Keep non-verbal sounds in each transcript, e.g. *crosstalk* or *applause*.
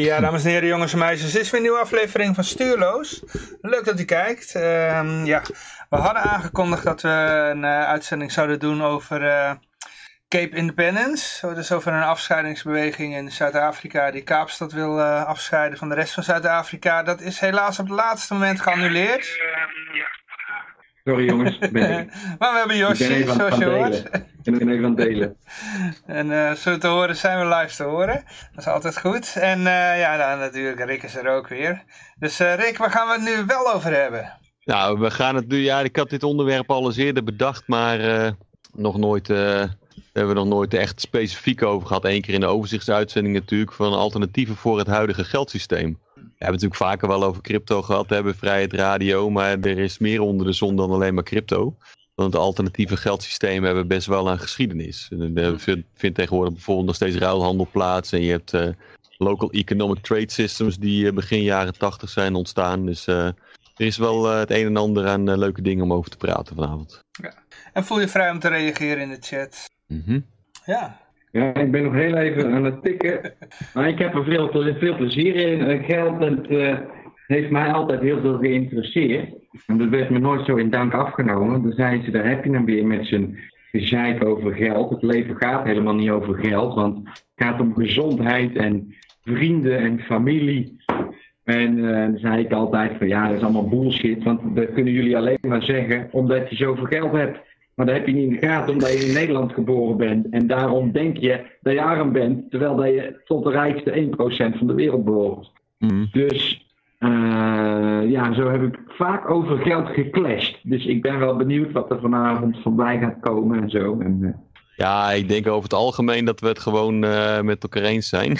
Ja, dames en heren, jongens en meisjes, dit is weer een nieuwe aflevering van Stuurloos. Leuk dat u kijkt. Ehm, ja, we hadden aangekondigd dat we een uh, uitzending zouden doen over uh, Cape Independence. Dus over een afscheidingsbeweging in Zuid-Afrika die Kaapstad wil uh, afscheiden van de rest van Zuid-Afrika. Dat is helaas op het laatste moment geannuleerd. ja. Sorry jongens, ben *laughs* ik. maar we hebben Yoshi, zoals je hoort. Ik ben even aan het delen. *laughs* En uh, zo te horen zijn we live te horen. Dat is altijd goed. En uh, ja, nou, natuurlijk, Rick is er ook weer. Dus uh, Rick, waar gaan we het nu wel over hebben? Nou, we gaan het nu, ja, ik had dit onderwerp al eens eerder bedacht, maar nog nooit, we hebben nog nooit echt specifiek over gehad. Eén keer in de overzichtsuitzending natuurlijk, van alternatieven voor het huidige geldsysteem. We hebben natuurlijk vaker wel over crypto gehad, we hebben vrijheid radio, maar er is meer onder de zon dan alleen maar crypto. Want alternatieve geldsystemen hebben best wel een geschiedenis. Er vindt tegenwoordig bijvoorbeeld nog steeds ruilhandel plaats. En je hebt uh, local economic trade systems die uh, begin jaren tachtig zijn ontstaan. Dus uh, er is wel het een en ander aan leuke dingen om over te praten vanavond. Ja. En voel je vrij om te reageren in de chat. Mm -hmm. Ja. Ja, ik ben nog heel even aan het tikken. Maar ik heb er veel, veel plezier in. Geld het, heeft mij altijd heel veel geïnteresseerd. En dat werd me nooit zo in dank afgenomen. Dan zeiden ze, daar heb je hem weer met zijn gezeik over geld. Het leven gaat helemaal niet over geld, want het gaat om gezondheid en vrienden en familie. En uh, dan zei ik altijd van ja, dat is allemaal bullshit, want dat kunnen jullie alleen maar zeggen omdat je zoveel geld hebt. Maar dat heb je niet in de gaten omdat je in Nederland geboren bent. En daarom denk je dat je arm bent, terwijl dat je tot de rijkste 1% van de wereld behoort. Mm. Dus uh, ja, zo heb ik vaak over geld geclashed. Dus ik ben wel benieuwd wat er vanavond voorbij gaat komen en zo. En, uh... Ja, ik denk over het algemeen dat we het gewoon uh, met elkaar eens zijn.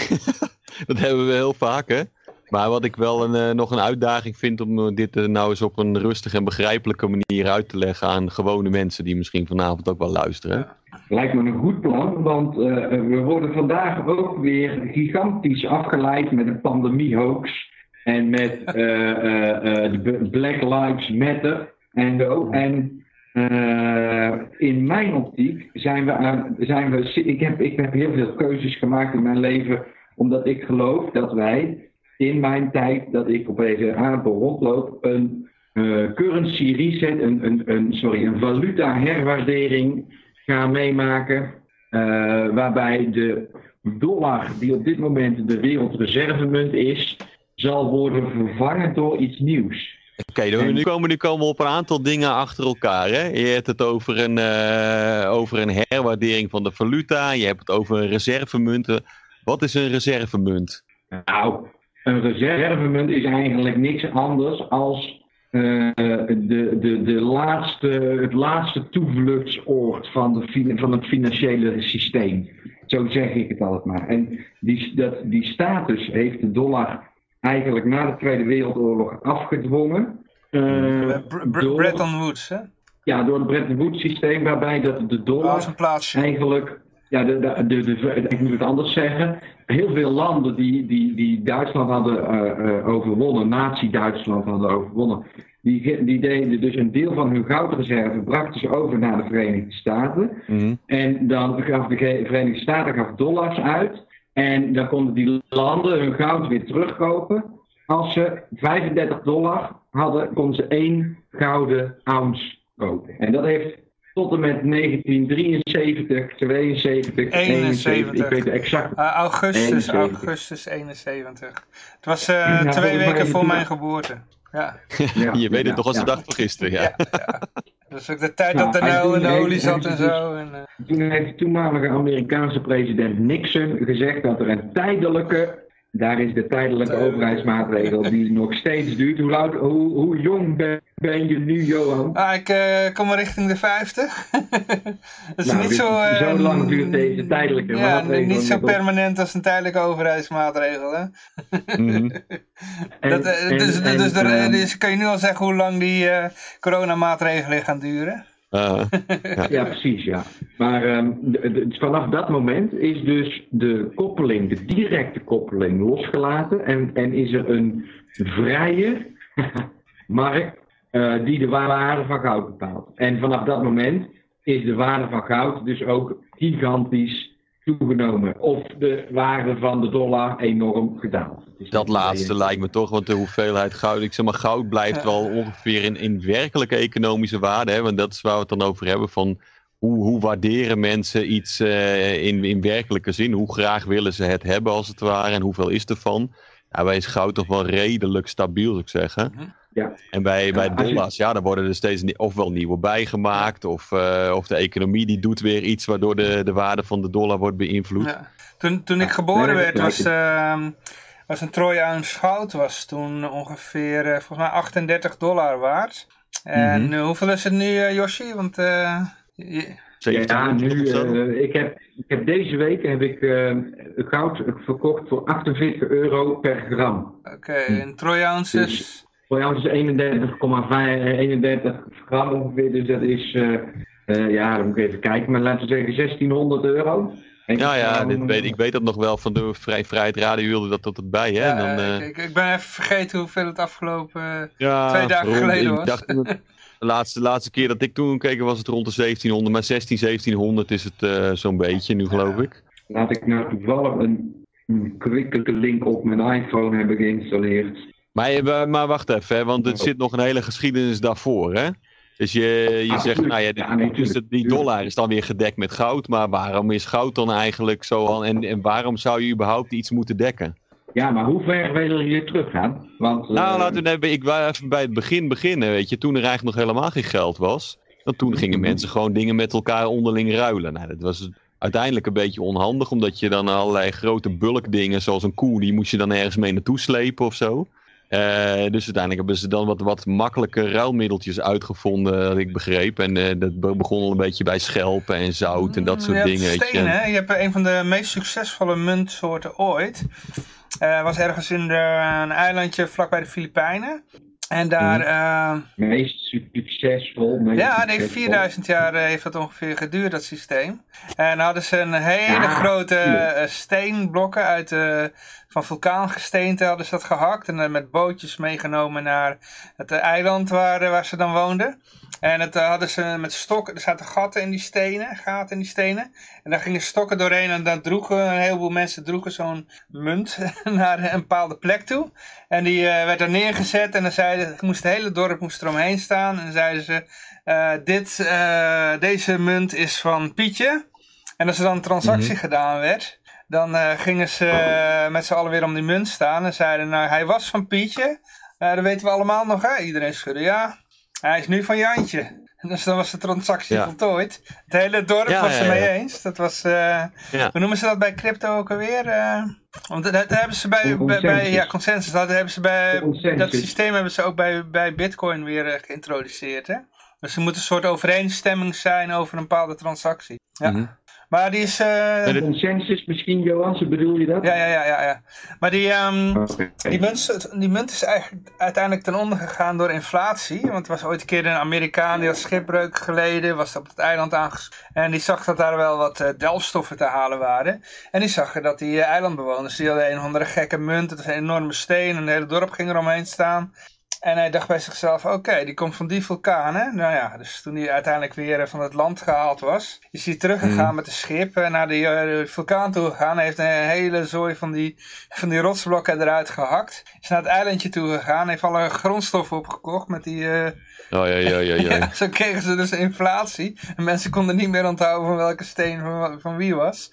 *laughs* dat hebben we heel vaak, hè. Maar wat ik wel een, nog een uitdaging vind om dit nou eens op een rustige en begrijpelijke manier uit te leggen aan gewone mensen die misschien vanavond ook wel luisteren. Lijkt me een goed plan, want we worden vandaag ook weer gigantisch afgeleid met een pandemie-hoax. En met *laughs* de Black Lives Matter en. En in mijn optiek zijn we aan. Zijn we, ik, heb, ik heb heel veel keuzes gemaakt in mijn leven. Omdat ik geloof dat wij in mijn tijd dat ik op deze aardbol rondloop. een currency reset, een, een, een, sorry, een valuta herwaardering gaan meemaken. waarbij de dollar, die op dit moment de wereldreservemunt is zal worden vervangen door iets nieuws. Oké, okay, nu, komen, nu komen we op een aantal dingen achter elkaar. Hè? Je hebt het over een, uh, over een herwaardering van de valuta. Je hebt het over een reservemunten. Wat is een reservemunt? Nou, een reservemunt is eigenlijk niks anders als uh, de, de, de laatste, het laatste toevluchtsoord van, de, van het financiële systeem. Zo zeg ik het altijd maar. En die, dat, die status heeft de dollar eigenlijk na de Tweede Wereldoorlog afgedwongen. Uh, door, Bretton Woods, hè? Ja, door het Bretton Woods systeem, waarbij dat de dollar eigenlijk... Ja, de, de, de, de, ik moet het anders zeggen. Heel veel landen die, die, die Duitsland hadden uh, uh, overwonnen, Nazi-Duitsland hadden overwonnen, die, die deden dus een deel van hun goudreserve, brachten ze over naar de Verenigde Staten. Mm. En dan gaf de Verenigde Staten gaf dollars uit. En dan konden die landen hun goud weer terugkopen. Als ze 35 dollar hadden, konden ze één gouden ounce kopen. En dat heeft tot en met 1973, 72, 71, ik weet het exact. Uh, augustus, 71. augustus 71. Het was uh, ja, twee weken voor mijn geboorte. Ja. *laughs* ja je weet het toch als de dag van gisteren, ja. ja. Dat is ook de tijd dat er nou in de olie zat en zo. En, uh... Toen heeft de toenmalige Amerikaanse president Nixon gezegd dat er een tijdelijke daar is de tijdelijke overheidsmaatregel die nog steeds duurt. Hoe, oud, hoe, hoe jong ben, ben, je nu, Johan? Ah, ik uh, kom richting de 50. *laughs* dat is nou, niet zo... Uh, zo lang duurt deze tijdelijke ja, maatregel. niet zo permanent als een tijdelijke overheidsmaatregel, hè? mm. *laughs* dat, uh, en, dus, en, dus, er, dus kan je nu al zeggen hoe lang die coronamaatregelen gaan duren? Uh, ja. precies, ja. Maar de, vanaf dat moment is dus de koppeling, de directe koppeling losgelaten en, en is er een vrije *laughs* markt uh, die de waarde van goud bepaalt. En vanaf dat moment is de waarde van goud dus ook gigantisch toegenomen of de waarde van de dollar enorm gedaald. Dus dat laatste lijkt me toch, want de hoeveelheid goud, ik zeg maar goud blijft wel ongeveer in, in werkelijke economische waarde, hè, want dat is waar we het dan over hebben van hoe, hoe waarderen mensen iets uh, in, in werkelijke zin, hoe graag willen ze het hebben als het ware en hoeveel is ervan. Ja, wij is goud toch wel redelijk stabiel, zou ik zeggen. Mhm. Ja. En bij, bij dollars, ja, dan worden er steeds ofwel nieuwe bijgemaakt, of, uh, of de economie die doet weer iets waardoor de, de waarde van de dollar wordt beïnvloed. Ja. Toen, toen ik geboren werd, was, uh, was een troy ounce goud was toen ongeveer uh, volgens mij 38 dollar waard. En mm -hmm. hoeveel is het nu, Yoshi? Want, je... Ja, nu, ik, heb, ik heb deze week heb ik goud verkocht voor 48 euro per gram. Oké, okay, en troy ounces? Dus, voor jou is 31,5 31 gram ongeveer, dus dat is, uh, uh, ja, dan moet ik even kijken, maar laten we zeggen 1600 euro. ja, ja, dit weet, ik weet dat nog wel van de Vrij Vrijheid Radio wilde dat tot het bij, hè? Ja, dan, uh... ik, ik, ben even vergeten hoeveel het afgelopen ja, twee dagen rond, geleden was. Dacht, de laatste, laatste keer dat ik toen keek was het rond de 1700, maar 16, 1700 is het zo'n beetje nu, geloof ik. Laat ik nou toevallig een, een link op mijn iPhone hebben geïnstalleerd. Maar, eh, maar wacht even, hè, want er zit nog een hele geschiedenis daarvoor. Hè? Dus je, je ah, zegt, nou ja, die, dus die dollar is dan weer gedekt met goud. Maar waarom is goud dan eigenlijk zo? En, en waarom zou je überhaupt iets moeten dekken? Ja, maar hoe ver wil je teruggaan? Want, nou, uh... laten we even, ik wou even bij het begin beginnen. Weet je, toen er eigenlijk nog helemaal geen geld was. Want toen gingen mensen gewoon dingen met elkaar onderling ruilen. Nou, dat was uiteindelijk een beetje onhandig. Omdat je dan allerlei grote bulkdingen, zoals een koe, die moest je dan ergens mee naartoe slepen of zo. Uh, dus uiteindelijk hebben ze dan wat, wat makkelijke ruilmiddeltjes uitgevonden, had ik begreep. En uh, dat begon al een beetje bij schelpen en zout en dat soort je dingen. Hebt stenen, hè? Je hebt een van de meest succesvolle muntsoorten ooit. Uh, was ergens in de, een eilandje vlakbij de Filipijnen. En daar... Uh, meest succesvol. Meest ja, nee, 4000 jaar heeft dat ongeveer geduurd, dat systeem. En dan hadden ze een hele grote steenblokken uit de van vulkaangesteente hadden ze dat gehakt en dan met bootjes meegenomen naar het eiland waar, waar ze dan woonden. En het hadden ze met stokken, er zaten gaten in die stenen, gaten in die stenen. En daar gingen stokken doorheen en dan droegen een heleboel mensen droegen zo'n munt *laughs* naar een bepaalde plek toe. En die uh, werd er neergezet en dan zeiden, moest het hele dorp moest eromheen staan. En dan zeiden ze, uh, dit, uh, deze munt is van Pietje. En als er dan een transactie mhm. gedaan werd, dan uh, gingen ze uh, met z'n allen weer om die munt staan en zeiden, nou hij was van Pietje, uh, dat weten we allemaal nog hè, iedereen schudde ja, hij is nu van Jantje. *laughs* Dus dan was de transactie ja. voltooid. Het hele dorp ja, was het ja, mee eens. Dat was, hoe noemen ze dat bij crypto ook alweer? want dat, dat, hebben ze bij, bij, bij, ja, consensus. Dat, hebben ze bij, dat systeem hebben ze ook bij, bij bitcoin weer geïntroduceerd. Hè? Dus er moet een soort overeenstemming zijn over een bepaalde transactie. Ja. Mm -hmm. Maar die is... Uh... De consensus misschien, Johan, bedoel je dat? Ja, ja, ja. ja, ja. Maar die, um, okay. die, munt, die munt is eigenlijk uiteindelijk ten onder gegaan door inflatie. Want er was ooit een keer een Amerikaan die had schipbreuk geleden, was op het eiland aangesloten. En die zag dat daar wel wat uh, delfstoffen te halen waren. En die zag dat die uh, eilandbewoners, die hadden een of andere gekke munt, het was een enorme steen, en het hele dorp ging eromheen staan. En hij dacht bij zichzelf, oké, die komt van die vulkaan, hè? Nou ja, dus toen hij uiteindelijk weer van het land gehaald was, is hij teruggegaan mm. met de schip naar de, uh, vulkaan toe gegaan. Hij heeft een hele zooi van die, van die rotsblokken eruit gehakt. Is naar het eilandje toe gegaan, heeft alle grondstoffen opgekocht met die... Uh... Oh, ja, ja, ja, ja. *laughs* ja, zo kregen ze dus inflatie. En mensen konden niet meer onthouden van welke steen van, van wie was.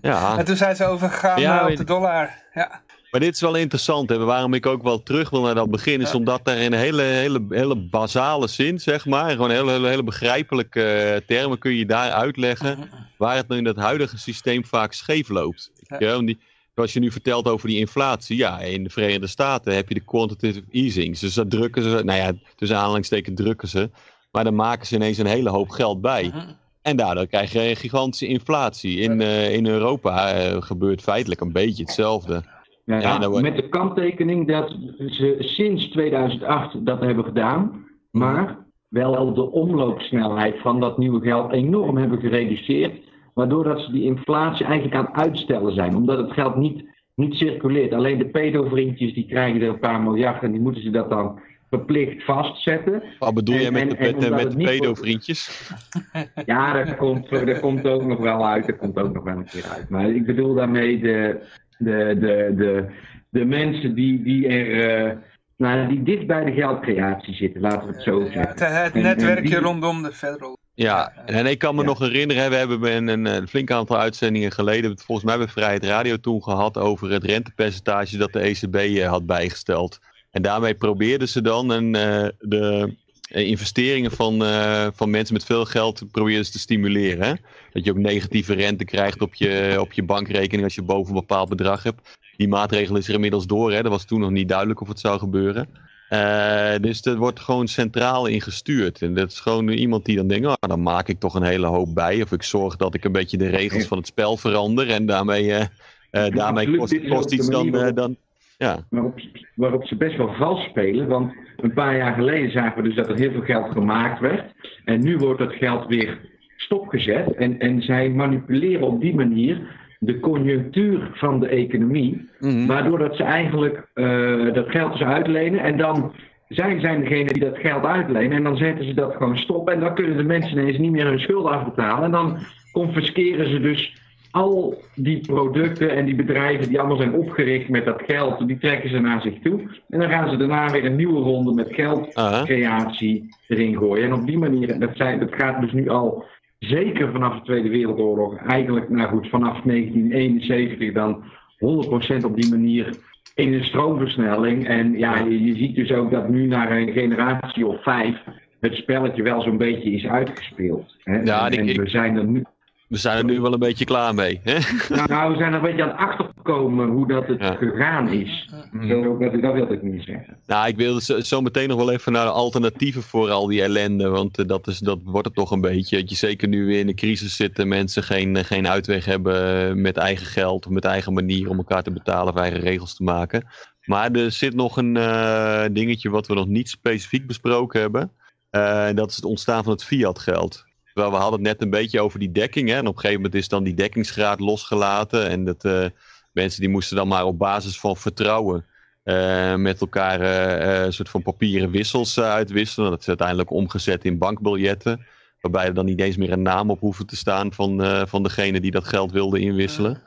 ja. *laughs* En toen zijn ze overgegaan ja, op de dollar. Ja. Maar dit is wel interessant. Waarom ik ook wel terug wil naar dat begin. Is omdat daar in een hele, hele, hele basale zin, zeg maar. Gewoon hele, hele, hele begrijpelijke eh, termen kun je daar uitleggen. Waar het nu in het huidige systeem vaak scheef loopt. Ja. Die, als je nu vertelt over die inflatie. Ja, in de Verenigde Staten heb je de quantitative easing. Dus dat drukken ze. Nou ja, tussen aanhalingstekens drukken ze. Maar dan maken ze ineens een hele hoop geld bij. En daardoor krijg je een gigantische inflatie. In, uh, in Europa uh, gebeurt feitelijk een beetje hetzelfde. Ja, ja Met de kanttekening dat ze sinds 2008 dat hebben gedaan, maar wel de omloopsnelheid van dat nieuwe geld enorm hebben gereduceerd, waardoor dat ze die inflatie eigenlijk aan het uitstellen zijn, omdat het geld niet, niet circuleert. Alleen de pedovriendjes die krijgen er een paar miljard en die moeten ze dat dan verplicht vastzetten. Wat bedoel En- jij met en- de, en met, met pedo-vriendjes? *laughs* Ja, dat komt, dat komt ook nog wel uit. Dat komt ook nog wel een keer uit. Maar ik bedoel daarmee de, de, de, de, de mensen die, die er. eh, nou, die dicht bij de geldcreatie zitten, laten we het zo Ja, zeggen. het, het En- en netwerkje die- rondom de federal. Ja, en ik kan me Ja. nog herinneren, we hebben een, een, een flink aantal uitzendingen geleden, volgens mij bij Vrijheid Radio toen gehad over het rentepercentage dat de ECB eh, had bijgesteld. En daarmee probeerden ze dan een, eh, de investeringen van, eh, van mensen met veel geld probeerden ze te stimuleren. Hè? Dat je ook negatieve rente krijgt op je, op je bankrekening als je boven een bepaald bedrag hebt. Die maatregel is er inmiddels door, hè? dat was toen nog niet duidelijk of het zou gebeuren. Eh, dus er wordt gewoon centraal in gestuurd. En dat is gewoon iemand die dan denkt, oh, dan maak ik toch een hele hoop bij. Of ik zorg dat ik een beetje de regels van het spel verander. En daarmee, eh, eh, daarmee kost, kost iets dan, eh, dan... Ja, waarop, waarop ze best wel vals spelen. Want een paar jaar geleden zagen we dus dat er heel veel geld gemaakt werd. En nu wordt dat geld weer stopgezet. En, en zij manipuleren op die manier de conjunctuur van de economie. Mhm. Waardoor dat ze eigenlijk eh, dat geld dus uitlenen. En dan zij zijn degene die dat geld uitlenen. En dan zetten ze dat gewoon stop. En dan kunnen de mensen ineens niet meer hun schulden afbetalen. En dan confisceren ze dus al die producten en die bedrijven die allemaal zijn opgericht met dat geld, die trekken ze naar zich toe. En dan gaan ze daarna weer een nieuwe ronde met geldcreatie erin gooien. En op die manier, dat, zijn, dat gaat dus nu al zeker vanaf de Tweede Wereldoorlog, eigenlijk, nou goed, vanaf 1971 dan 100% op die manier in een stroomversnelling. En ja, je, je ziet dus ook dat nu naar een generatie of vijf het spelletje wel zo'n beetje is uitgespeeld. Hè? Ja, en, ik- en ik- we zijn er nu. We zijn er nu wel een beetje klaar mee. Hè? Nou, nou, we zijn er een beetje aan het achterkomen hoe dat het Ja. gegaan is. Zo, dat, dat wilde ik niet zeggen. Nou, ik wil zo, zo meteen nog wel even naar de alternatieven voor al die ellende. Want eh, dat, is, dat wordt het toch een beetje. Dat je zeker nu weer in de crisis zit en mensen geen, eh, geen uitweg hebben eh, met eigen geld of met eigen manier om elkaar te betalen of eigen regels te maken. Maar er zit nog een eh, dingetje wat we nog niet specifiek besproken hebben. Eh, en dat is het ontstaan van het fiat-geld. Terwijl we hadden het net een beetje over die dekking. Hè? En op een gegeven moment is dan die dekkingsgraad losgelaten. En dat, eh, mensen die moesten dan maar op basis van vertrouwen eh, met elkaar eh, een soort van papieren wissels uitwisselen. Dat is uiteindelijk omgezet in bankbiljetten. Waarbij er dan niet eens meer een naam op hoeven te staan van, van degene die dat geld wilde inwisselen.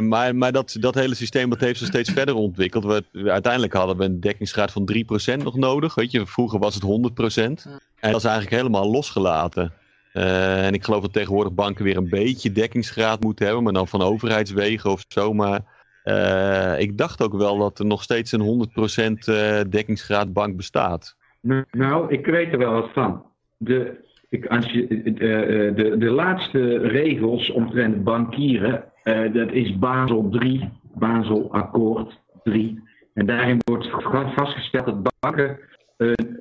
Maar maar dat, dat hele systeem dat heeft zich steeds verder ontwikkeld. We, uiteindelijk hadden we een dekkingsgraad van 3% nog nodig. Weet je, vroeger was het 100%. En dat is eigenlijk helemaal losgelaten. Eh, en ik geloof dat tegenwoordig banken weer een beetje dekkingsgraad moeten hebben, maar dan van overheidswegen of zo. Maar eh, ik dacht ook wel dat er nog steeds een 100% eh, dekkingsgraad bank bestaat. Nou, Nou, ik weet er wel wat van. De, ik, als je, eh, de, de laatste regels omtrent bankieren, dat is Basel 3, Basel Akkoord 3. En daarin wordt va- vastgesteld dat banken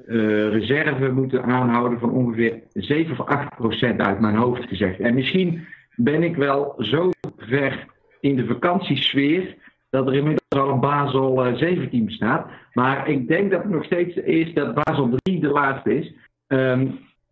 eh, reserve moeten aanhouden van ongeveer 7 of 8 procent uit mijn hoofd gezegd. En misschien ben ik wel zo ver in de vakantiesfeer dat er inmiddels al een Basel eh, 17 bestaat. Maar ik denk dat het nog steeds is dat Basel 3 de laatste is. Ehm,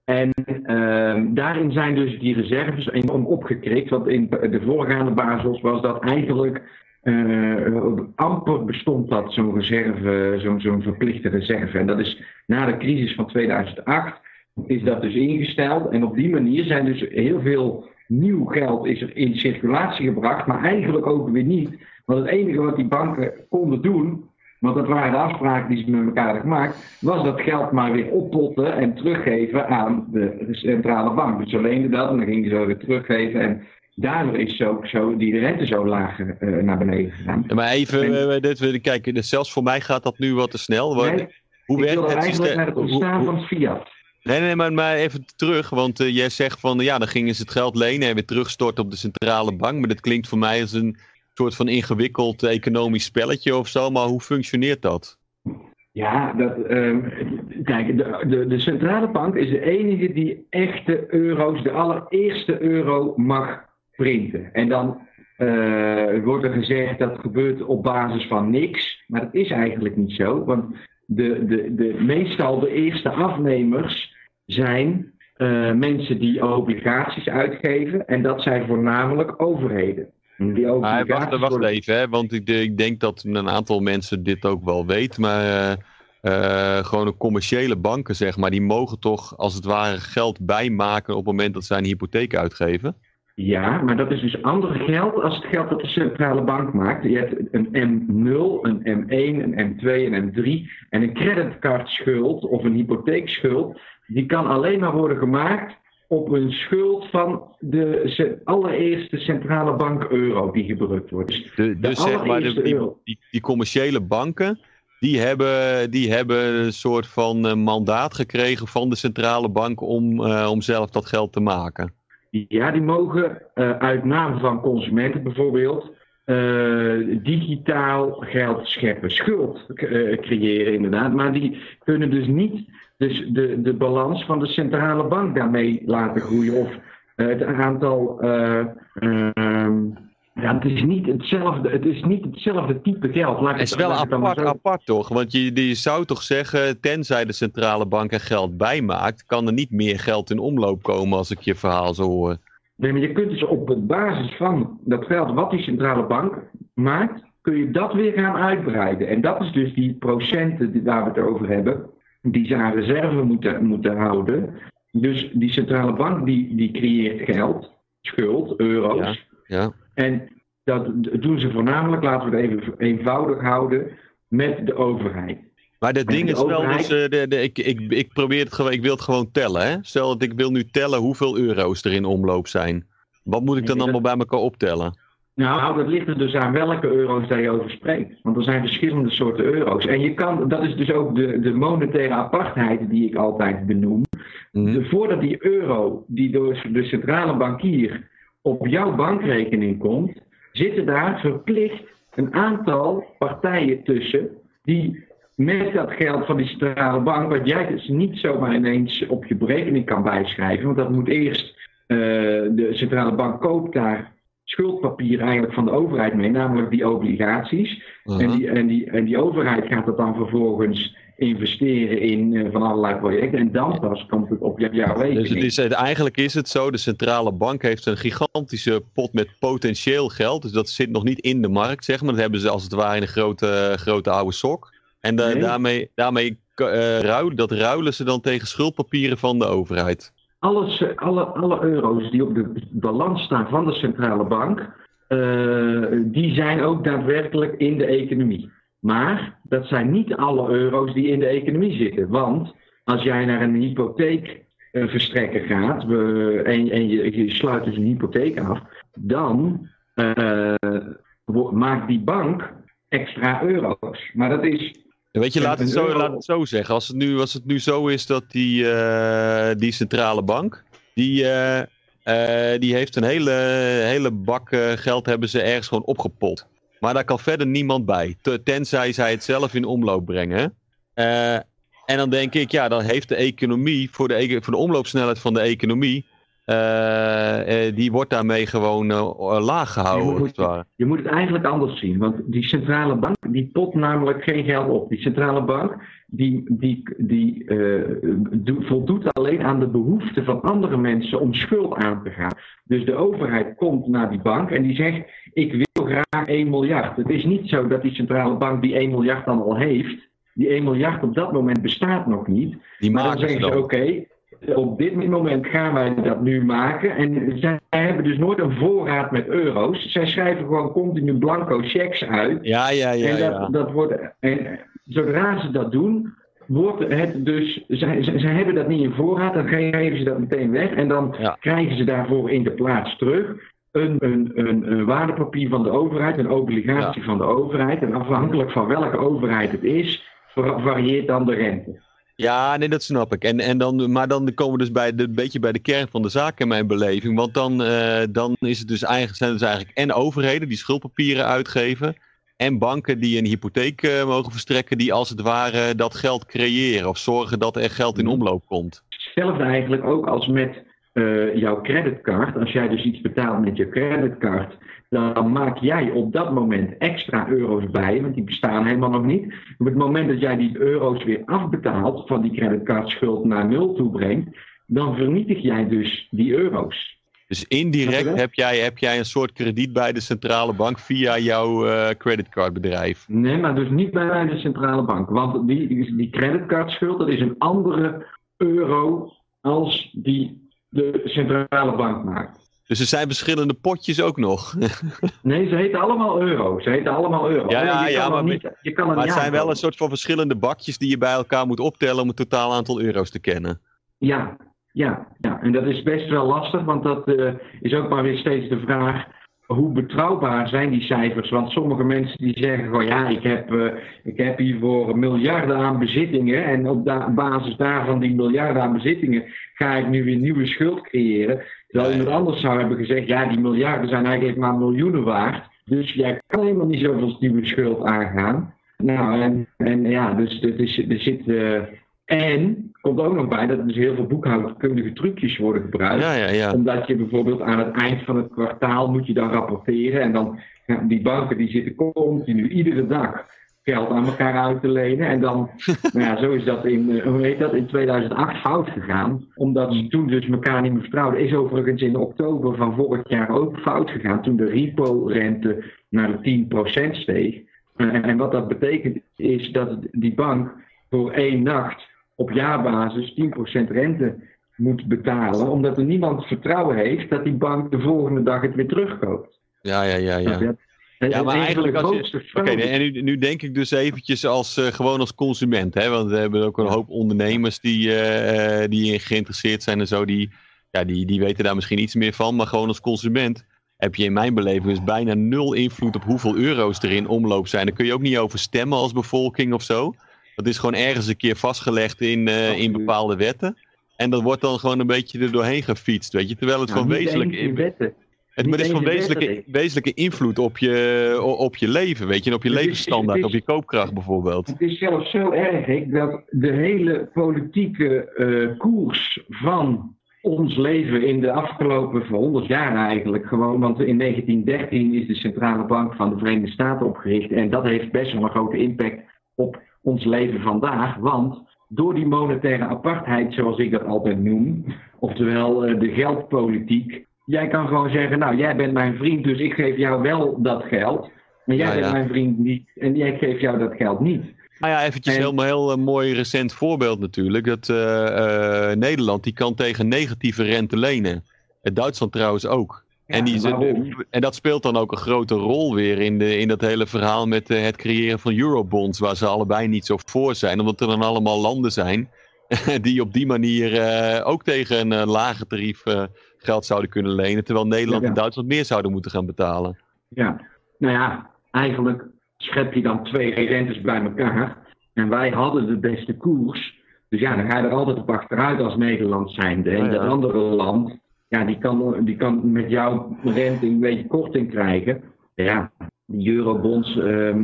en ehm, daarin zijn dus die reserves enorm opgekrikt. Want in de voorgaande Basels was dat eigenlijk. Eh, amper bestond dat, zo'n reserve, zo'n zo'n verplichte reserve. En dat is na de crisis van 2008 is dat dus ingesteld. En op die manier zijn dus heel veel nieuw geld is er in circulatie gebracht, maar eigenlijk ook weer niet. Want het enige wat die banken konden doen, want dat waren de afspraken die ze met elkaar hadden gemaakt, was dat geld maar weer oppotten en teruggeven aan de centrale bank. Dus ze leenden dat en dan gingen ze weer teruggeven. En daardoor is zo, zo die rente zo laag eh, naar beneden gegaan. Ja, Maar even, eh, dit, kijk, dus zelfs voor mij gaat dat nu wat te snel. Nee, hoe werkt het eigenlijk systeem? naar het ontstaan hoe- van fiat. Nee, nee, maar, maar even terug, want eh, jij zegt van ja, dan gingen ze het geld lenen en weer terugstorten op de centrale bank. Maar dat klinkt voor mij als een soort van ingewikkeld economisch spelletje of zo. Maar hoe functioneert dat? Ja, dat, ehm, kijk, de, de, de centrale bank is de enige die echte euro's, de allereerste euro mag printen. En dan eh, wordt er gezegd dat gebeurt op basis van niks. Maar dat is eigenlijk niet zo, want de, de, de, meestal de eerste afnemers zijn eh, mensen die obligaties uitgeven. En dat zijn voornamelijk overheden. En Die Maar obligaties wacht, wacht worden- even, hè, want ik, ik denk dat een aantal mensen dit ook wel weten. Maar eh, uh, gewoon commerciële banken, zeg maar, die mogen toch als het ware geld bijmaken op het moment dat zij een hypotheek uitgeven? Ja, maar dat is dus ander geld als het geld dat de centrale bank maakt. Je hebt een M0, een M1, een M2, een M3 en een creditcardschuld of een hypotheekschuld. Die kan alleen maar worden gemaakt op een schuld van de allereerste centrale bank euro die gebruikt wordt. Dus, de, dus zeg maar, de, die, die, die, commerciële banken, die hebben, die hebben een soort van uh, mandaat gekregen van de centrale bank om, uh, om zelf dat geld te maken. Ja, die mogen uh, uit naam van consumenten bijvoorbeeld digitaal geld scheppen, schuld creëren inderdaad. Maar die kunnen dus niet dus de, de balans van de centrale bank daarmee laten groeien. Of het aantal. Uh, ja, het is niet hetzelfde, het is niet hetzelfde type geld. Laat het is wel apart, apart toch? Want je, je zou toch zeggen, tenzij de centrale bank er geld bij maakt, kan er niet meer geld in omloop komen als ik je verhaal zo hoor. Nee, maar je kunt dus op basis van dat geld wat die centrale bank maakt, kun je dat weer gaan uitbreiden. En dat is dus die procenten waar we het over hebben die ze aan reserve moeten, moeten houden. Dus die centrale bank die, die creëert geld, schuld, euro's. Ja, ja. En dat doen ze voornamelijk, laten we het even eenvoudig houden, met de overheid. Maar het ding is wel, dus, uh, de, de, ik, ik, ik probeer het gewoon, ik wil het gewoon tellen. Hè? Stel dat ik wil nu tellen hoeveel euro's er in omloop zijn. Wat moet ik dan allemaal bij elkaar optellen? Nou, dat ligt er dus aan welke euro's daar je over spreekt. Want er zijn verschillende soorten euro's. En je kan, dat is dus ook de, de monetaire apartheid die ik altijd benoem. Mm. voordat die euro, die door de centrale bankier op jouw bankrekening komt, zitten daar verplicht een aantal partijen tussen die met dat geld van die centrale bank, wat jij dus niet zomaar ineens op je berekening kan bijschrijven, want dat moet eerst uh, de centrale bank koopt daar schuldpapier eigenlijk van de overheid mee, namelijk die obligaties. en, mhm. die, en, die, en die overheid gaat dat dan vervolgens investeren in uh, van allerlei projecten. En dan pas komt het op jouw rekening. Dus het is, eigenlijk is het zo, de centrale bank heeft een gigantische pot met potentieel geld. Dus dat zit nog niet in de markt, zeg maar. Dat hebben ze als het ware in een grote, grote oude sok. En daarmee, daarmee uh, dat ruilen ze dan tegen schuldpapieren van de overheid alles, eh, alle, alle euro's die op de balans staan van de centrale bank, uh, die zijn ook daadwerkelijk in de economie. Maar dat zijn niet alle euro's die in de economie zitten. Want als jij naar een hypotheekverstrekker gaat uh, en, je, je, sluit dus een hypotheek af, dan maakt die bank extra euro's. Maar dat is Weet je, laat het, zo, laat het zo zeggen. Als het nu, als het nu zo is dat die, uh, die centrale bank, die, uh, uh, die heeft een hele, hele bak geld hebben ze ergens gewoon opgepot. Maar daar kan verder niemand bij, tenzij zij het zelf in omloop brengen. en dan denk ik, ja, dan heeft de economie, voor de, voor de omloopsnelheid van de economie, uh, die wordt daarmee gewoon uh, laag gehouden. Je moet, het, je moet het eigenlijk anders zien. Want die centrale bank die pot namelijk geen geld op. Die centrale bank die, die, die voldoet alleen aan de behoeften van andere mensen om schuld aan te gaan. Dus de overheid komt naar die bank en die zegt: Ik wil graag 1 miljard. Het is niet zo dat die centrale bank die 1 miljard dan al heeft. Die 1 miljard op dat moment bestaat nog niet. Die maar dan zeggen ze: Oké, op dit moment gaan wij dat nu maken. En zij hebben dus nooit een voorraad met euro's. Zij schrijven gewoon continu blanco checks uit. Ja, ja, ja. En dat, ja. dat wordt, en zodra ze dat doen, wordt het dus. Zij, zij hebben dat niet in voorraad, dan geven ze dat meteen weg. En dan krijgen ze daarvoor in de plaats terug. Een, een, een, een waardepapier van de overheid, een obligatie van de overheid. En afhankelijk van welke overheid het is, varieert dan de rente. Ja, nee, dat snap ik. En, en dan, maar dan komen we dus bij de, een beetje bij de kern van de zaak in mijn beleving. Want dan, uh, dan is het dus eigenlijk, zijn het dus eigenlijk en overheden die schuldpapieren uitgeven. En banken die een hypotheek uh, mogen verstrekken, die als het ware dat geld creëren. Of zorgen dat er geld in mhm. omloop komt. Hetzelfde eigenlijk ook als met uh, jouw creditcard. Als jij dus iets betaalt met je creditcard dan maak jij op dat moment extra euro's bij, want die bestaan helemaal nog niet. Op het moment dat jij die euro's weer afbetaalt, van die creditcardschuld naar nul toe brengt, dan vernietig jij dus die euro's. Dus indirect heb jij, heb jij een soort krediet bij de centrale bank via jouw uh, creditcardbedrijf. Nee, maar dus niet bij de centrale bank. Want die, die creditcardschuld, dat is een andere euro als die de centrale bank maakt. Dus er zijn verschillende potjes ook nog. *laughs* nee, ze heten allemaal euro. Ze heten allemaal euro. Ja, ja, ja maar, niet, je kan maar het zijn wel een soort van verschillende bakjes die je bij elkaar moet optellen om het totaal aantal euro's te kennen. Ja, ja, ja. en dat is best wel lastig, want dat uh, is ook maar weer steeds de vraag hoe betrouwbaar zijn die cijfers? Want sommige mensen die zeggen van ja, ik heb, uh, ik heb hiervoor miljarden aan bezittingen en op da basis daarvan die miljarden aan bezittingen ga ik nu weer nieuwe schuld creëren. Terwijl iemand anders zou hebben gezegd, ja, die miljarden zijn eigenlijk maar miljoenen waard. Dus jij kan helemaal niet zoveel nieuwe schuld aangaan. Nou, en, en ja, dus het is, er zit. Uh, en komt ook nog bij dat er dus heel veel boekhoudkundige trucjes worden gebruikt. Ja, ja, ja. Omdat je bijvoorbeeld aan het eind van het kwartaal moet je dan rapporteren. En dan die banken die zitten continu iedere dag geld aan elkaar uit te lenen. En dan, *laughs* nou ja, zo is dat in, uh, hoe heet dat, in 2008 fout gegaan. Omdat ze toen dus elkaar niet meer vertrouwden. Is overigens in oktober van vorig jaar ook fout gegaan. Toen de repo-rente naar de 10% steeg. Uh, en wat dat betekent is dat die bank voor één nacht op jaarbasis 10% rente moet betalen. Omdat er niemand vertrouwen heeft dat die bank de volgende dag het weer terugkoopt. Ja, ja, ja. ja. Ja, maar eigenlijk als je... Oké, en nu, nu, denk ik dus eventjes als, uh, gewoon als consument. Hè? Want we hebben ook een hoop ondernemers die, uh, die geïnteresseerd zijn en zo. Die, ja, die, die weten daar misschien iets meer van. Maar gewoon als consument heb je in mijn beleving dus bijna nul invloed op hoeveel euro's er in omloop zijn. Daar kun je ook niet over stemmen als bevolking of zo. Dat is gewoon ergens een keer vastgelegd in, uh, in bepaalde wetten. En dat wordt dan gewoon een beetje er doorheen gefietst, weet je. Terwijl het nou, gewoon wezenlijk... wetten. Het, maar is van wezenlijke, wezenlijke invloed op je, op je leven, weet je, en op je levensstandaard, is, op je koopkracht bijvoorbeeld. Het is zelfs zo erg dat de hele politieke uh, koers van ons leven in de afgelopen 100 jaar eigenlijk gewoon, want in 1913 is de Centrale Bank van de Verenigde Staten opgericht en dat heeft best wel een grote impact op ons leven vandaag, want door die monetaire apartheid, zoals ik dat altijd noem, oftewel uh, de geldpolitiek, Jij kan gewoon zeggen, nou jij bent mijn vriend, dus ik geef jou wel dat geld. Maar jij bent mijn vriend niet en jij geeft jou dat geld niet. Nou ja, eventjes een heel, heel mooi recent voorbeeld natuurlijk. Dat uh, uh, Nederland die kan tegen negatieve rente lenen. Duitsland trouwens ook. en, die, en dat speelt dan ook een grote rol weer in, de, in dat hele verhaal met het creëren van eurobonds. Waar ze allebei niet zo voor zijn. Omdat er dan allemaal landen zijn *laughs* die op die manier ook tegen een lager tarief geld zouden kunnen lenen, terwijl Nederland en Duitsland meer zouden moeten gaan betalen. Ja, nou ja, eigenlijk schep je dan twee rentes bij elkaar. En wij hadden de beste koers. Dus ja, dan ga je er altijd op achteruit als Nederland zijnde. En dat andere land, ja, die kan, die kan met jouw rente een beetje korting krijgen. Ja, die eurobonds. Uh,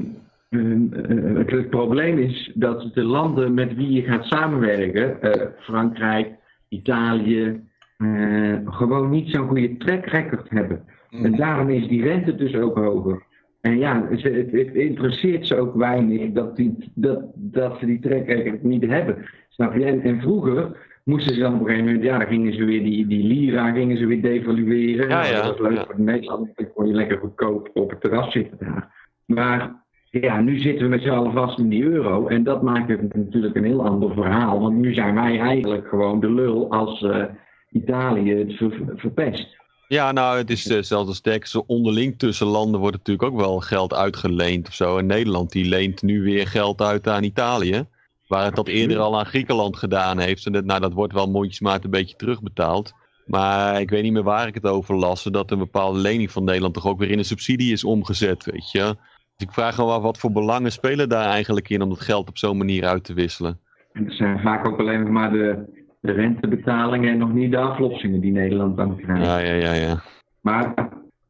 het probleem is dat de landen met wie je gaat samenwerken, uh, Frankrijk, Italië, uh, gewoon niet zo'n goede track record hebben. Mm. En daarom is die rente dus ook hoger. En ja, het, het, het interesseert ze ook weinig dat, die, dat, dat ze die track record niet hebben. Snap je? En, en vroeger moesten ze dan op een gegeven moment, ja, dan gingen ze weer die, die lira gingen ze weer devalueren. Ja, ja, dat was leuk ja. voor de Nederlanders, dan kon je lekker goedkoop op het terras zitten daar. Maar ja, nu zitten we met z'n allen vast in die euro. En dat maakt het natuurlijk een heel ander verhaal. Want nu zijn wij eigenlijk gewoon de lul als, uh, Italië het verpest. Ja, nou, het is uh, zelfs sterk. onderling tussen landen wordt natuurlijk ook wel geld uitgeleend of zo. En Nederland die leent nu weer geld uit aan Italië. Waar het dat eerder al aan Griekenland gedaan heeft. En dat, nou, dat wordt wel mondjesmaat een beetje terugbetaald. Maar ik weet niet meer waar ik het over las. Dat een bepaalde lening van Nederland toch ook weer in een subsidie is omgezet, weet je. Dus ik vraag me af wat voor belangen spelen daar eigenlijk in om dat geld op zo'n manier uit te wisselen. En het zijn vaak ook alleen maar de de rentebetalingen en nog niet de aflossingen die Nederland dan krijgt. Ja, ja, ja. ja. Maar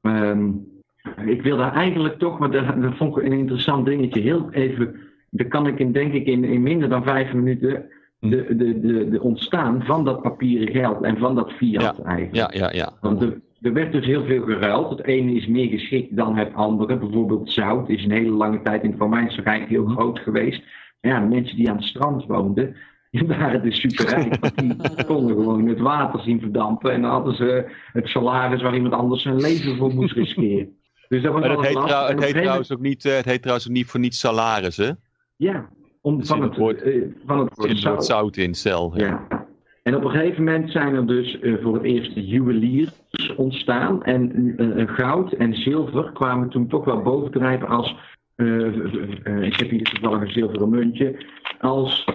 um, ik wil daar eigenlijk toch, maar dat, dat vond ik een interessant dingetje, heel even, daar kan ik in, denk ik in, in minder dan vijf minuten hm. de, de, de, de ontstaan van dat papieren geld en van dat fiat ja, eigenlijk. Ja, ja, ja. Want er, er werd dus heel veel geruild. Het ene is meer geschikt dan het andere. Bijvoorbeeld zout is een hele lange tijd in het Romeinse Rijk heel hm. groot geweest. Ja, de mensen die aan het strand woonden, *laughs* Die waren dus superrijk. *laughs* Die konden gewoon het water zien verdampen. En dan hadden ze het salaris waar iemand anders zijn leven voor moest riskeren. Dus dat was Maar het heet, trouw- het heet trouwens ook niet, eh, het heet trouwens ook niet voor niets salaris, hè? Ja, om, Dus van, het, het woord- eh, van het woord zout. zout in, stel. Ja. Ja. En op een gegeven moment zijn er dus eh, voor het eerst juweliers ontstaan. En eh, eh, goud en zilver kwamen toen toch wel bovendrijven als. Eh, eh, eh, ik heb hier toevallig een zilveren muntje. Als.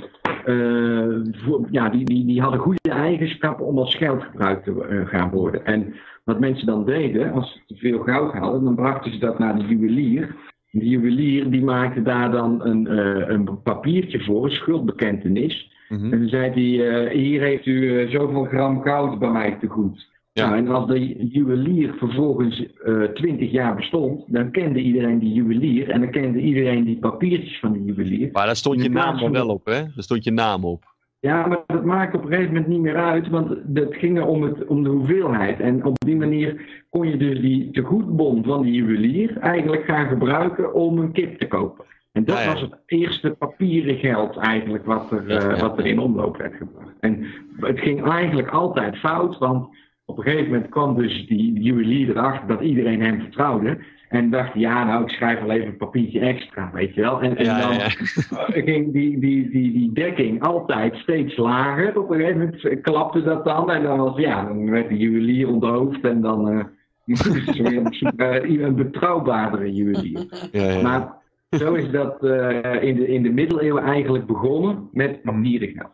voor- ja, die, die, die hadden goede eigenschappen om als geld gebruikt te gaan worden. En wat mensen dan deden, als ze te veel goud hadden, dan brachten ze dat naar de juwelier. De juwelier die maakte daar dan een, een papiertje voor, een schuldbekentenis. Mhm. En dan zei hij, hier heeft u zoveel gram goud bij mij te goed. Ja. Nou, en als de juwelier vervolgens twintig jaar bestond, dan kende iedereen die juwelier en dan kende iedereen die papiertjes van die juwelier. Maar daar stond je naam van wel op, hè? Daar stond je naam op. Ja, maar dat maakt op een gegeven moment niet meer uit, want het ging er om, het, om de hoeveelheid. En op die manier kon je dus die tegoedbon van die juwelier eigenlijk gaan gebruiken om een kip te kopen. En dat ja. was het eerste papieren geld eigenlijk wat er, Ja, eh, wat er in omloop werd gebracht. En het ging eigenlijk altijd fout, want op een gegeven moment kwam dus die juwelier erachter dat iedereen hem vertrouwde. En dacht, ja, nou, ik schrijf wel even een papiertje extra, weet je wel. En, en Ja, dan, ja, ja. *laughs* ging die, die, die, die dekking altijd steeds lager. Op een gegeven moment klapte dat dan. En dan, was, ja, dan werd de juwelier onthoofd. En dan moesten ze weer naar een betrouwbaardere juwelier. ja, ja. Maar zo is dat eh, in, de, in de middeleeuwen eigenlijk begonnen met papieren geld.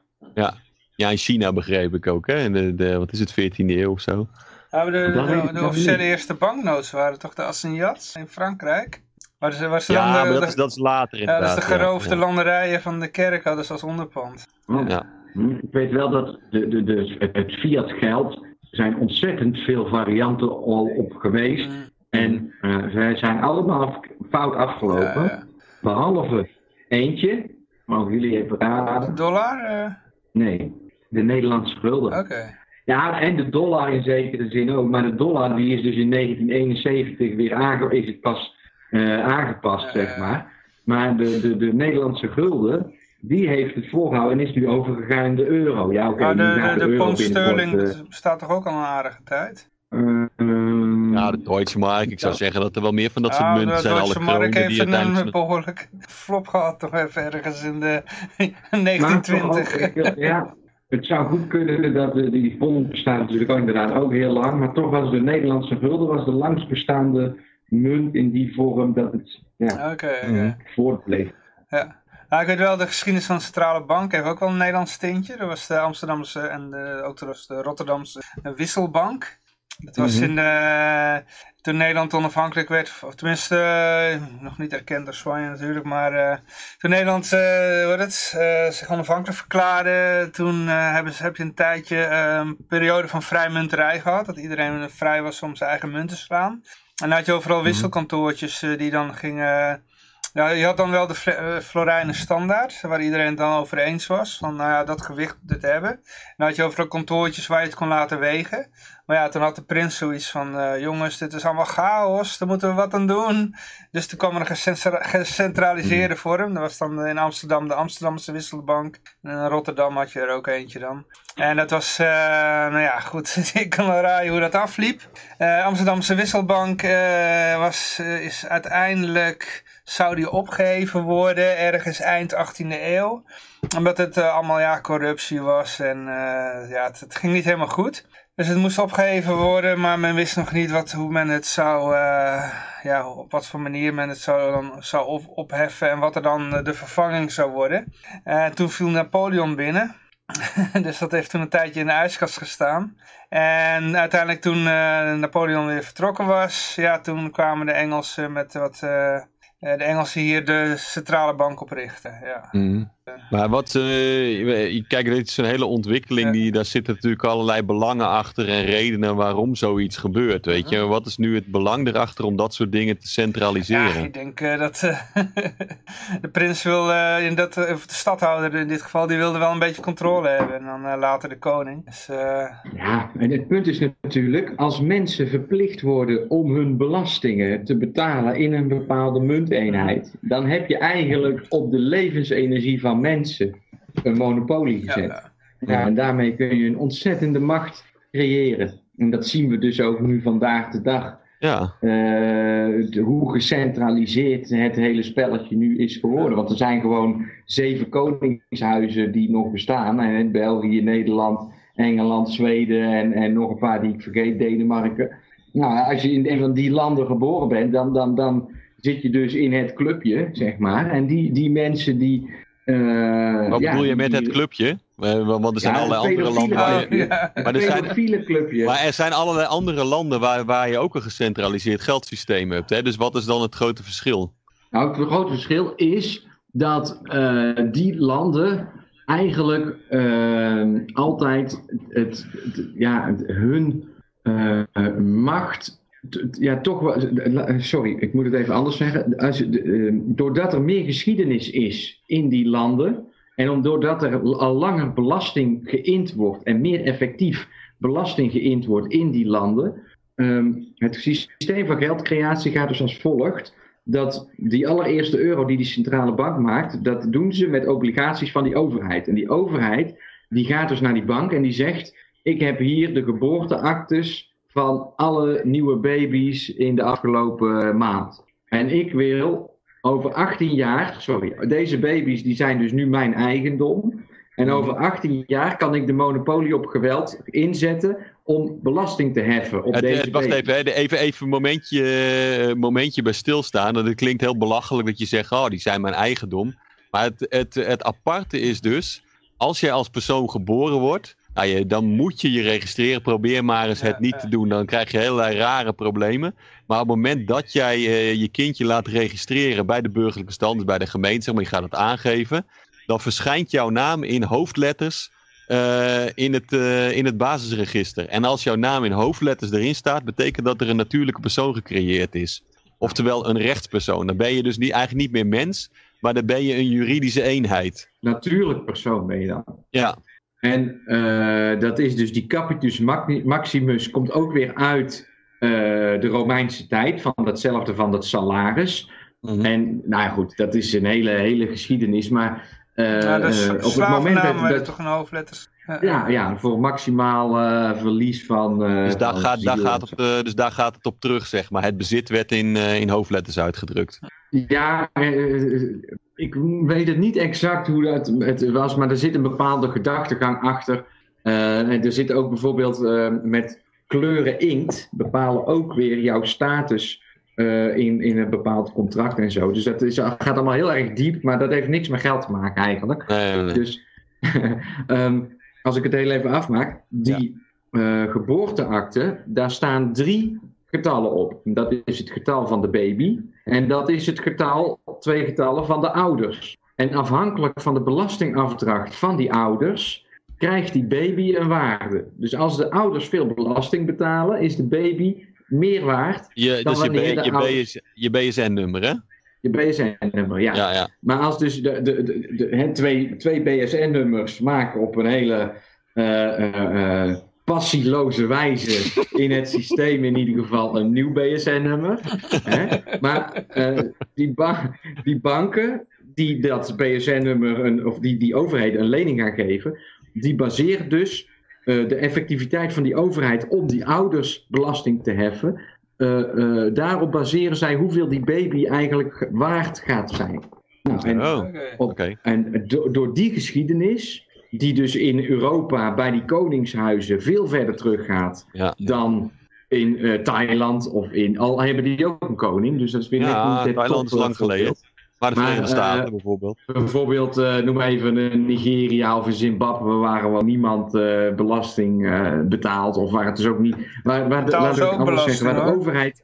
Ja, in China begreep ik ook, hè? In de, de, wat is het, 14e eeuw of zo? Ja, maar de, de, de officiële eerste banknotes waren toch de assignats in Frankrijk? Waar ze, waar ze Ja, de, maar dat de- is, dat is later ja, dat inderdaad. is de geroofde ja. landerijen van de kerk hadden ze als onderpand. Want, Ja. Ik weet wel dat de, de, de, het, fiat geld er zijn ontzettend veel varianten al op geweest. Mm, En eh, zij zijn allemaal fout afgelopen. ja, ja. Behalve eentje. Mogen jullie even raden? Dollar? eh, Nee, de Nederlandse gulden. Oké. Ja, en de dollar in zekere zin ook. Maar de dollar die is dus in 1971 weer aange is het pas eh, aangepast, Ja, zeg ja. maar. Maar de, de, de Nederlandse gulden, die heeft het volgehouden en is nu overgegaan in de euro. Ja, oké, Maar nu de, de, de pond sterling eh, bestaat toch ook al een aardige tijd? ehm, Ja, de Deutsche Mark. Ik zou zeggen dat er wel meer van dat soort Ja, munten de zijn. Alle Deutsche Mark kronen heeft die een, uiteindelijk... een behoorlijk flop gehad toch even ergens in de Maar toch ook, 1920. ik wil- ja, het zou goed kunnen dat de, die pond bestaat natuurlijk ook inderdaad ook heel lang. Maar toch was de Nederlandse gulden was de langst bestaande munt in die vorm dat het ja. Mhm. voortbleef. Ja. Nou, ik weet wel, de geschiedenis van de centrale bank heeft ook wel een Nederlands tintje. Dat was de Amsterdamse en de, ook de Rotterdamse wisselbank. Dat was Mhm. in de, toen Nederland onafhankelijk werd, of tenminste eh, nog niet erkend door Spanje natuurlijk, maar eh, toen Nederland heet het, zich onafhankelijk verklaarde, toen hebben ze, heb je een tijdje een periode van vrijmunterij gehad, dat iedereen vrij was om zijn eigen munt te slaan. En dan had je overal wisselkantoortjes eh, die dan gingen... Ja, je had dan wel de Florijnen standaard, waar iedereen het dan over eens was. Van nou ja, dat gewicht dit hebben. En dan had je overal kantoortjes waar je het kon laten wegen. Maar ja, toen had de prins zoiets van, eh, jongens, dit is allemaal chaos, daar moeten we wat aan doen. Dus toen kwam er een gecentra- gecentraliseerde vorm. Dat was dan in Amsterdam de Amsterdamse wisselbank. En in Rotterdam had je er ook eentje dan. En dat was, eh, nou ja, goed, *laughs* ik kan wel raaien hoe dat afliep. Eh, Amsterdamse wisselbank was, is uiteindelijk, zou die opgeheven worden, ergens eind 18e eeuw. Omdat het allemaal ja, corruptie was en ja, het, het ging niet helemaal goed. Dus het moest opgeheven worden, maar men wist nog niet wat, hoe men het zou, eh, ja, op wat voor manier men het zou, dan, zou op, opheffen en wat er dan eh, de vervanging zou worden. En toen viel Napoleon binnen. *laughs* dus dat heeft toen een tijdje in de ijskast gestaan. En uiteindelijk toen Napoleon weer vertrokken was, ja, toen kwamen de Engelsen met wat... de Engelsen hier de centrale bank oprichten. Ja. Mhm. Maar wat, eh, je- kijk, dit is een hele ontwikkeling, Ja. die, daar zitten natuurlijk allerlei belangen achter en redenen waarom zoiets gebeurt, weet je. Wat is nu het belang erachter om dat soort dingen te Ja, centraliseren? ik denk eh, dat eh, *laughs* de prins wil, eh, in dat, of de stadhouder in dit geval, die wilde wel een beetje controle hebben. En dan later de koning. Dus, eh, Ja, en het punt is natuurlijk, als mensen verplicht worden om hun belastingen te betalen in een bepaalde munteenheid, dan heb je eigenlijk op de levensenergie van mensen een monopolie gezet. ja. Ja, en daarmee kun je een ontzettende macht creëren. En dat zien we dus ook nu vandaag de dag. Ja, Eh, de- hoe gecentraliseerd het hele spelletje nu is geworden. Want er zijn gewoon zeven koningshuizen die nog bestaan. Hè? België, Nederland, Engeland, Zweden en, en nog een paar die ik vergeet, Denemarken. Nou, als je in een van die landen geboren bent, dan, dan, dan zit je dus in het clubje, zeg maar. En die, die mensen die... eh, wat ja, bedoel je met het clubje? Eh, Want er zijn Ja, allerlei andere landen waar je... Maar er zijn, clubje. Maar er zijn allerlei andere landen waar, waar je ook een gecentraliseerd geldsysteem hebt. Hè? Dus wat is dan het grote verschil? Nou, het grote verschil is dat eh, die landen eigenlijk altijd het, het- ja, het- hun macht. Ja, toch wel. Sorry, ik moet het even anders zeggen. Eh, doordat er meer geschiedenis is in die landen. En om- doordat er al langer belasting geïnd wordt en meer effectief belasting geïnd wordt in die landen. ehm, het systeem van geldcreatie gaat dus als volgt dat die allereerste euro die die centrale bank maakt, dat doen ze met obligaties van die overheid. En die overheid die gaat dus naar die bank en die zegt: Ik heb hier de geboorteactes van alle nieuwe baby's in de afgelopen maand. En ik wil over 18 jaar, sorry, deze baby's die zijn dus nu mijn eigendom. En over 18 jaar kan ik de monopolie op geweld inzetten om belasting te heffen op Het, deze eh, wacht baby's. even, even, even een momentje, eh, momentje bij stilstaan. Dat klinkt heel belachelijk dat je zegt, oh, die zijn mijn eigendom. Maar het, het, het aparte is dus, als jij als persoon geboren wordt, je, dan moet je je registreren. Probeer maar eens Ja, het niet ja. te doen. Dan krijg je hele rare problemen. Maar op het moment dat jij eh, je kindje laat registreren bij de burgerlijke stand, dus bij de gemeente, zeg maar, je gaat het aangeven, dan verschijnt jouw naam in hoofdletters eh, in, het, eh, in het basisregister. En als jouw naam in hoofdletters erin staat, betekent dat er een natuurlijke persoon gecreëerd is. Oftewel een rechtspersoon. Dan ben je dus niet, eigenlijk niet meer mens, maar dan ben je een juridische eenheid. Natuurlijk persoon ben je dan. Ja, En eh, dat is dus die Capitus Maximus, komt ook weer uit eh, de Romeinse tijd, van datzelfde van dat salaris. Mhm. En nou ja, goed, dat is een hele, hele geschiedenis, maar eh, Ja, dus op het moment dat, dat toch in hoofdletters. Ja. ja, ja, voor maximaal eh, verlies van. eh, dus, daar van gaat, daar gaat het, eh, dus daar gaat het op terug, zeg maar. Het bezit werd in, eh, in hoofdletters uitgedrukt. Ja, eh, ik weet het niet exact hoe dat het was, maar er zit een bepaalde gedachtegang achter. Eh, en er zit ook bijvoorbeeld eh, met kleuren inkt, bepalen ook weer jouw status eh, in, in een bepaald contract en zo. Dus dat is, gaat allemaal heel erg diep, maar dat heeft niks met geld te maken eigenlijk. Nee, nee, nee. Dus *laughs* ehm, als ik het heel even afmaak, die eh, geboorteakte, daar staan drie getallen op. Dat is het getal van de baby en dat is het getal, twee getallen van de ouders. En afhankelijk van de belastingafdracht van die ouders, krijgt die baby een waarde. Dus als de ouders veel belasting betalen, is de baby meer waard. Je, dan dus je, B- ouders- BS, je BSN-nummer, hè? Je BSN-nummer, ja. Ja, ja. Maar als dus de, de, de, de- hè, twee, twee BSN-nummers maken op een hele eh, passieloze wijze *laughs* in het systeem in ieder geval een nieuw BSN-nummer. Maar die, ba- die banken die dat BSN-nummer, een- of die, die overheden een lening gaan geven, die baseren dus de effectiviteit van die overheid om die ouders belasting te heffen. Eh, eh, daarop baseren zij hoeveel die baby eigenlijk waard gaat zijn. Nou, en Oh, Oké. op- oké. en do- door die geschiedenis, die dus in Europa bij die koningshuizen veel verder teruggaat Ja. dan in eh, Thailand of in. Al hebben die ook een koning, dus dat is weer net Ja, niet het Thailand is lang geleden. Maar de Maar, Verenigde eh, Staten bijvoorbeeld. Bijvoorbeeld, eh, noem even een Nigeria of een Zimbabwe, waar wel niemand eh, belasting eh, betaalt. Of waar het dus ook niet. Waar, waar de, laat ik anders zeggen, waar de overheid.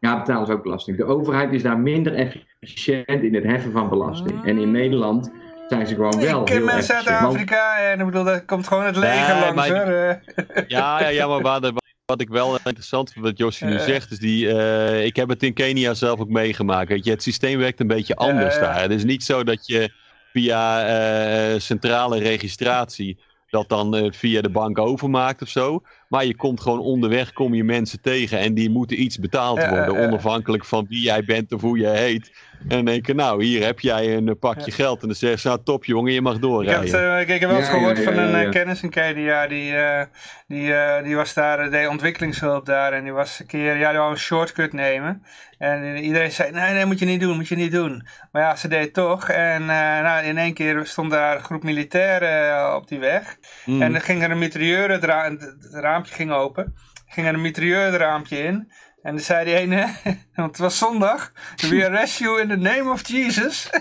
Ja, betalen ze ook belasting. De overheid is daar minder efficiënt in het heffen van belasting. En in Nederland zijn ze gewoon wel. Ik ken heel mensen uit Afrika en ik bedoel, daar komt gewoon het leger Nee, langs maar- hoor. eh. Ja, ja, ja maar wat, wat ik wel interessant vind, wat Josje nu Eh. zegt, is die. eh, ik heb het in Kenia zelf ook meegemaakt. Weet je, het systeem werkt een beetje anders ja. daar. Het is niet zo dat je via eh, centrale registratie dat dan eh, via de bank overmaakt of zo. Maar je komt gewoon onderweg, kom je mensen tegen en die moeten iets betaald Ja, worden. ja, ja. Onafhankelijk van wie jij bent of hoe jij heet. En dan denk je, nou, hier heb jij een pakje geld. En dan zeg je, nou top jongen, je mag Ik, had, doorrijden. eh, ik, ik heb wel eens Ja, gehoord ja, ja, van een ja, eh, ja. kennis in KDA, die, eh, die, eh, die was daar, deed ontwikkelingshulp daar en die was een keer, ja, die wou een shortcut nemen. En iedereen zei, nee, nee, moet je niet doen, moet je niet doen. Maar ja, ze deed het toch. En eh, nou, in één keer stond daar een groep militairen op die weg. Hmm. En dan ging er een mitrailleur, het, ra- het raampje ging open. Ging er een mitrailleur het raampje in. En dan zei die ene, *laughs* want het was zondag, we arrest you in the name of Jesus. *laughs*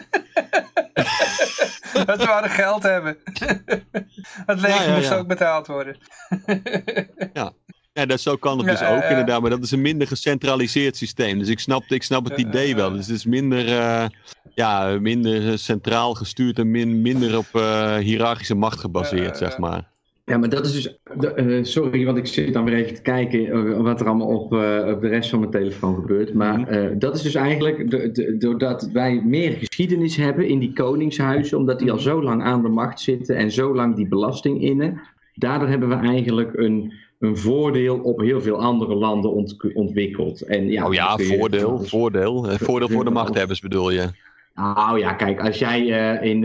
dat we hadden geld hebben. *laughs* het leger Ja, ja, moest ja. ook betaald worden. Ja, dat, zo kan het dus Ja, ook ja. inderdaad. Maar dat is een minder gecentraliseerd systeem. Dus ik snap, ik snap het Ja, idee ja, wel. ja. Dus het is minder, eh, ja, minder centraal gestuurd en min, minder op eh hiërarchische macht gebaseerd, Ja, ja, zeg maar. Ja, maar dat is dus. eh, sorry, want ik zit dan weer even te kijken eh, wat er allemaal op, eh, op de rest van mijn telefoon gebeurt. Maar Mhm. dat is dus eigenlijk de- de- doordat wij meer geschiedenis hebben in die koningshuizen, omdat die al Mhm. zo lang aan de macht zitten en zo lang die belasting innen. Daardoor hebben we eigenlijk een, een voordeel op heel veel andere landen ont- ontwikkeld. En ja, oh ja, kun je- voordeel, voordeel. Voordeel voor de machthebbers bedoel je. Nou ja, kijk, als jij, in,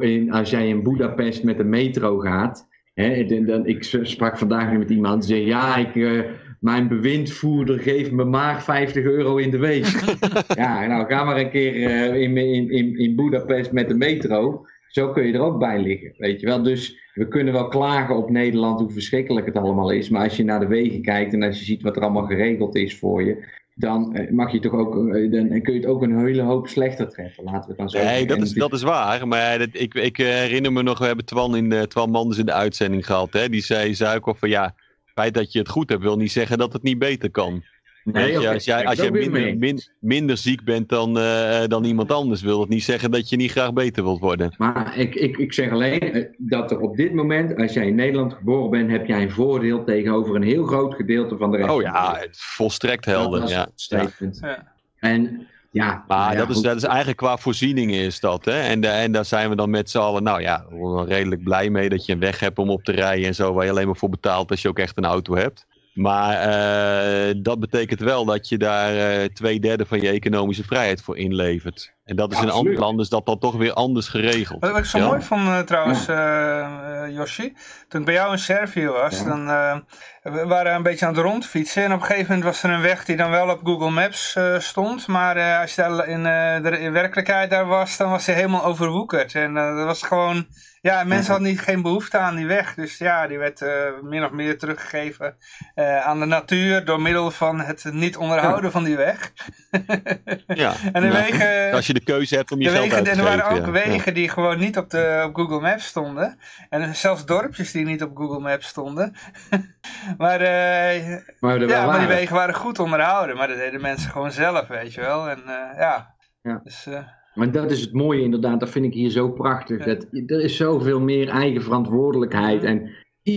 in, als jij in Budapest met de metro gaat. Hè, dan, ik sprak vandaag met iemand die zei: Ja, ik, eh, mijn bewindvoerder geeft me maar 50 euro in de week. *laughs* ja, nou ga maar een keer eh, in, in, in, in Budapest met de metro. Zo kun je er ook bij liggen, weet je wel. Dus we kunnen wel klagen op Nederland hoe verschrikkelijk het allemaal is. Maar als je naar de wegen kijkt en als je ziet wat er allemaal geregeld is voor je. Dan eh, mag je toch ook, eh, dan kun je het ook een hele hoop slechter treffen. Laten we het dan zo Nee, dat is, dat is waar. Maar dat, ik, ik eh, herinner me nog, we hebben Twan, in de, Twan Manders in de uitzending gehad. Hè? Die zei, zei ook al van ja, het feit dat je het goed hebt wil niet zeggen dat het niet beter kan. Nee, als jij, als jij minder, min- minder ziek bent dan, eh, dan iemand anders, wil dat niet zeggen dat je niet graag beter wilt worden. Maar ik, ik, ik zeg alleen eh, dat er op dit moment, als jij in Nederland geboren bent, heb jij een voordeel tegenover een heel groot gedeelte van de rest. Oh van de ja, wereld. het volstrekt Dat helder. is Ja. het statement. Ja. En ja, Maar nou ja, dat, is, dat is eigenlijk qua voorzieningen is dat. Hè? En, da- en daar zijn we dan met z'n allen, nou ja, redelijk blij mee dat je een weg hebt om op te rijden en zo, waar je alleen maar voor betaalt als je ook echt een auto hebt. Maar eh, dat betekent wel dat je daar eh, twee derde van je economische vrijheid voor inlevert. En dat is Ja, in andere landen is dat dan toch weer anders geregeld. Wat, ik zo Ja. mooi vond eh, trouwens, Yoshi, toen ik bij jou in Servië was, Ja. dan eh, we waren een beetje aan het rondfietsen en op een gegeven moment was er een weg die dan wel op Google Maps eh, stond, maar eh, als je daar in, eh, de, in werkelijkheid daar was, dan was hij helemaal overwoekerd. En dat was gewoon, ja, mensen hadden niet, geen behoefte aan die weg, dus ja, die werd eh, min of meer teruggegeven eh, aan de natuur door middel van het niet onderhouden van die weg. Ja. *laughs* En de Ja. wegen... Als je de keuze hebt om je geld wegen, uit te en er waren geven, ook ja. wegen die gewoon niet op, de, op Google Maps stonden. En zelfs dorpjes die niet op Google Maps stonden. *laughs* maar, eh, maar ja, maar die wegen waren goed onderhouden. Maar dat deden mensen gewoon zelf, weet je wel. En ja. Ja. Dus, Maar dat is het mooie inderdaad, dat vind ik hier zo prachtig. Dat, er is zoveel meer eigen verantwoordelijkheid. En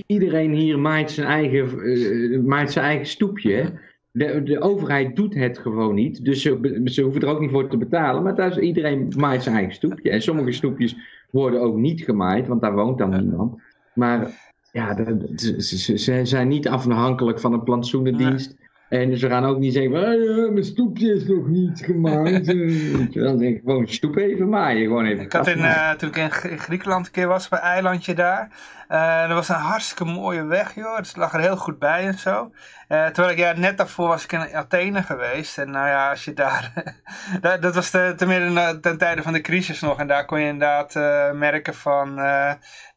iedereen hier maait zijn eigen, eh, maait zijn eigen stoepje. De, de overheid doet het gewoon niet. Dus ze, ze hoeven er ook niet voor te betalen. Maar thuis, iedereen maait zijn eigen stoepje. En sommige stoepjes worden ook niet gemaaid, want daar woont dan niemand. Maar ja, de- ze- ze zijn niet afhankelijk van een plantsoenendienst. En ze gaan ook niet zeggen, van, "Ah, ja, mijn stoepje is nog niet gemaaid. *laughs* Eh. Dan denk ik, gewoon stoep even maaien. Gewoon even ik had in, eh, toen ik in Griekenland een keer was, bij eilandje daar. Eh er was een hartstikke mooie weg, joh. Het lag er heel goed bij en zo. Eh, terwijl ik, ja, net daarvoor was ik in Athene geweest. En nou ja, als je daar... *laughs* daar- dat was te, te midden eh, ten tijde van de crisis nog. En daar kon je inderdaad merken van...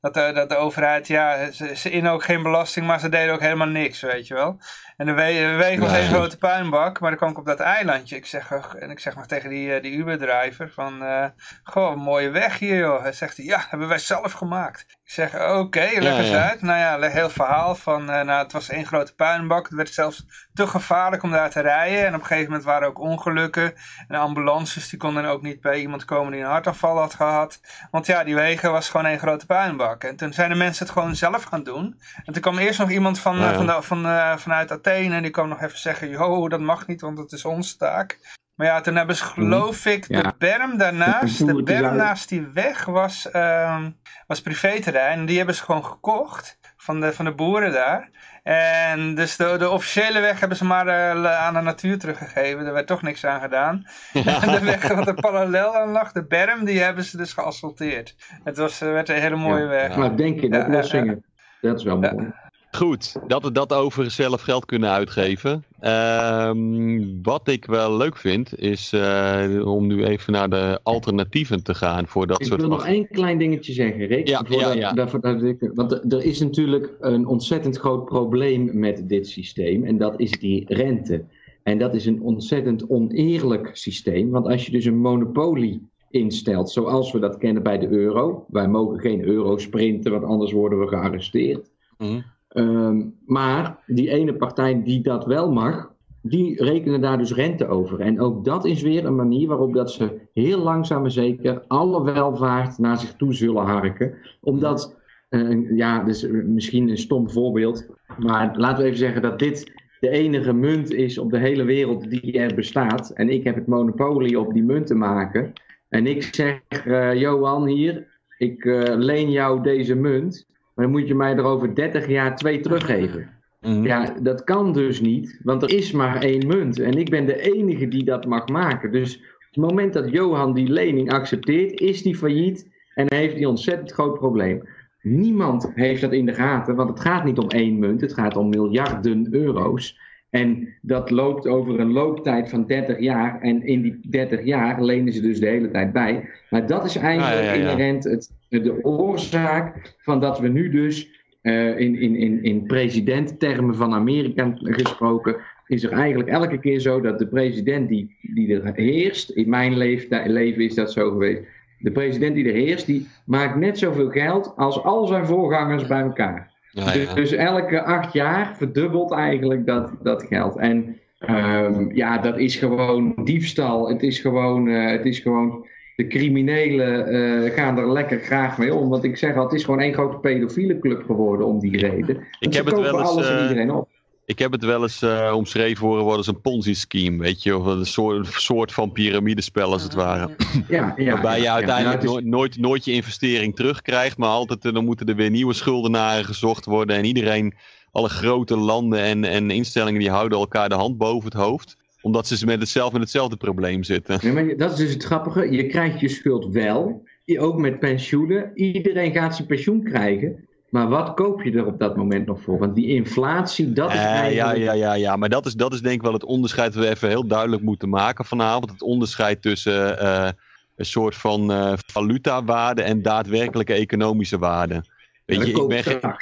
dat, de, dat de overheid, ja, ze, ze innen ook geen belasting, maar ze deden ook helemaal niks, weet je wel. En de, we de wegen was Nee. één grote puinbak, maar dan kwam ik op dat eilandje. Ik zeg, en ik zeg maar tegen die, die Uber-driver van, eh, goh, een mooie weg hier joh. Hij zegt, ja, hebben wij zelf gemaakt. Ik zeg, oké, leg Ja, eens ja. uit. Nou ja, leg heel verhaal van, eh, nou het was één grote puinbak. Het werd zelfs te gevaarlijk om daar te rijden. En op een gegeven moment waren er ook ongelukken. En ambulances die konden ook niet bij iemand komen die een hartaanval had gehad. Want ja, die wegen was gewoon één grote puinbak. En toen zijn de mensen het gewoon zelf gaan doen. En toen kwam eerst nog iemand van, Ja, eh, van, de, van, eh, vanuit Athene. En die kwam nog even zeggen, joh, dat mag niet, want het is onze taak. Maar ja, toen hebben ze geloof ik de berm daarnaast, de berm naast die weg was, ehm was privéterrein. Die hebben ze gewoon gekocht van de, van de boeren daar. En dus de, de officiële weg hebben ze maar uh, aan de natuur teruggegeven. Er werd toch niks aan gedaan. *laughs* En de weg wat er parallel aan lag, de berm, die hebben ze dus geasfalteerd. Het was, werd een hele mooie Ja. weg. Maar denk je dat Ja, oplossingen? Dat is wel Ja. mooi. Goed, dat we dat over zelf geld kunnen uitgeven. Ehm, wat ik wel leuk vind, is eh, om nu even naar de alternatieven te gaan voor dat Ik soort wil nog één klein dingetje zeggen, Rick. Ja, voordat- ja, ja. daarvoor- ik- want er- is natuurlijk een ontzettend groot probleem met dit systeem. En dat is die rente. En dat is een ontzettend oneerlijk systeem. Want als je dus een monopolie instelt, zoals we dat kennen bij de euro. Wij mogen geen euro sprinten, want anders worden we gearresteerd. Mhm. Ehm, maar die ene partij die dat wel mag, die rekenen daar dus rente over. En ook dat is weer een manier waarop dat ze heel langzaam en zeker alle welvaart naar zich toe zullen harken. Omdat, eh, ja, dus misschien een stom voorbeeld, maar laten we even zeggen dat dit de enige munt is op de hele wereld die er bestaat. En ik heb het monopolie op die munt te maken. En ik zeg, eh, Johan hier, ik eh, leen jou deze munt. Maar dan moet je mij er over 30 jaar twee teruggeven. Mhm. Ja, dat kan dus niet, want er is maar één munt. En ik ben de enige die dat mag maken. Dus op het moment dat Johan die lening accepteert, is die failliet en heeft hij een ontzettend groot probleem. Niemand heeft dat in de gaten, want het gaat niet om één munt, het gaat om miljarden euro's. En dat loopt over een looptijd van 30 jaar. En in die 30 jaar lenen ze dus de hele tijd bij. Maar dat is eigenlijk Ja, ja, ja. inherent het, de oorzaak van dat we nu dus eh, in, in, in, in presidenttermen van Amerika gesproken, is er eigenlijk elke keer zo dat de president die, die er heerst, in mijn leeftijd, leven is dat zo geweest, de president die er heerst, die maakt net zoveel geld als al zijn voorgangers bij elkaar. Ja, ja. Dus elke acht jaar verdubbelt eigenlijk dat, dat geld. En ehm, ja, dat is gewoon diefstal. Het is gewoon, eh, het is gewoon de criminelen eh, gaan er lekker graag mee om. Want ik zeg al, het is gewoon één grote pedofiele club geworden om die reden. Ik heb het wel eens, alles eh, iedereen op. Ik heb het wel eens eh, omschreven horen worden als een Ponzi-scheme, weet je, of een soort, soort van piramidespel als het ware. *laughs* Ja, ja, Waarbij je ja. uiteindelijk Nou, is- nooit, nooit, je investering terugkrijgt, maar altijd eh, dan moeten er weer nieuwe schuldenaren gezocht worden. En iedereen, alle grote landen en, en instellingen, die houden elkaar de hand boven het hoofd. Omdat ze met hetzelfde, met hetzelfde probleem zitten. Nee, maar dat is dus het grappige. Je krijgt je schuld wel. Ook met pensioenen. Iedereen gaat zijn pensioen krijgen. Maar wat koop je er op dat moment nog voor? Want die inflatie, dat is Eh, ja, eigenlijk... ja, ja, ja, maar dat is, dat is denk ik wel het onderscheid dat we even heel duidelijk moeten maken vanavond. Het onderscheid tussen eh, een soort van eh valutawaarde en daadwerkelijke economische waarde. Weet Ja, je, ik ben, ge-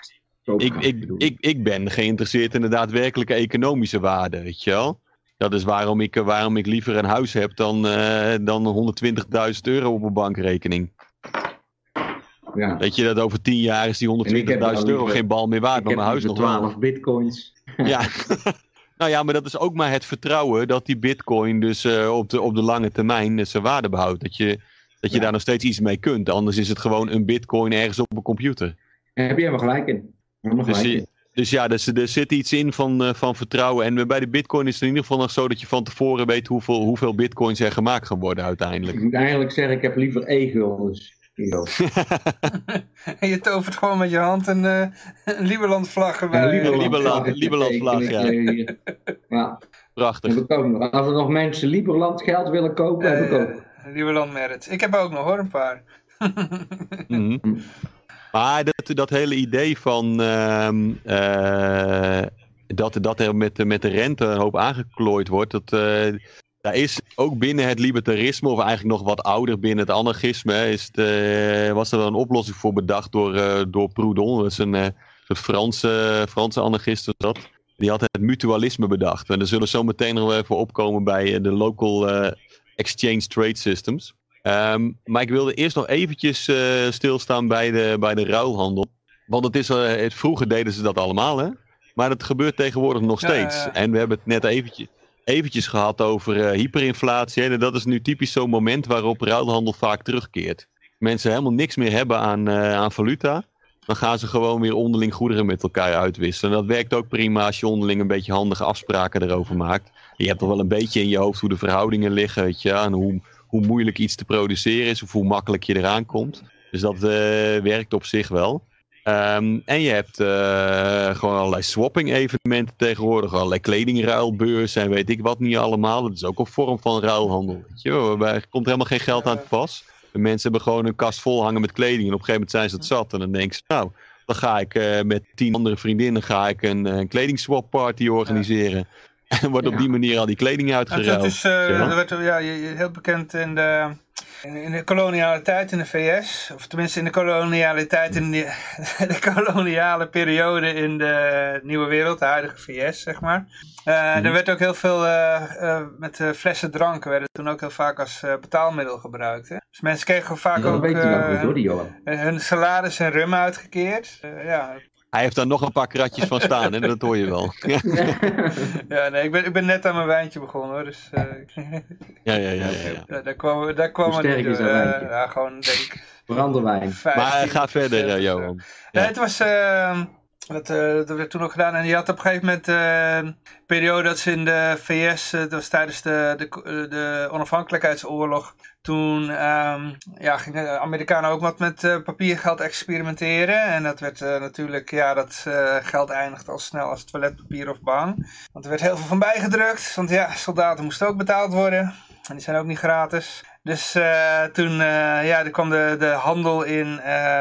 ik, ik, ik, ik ben geïnteresseerd in de daadwerkelijke economische waarde, weet je wel. Dat is waarom ik, waarom ik liever een huis heb dan, dan 120.000 euro op mijn bankrekening. Ja. Weet je, dat over 10 jaar is die En ik heb 120.000 wel euro geen bal meer waard, maar mijn huis nog wel. 12 bitcoins. *laughs* Ja. *laughs* nou ja, maar dat is ook maar het vertrouwen dat die bitcoin dus eh, op, de, op de lange termijn eh, zijn waarde behoudt. Dat je, dat je Ja. daar nog steeds iets mee kunt. Anders is het gewoon een bitcoin ergens op een computer. Daar heb je helemaal gelijk in. Helemaal Dus, gelijk je- in. dus ja, dus, er zit iets in van, eh, van vertrouwen. En bij de bitcoin is het in ieder geval nog zo dat je van tevoren weet hoeveel, hoeveel bitcoins er gemaakt gaan worden uiteindelijk. Ik moet eigenlijk zeggen, ik heb liever e-guldens. *laughs* En je tovert gewoon met je hand een, eh een Lieberland-vlag erbij. Ja, Lieberland- Lieberland- vlag, ja. Ja, Prachtig. heb ik ook nog. Als er nog mensen Lieberland geld willen kopen, heb ik ook. Eh, Lieberland Merit. Ik heb ook nog hoor, een paar. *laughs* Mhm. Maar dat, dat hele idee van ehm, eh, dat, dat er met, de- met de rente een hoop aangeklooid wordt, dat, eh, daar is ook binnen het libertarisme, of eigenlijk nog wat ouder binnen het anarchisme, is het, eh, was er wel een oplossing voor bedacht door, eh, door Proudhon. Dat is een eh, soort Franse, Franse anarchist dat. Die had het mutualisme bedacht. En daar zullen we zo meteen nog even opkomen bij de local exchange trade systems. Ehm, maar ik wilde eerst nog eventjes stilstaan bij de, bij de ruilhandel. Want het is, het, vroeger deden ze dat allemaal, hè? Maar dat gebeurt tegenwoordig nog Ja, steeds. ja, ja. En we hebben het net eventjes, eventjes gehad over eh, hyperinflatie. En dat is nu typisch zo'n moment waarop ruilhandel vaak terugkeert. Mensen helemaal niks meer hebben aan, eh, aan valuta. Dan gaan ze gewoon weer onderling goederen met elkaar uitwisselen. En dat werkt ook prima als je onderling een beetje handige afspraken erover maakt. Je hebt toch wel een beetje in je hoofd hoe de verhoudingen liggen, weet je. En hoe, hoe moeilijk iets te produceren is of hoe makkelijk je eraan komt. Dus dat eh, werkt op zich wel. Ehm, en je hebt uh, gewoon allerlei swapping evenementen tegenwoordig. Allerlei kledingruilbeurzen en weet ik wat niet allemaal. Dat is ook een vorm van ruilhandel. Weet je? Waarbij komt helemaal geen geld aan te pas. De mensen hebben gewoon een kast vol hangen met kleding. En op een gegeven moment zijn ze het zat. En dan denken ze, nou, dan ga ik uh, met tien andere vriendinnen ga ik een, een kledingswap party organiseren. *laughs* En wordt op die manier al die kleding uitgeruild. Dat is uh, werd, ja, heel bekend in de in de koloniale tijd in de VS, of tenminste in de koloniale tijd in de, *laughs* de koloniale periode in de nieuwe wereld, de huidige VS, zeg maar. Uh, Er werd ook heel veel uh, uh, met flessen dranken, werden toen ook heel vaak als betaalmiddel gebruikt. Hè? Dus mensen kregen vaak ja, ook hun, hun, salaris en rum uitgekeerd. ja, hij heeft daar nog een paar kratjes van staan, en dat hoor je wel. *laughs* ja, nee, ik ben, ik ben net aan mijn wijntje begonnen hoor. Dus, uh... ja, ja, ja, ja, ja. Daar kwam, daar kwam Hoe sterk is dat uh, ja, gewoon denk Brandewijn. Maar ga verder, uh, Johan. Ja. Nee, het was... Uh, dat, uh, dat werd toen nog gedaan. En je had op een gegeven moment uh, een periode dat ze in de VS, uh, dat was tijdens de, de, de onafhankelijkheidsoorlog, toen um, ja, gingen de Amerikanen ook wat met uh, papiergeld experimenteren. En dat werd uh, natuurlijk, ja, dat geld eindigt al snel als toiletpapier of bang. Want er werd heel veel van bijgedrukt. Want ja, soldaten moesten ook betaald worden. En die zijn ook niet gratis. Dus toen ja, er kwam de, de handel in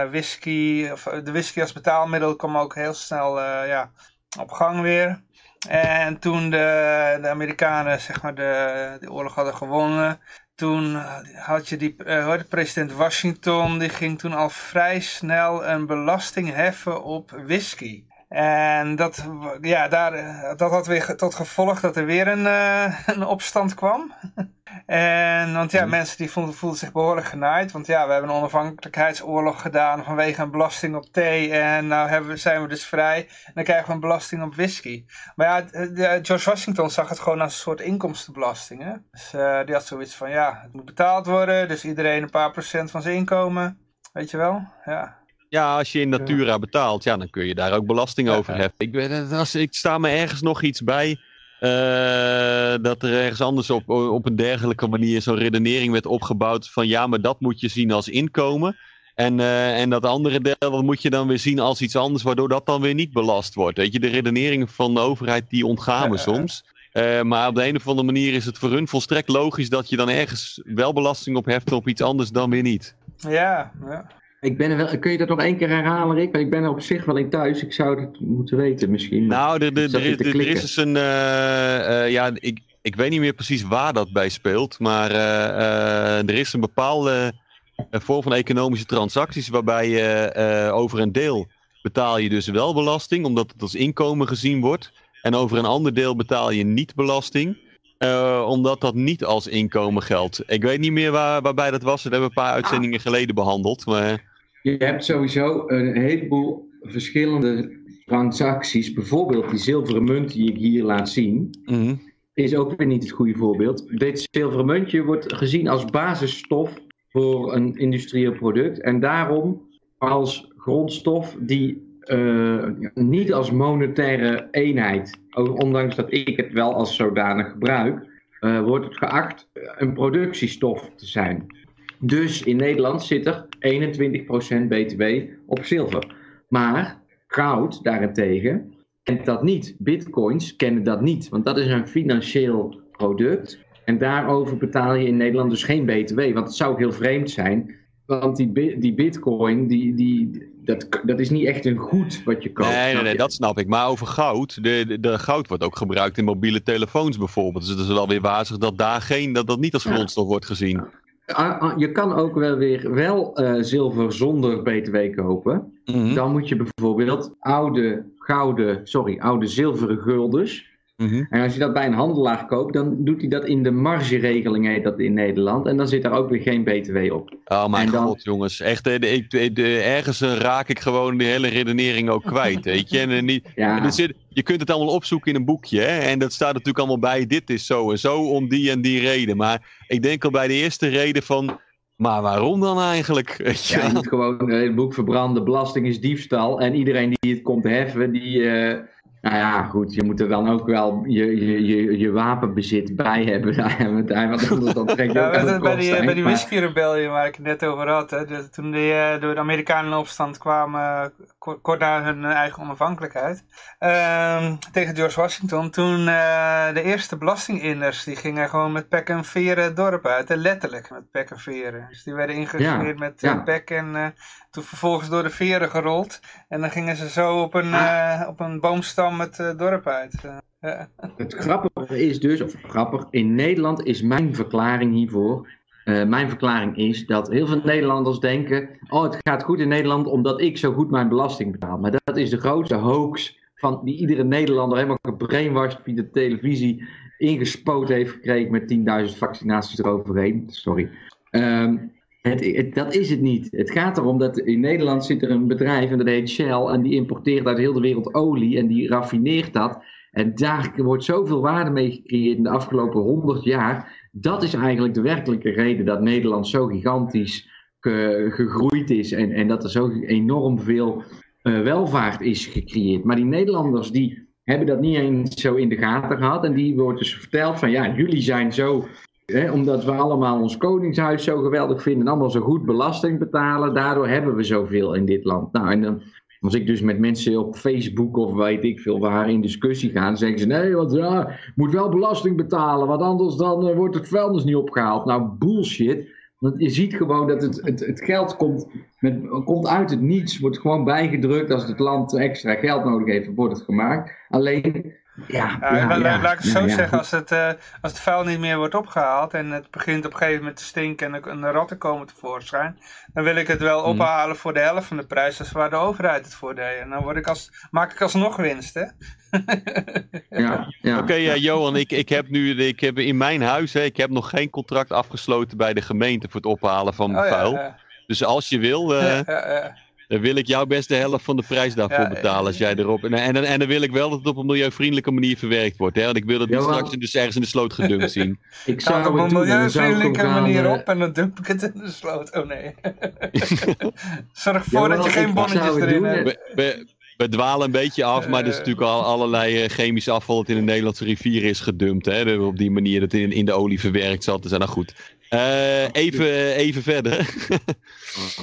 whisky, of de whisky als betaalmiddel kwam ook heel snel ja, op gang weer. En toen de, de Amerikanen zeg maar de, de oorlog hadden gewonnen, toen had je die, uh, president Washington, die ging toen al vrij snel een belasting heffen op whisky. En dat, ja, daar, dat had weer tot gevolg dat er weer een, *laughs* een opstand kwam. *laughs* en, want ja, mensen die voelden, voelden, zich behoorlijk genaaid. Want ja, we hebben een onafhankelijkheidsoorlog gedaan vanwege een belasting op thee. En nou hebben, zijn we dus vrij. En dan krijgen we een belasting op whisky. Maar ja, de, George Washington zag het gewoon als een soort inkomstenbelasting. Hè? Dus uh, die had zoiets van, ja, het moet betaald worden. Dus iedereen een paar procent van zijn inkomen. Weet je wel? Ja. Ja, als je in Natura betaalt, ja, dan kun je daar ook belasting over heffen. Ik, weet, als, ik sta me ergens nog iets bij uh, dat er ergens anders op, op een dergelijke manier zo'n redenering werd opgebouwd van ja, maar dat moet je zien als inkomen. En, uh, en dat andere deel dat moet je dan weer zien als iets anders, waardoor dat dan weer niet belast wordt. Weet je, de redeneringen van de overheid die ontgaan me soms. Uh, maar op de een of andere manier is het voor hun volstrekt logisch dat je dan ergens wel belasting op heft op iets anders dan weer niet. Ja, ja. Ik ben er wel, kun je dat nog één keer herhalen, Rick? Ik ben er op zich wel in thuis. Ik zou het moeten weten misschien. Nou, er, er, er, er is dus een... Uh, uh, ja, ik, ik weet niet meer precies waar dat bij speelt. Maar uh, er is een bepaalde vorm van economische transacties... waarbij je over een deel betaal je dus wel belasting... omdat het als inkomen gezien wordt. En over een ander deel betaal je niet belasting... Uh, omdat dat niet als inkomen geldt. Ik weet niet meer waar, waarbij dat was. Dat hebben we een paar uitzendingen geleden behandeld. Maar... Je hebt sowieso een heleboel verschillende transacties. Bijvoorbeeld die zilveren munt die ik hier laat zien. Mm -hmm. Is ook weer niet het goede voorbeeld. Dit zilveren muntje wordt gezien als basisstof voor een industrieel product. En daarom als grondstof die uh, niet als monetaire eenheid, ondanks dat ik het wel als zodanig gebruik, uh, wordt het geacht een productiestof te zijn. Dus in Nederland zit er 21% BTW op zilver. Maar goud daarentegen kent dat niet. Bitcoins kennen dat niet, want dat is een financieel product. En daarover betaal je in Nederland dus geen BTW, want het zou ook heel vreemd zijn. Want die, die bitcoin, die, die, dat, dat is niet echt een goed wat je koopt. Nee, nee, nee dat snap ik. Maar over goud, de, de, de, goud wordt ook gebruikt in mobiele telefoons bijvoorbeeld. Dus het is wel weer wazig dat daar geen, dat dat niet als grondstof ja. wordt gezien. Je kan ook wel weer wel uh, zilver zonder btw kopen. Mm -hmm. Dan moet je bijvoorbeeld oude gouden, sorry, oude zilveren guldens Mm -hmm. En als je dat bij een handelaar koopt, dan doet hij dat in de margeregeling, heet dat in Nederland. En dan zit daar ook weer geen BTW op. Oh mijn dan... god, jongens. Echt, de, de, de, ergens raak ik gewoon de hele redenering ook kwijt, *laughs* weet je. En, niet, ja. en zit, je kunt het allemaal opzoeken in een boekje, hè. En dat staat natuurlijk allemaal bij, dit is zo en zo om die en die reden. Maar ik denk al bij de eerste reden van... Maar waarom dan eigenlijk? *laughs* Je, ja, je moet gewoon het boek verbranden, belasting is diefstal. En iedereen die het komt heffen, die... Uh, Nou ja, goed, je moet er dan ook wel je, je, je, je wapenbezit bij hebben. Want anders dan trek je Ja, ook bij, aan de bij die, bij die whisky rebellion waar ik het net over had. Hè, dus toen die, eh, door de Amerikanen in opstand kwamen, eh, kort, kort na hun eh, eigen onafhankelijkheid. ehm, tegen George Washington. Toen de eerste belastinginners, die gingen gewoon met pek en veren het dorp uit. hè, letterlijk met pek en veren. Dus die werden ingegeneerd met ja. pek en toen vervolgens door de veren gerold. En dan gingen ze zo op een, Ah. eh, op een boomstam het eh, dorp uit. Eh. Het grappige is dus, of grappig, in Nederland is mijn verklaring hiervoor. mijn verklaring is dat heel veel Nederlanders denken: Oh, het gaat goed in Nederland omdat ik zo goed mijn belasting betaal. Maar dat is de grootste hoax van die iedere Nederlander helemaal gebrainwashed via de televisie ingespoten heeft gekregen met 10.000 vaccinaties eroverheen. Sorry. Ehm, het, dat is het niet. Het gaat erom dat in Nederland zit er een bedrijf en dat heet Shell en die importeert uit heel de wereld olie en die raffineert dat. En daar wordt zoveel waarde mee gecreëerd in de afgelopen 100 jaar. Dat is eigenlijk de werkelijke reden dat Nederland zo gigantisch ge- gegroeid is en, en dat er zo enorm veel eh, welvaart is gecreëerd. Maar die Nederlanders die hebben dat niet eens zo in de gaten gehad en die wordt dus verteld van ja, jullie zijn zo Omdat we allemaal ons koningshuis zo geweldig vinden en allemaal zo goed belasting betalen, daardoor hebben we zoveel in dit land. Nou, en dan, als ik dus met mensen op Facebook of weet ik veel waar in discussie ga, dan zeggen ze nee, want ja, moet wel belasting betalen, want anders dan eh, wordt het vuilnis niet opgehaald. Nou, bullshit. Want je ziet gewoon dat het, het, het geld komt, met, komt uit het niets, wordt gewoon bijgedrukt. Als het land extra geld nodig heeft, wordt het gemaakt. Alleen, ja, Ja, ja, la- la- ja, laat ik het zo ja, zeggen, als het, eh, als het vuil niet meer wordt opgehaald en het begint op een gegeven moment te stinken en er, en de ratten komen tevoorschijn, dan wil ik het wel Mhm. ophalen voor de helft van de prijs als waar de overheid het voor deed. En dan word ik als, maak ik alsnog winst, hè? Ja, *laughs* ja. Oké, ja, Johan, ik, ik heb nu ik heb in mijn huis, hè, ik heb nog geen contract afgesloten bij de gemeente voor het ophalen van mijn Oh vuil. ja, Dus als je wil, eh, ja, ja, ja. Dan wil ik jou best de helft van de prijs daarvoor Ja, betalen als jij erop. En, en, dan- en dan wil ik wel dat het op een milieuvriendelijke manier verwerkt wordt. Hè? Want ik wil het niet Johan. straks in de, ergens in de sloot gedumpt zien. *laughs* Ik het zou op het een doen, en dan zou ik milieuvriendelijke gaan, manier eh, op en dan dump ik het in de sloot. Oh nee. *laughs* Zorg ervoor Ja, dat je geen bonnetjes het erin doen, hebt. We, dwalen een beetje af, maar er is Eh. natuurlijk al allerlei eh, chemisch afval dat in de Nederlandse rivier is gedumpt. Hè? Op die manier dat in, in de olie verwerkt zat. Dus nou goed. Eh, even, even verder.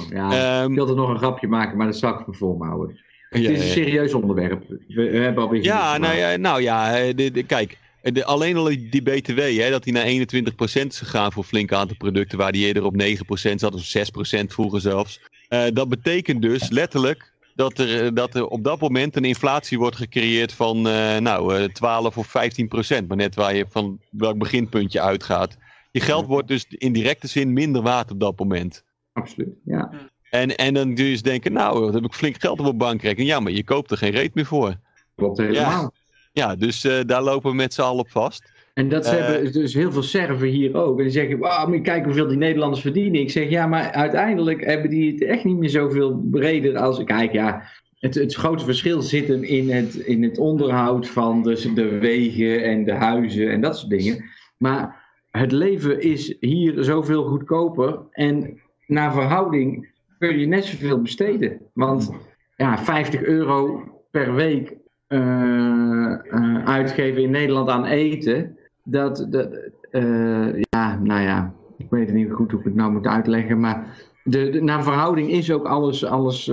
Ja, *laughs* Ehm, ik wilde nog een grapje maken, maar dat zal ik me voor me houden. Ja, het is een ja. serieus onderwerp. We, we hebben alweer Ja, nou ja, nou ja eh, de, de- kijk. De, alleen al die BTW, hè, dat die naar 21% is gegaan voor een flink aantal producten, waar die eerder op 9% zat, of 6% vroeger zelfs. Eh, dat betekent dus letterlijk dat er, eh, dat er op dat moment een inflatie wordt gecreëerd van eh, nou, eh, 12 of 15%, maar net waar je van welk beginpuntje uitgaat. Je geld wordt dus in directe zin minder waard op dat moment. Absoluut. Ja. En, en dan kun je eens denken, nou, dan heb ik flink geld op mijn bankrekening. Ja, maar je koopt er geen reet meer voor. Klopt helemaal. Ja, dus eh, daar lopen we met z'n allen op vast. En dat ze Eh. hebben dus heel veel Serven hier ook. En die zeggen, wauw, maar kijk hoeveel die Nederlanders verdienen. Ik zeg, ja, maar uiteindelijk hebben die het echt niet meer zoveel breder als... Kijk, ja, het, het grote verschil zit hem in het, in het onderhoud van dus de wegen en de huizen en dat soort dingen. Maar het leven is hier zoveel goedkoper. En naar verhouding kun je net zoveel besteden. Want ja, 50 euro per week eh, eh, uitgeven in Nederland aan eten. Dat, dat eh, ja, nou ja, ik weet niet goed hoe ik het nou moet uitleggen. Maar de, de, naar verhouding is ook alles, alles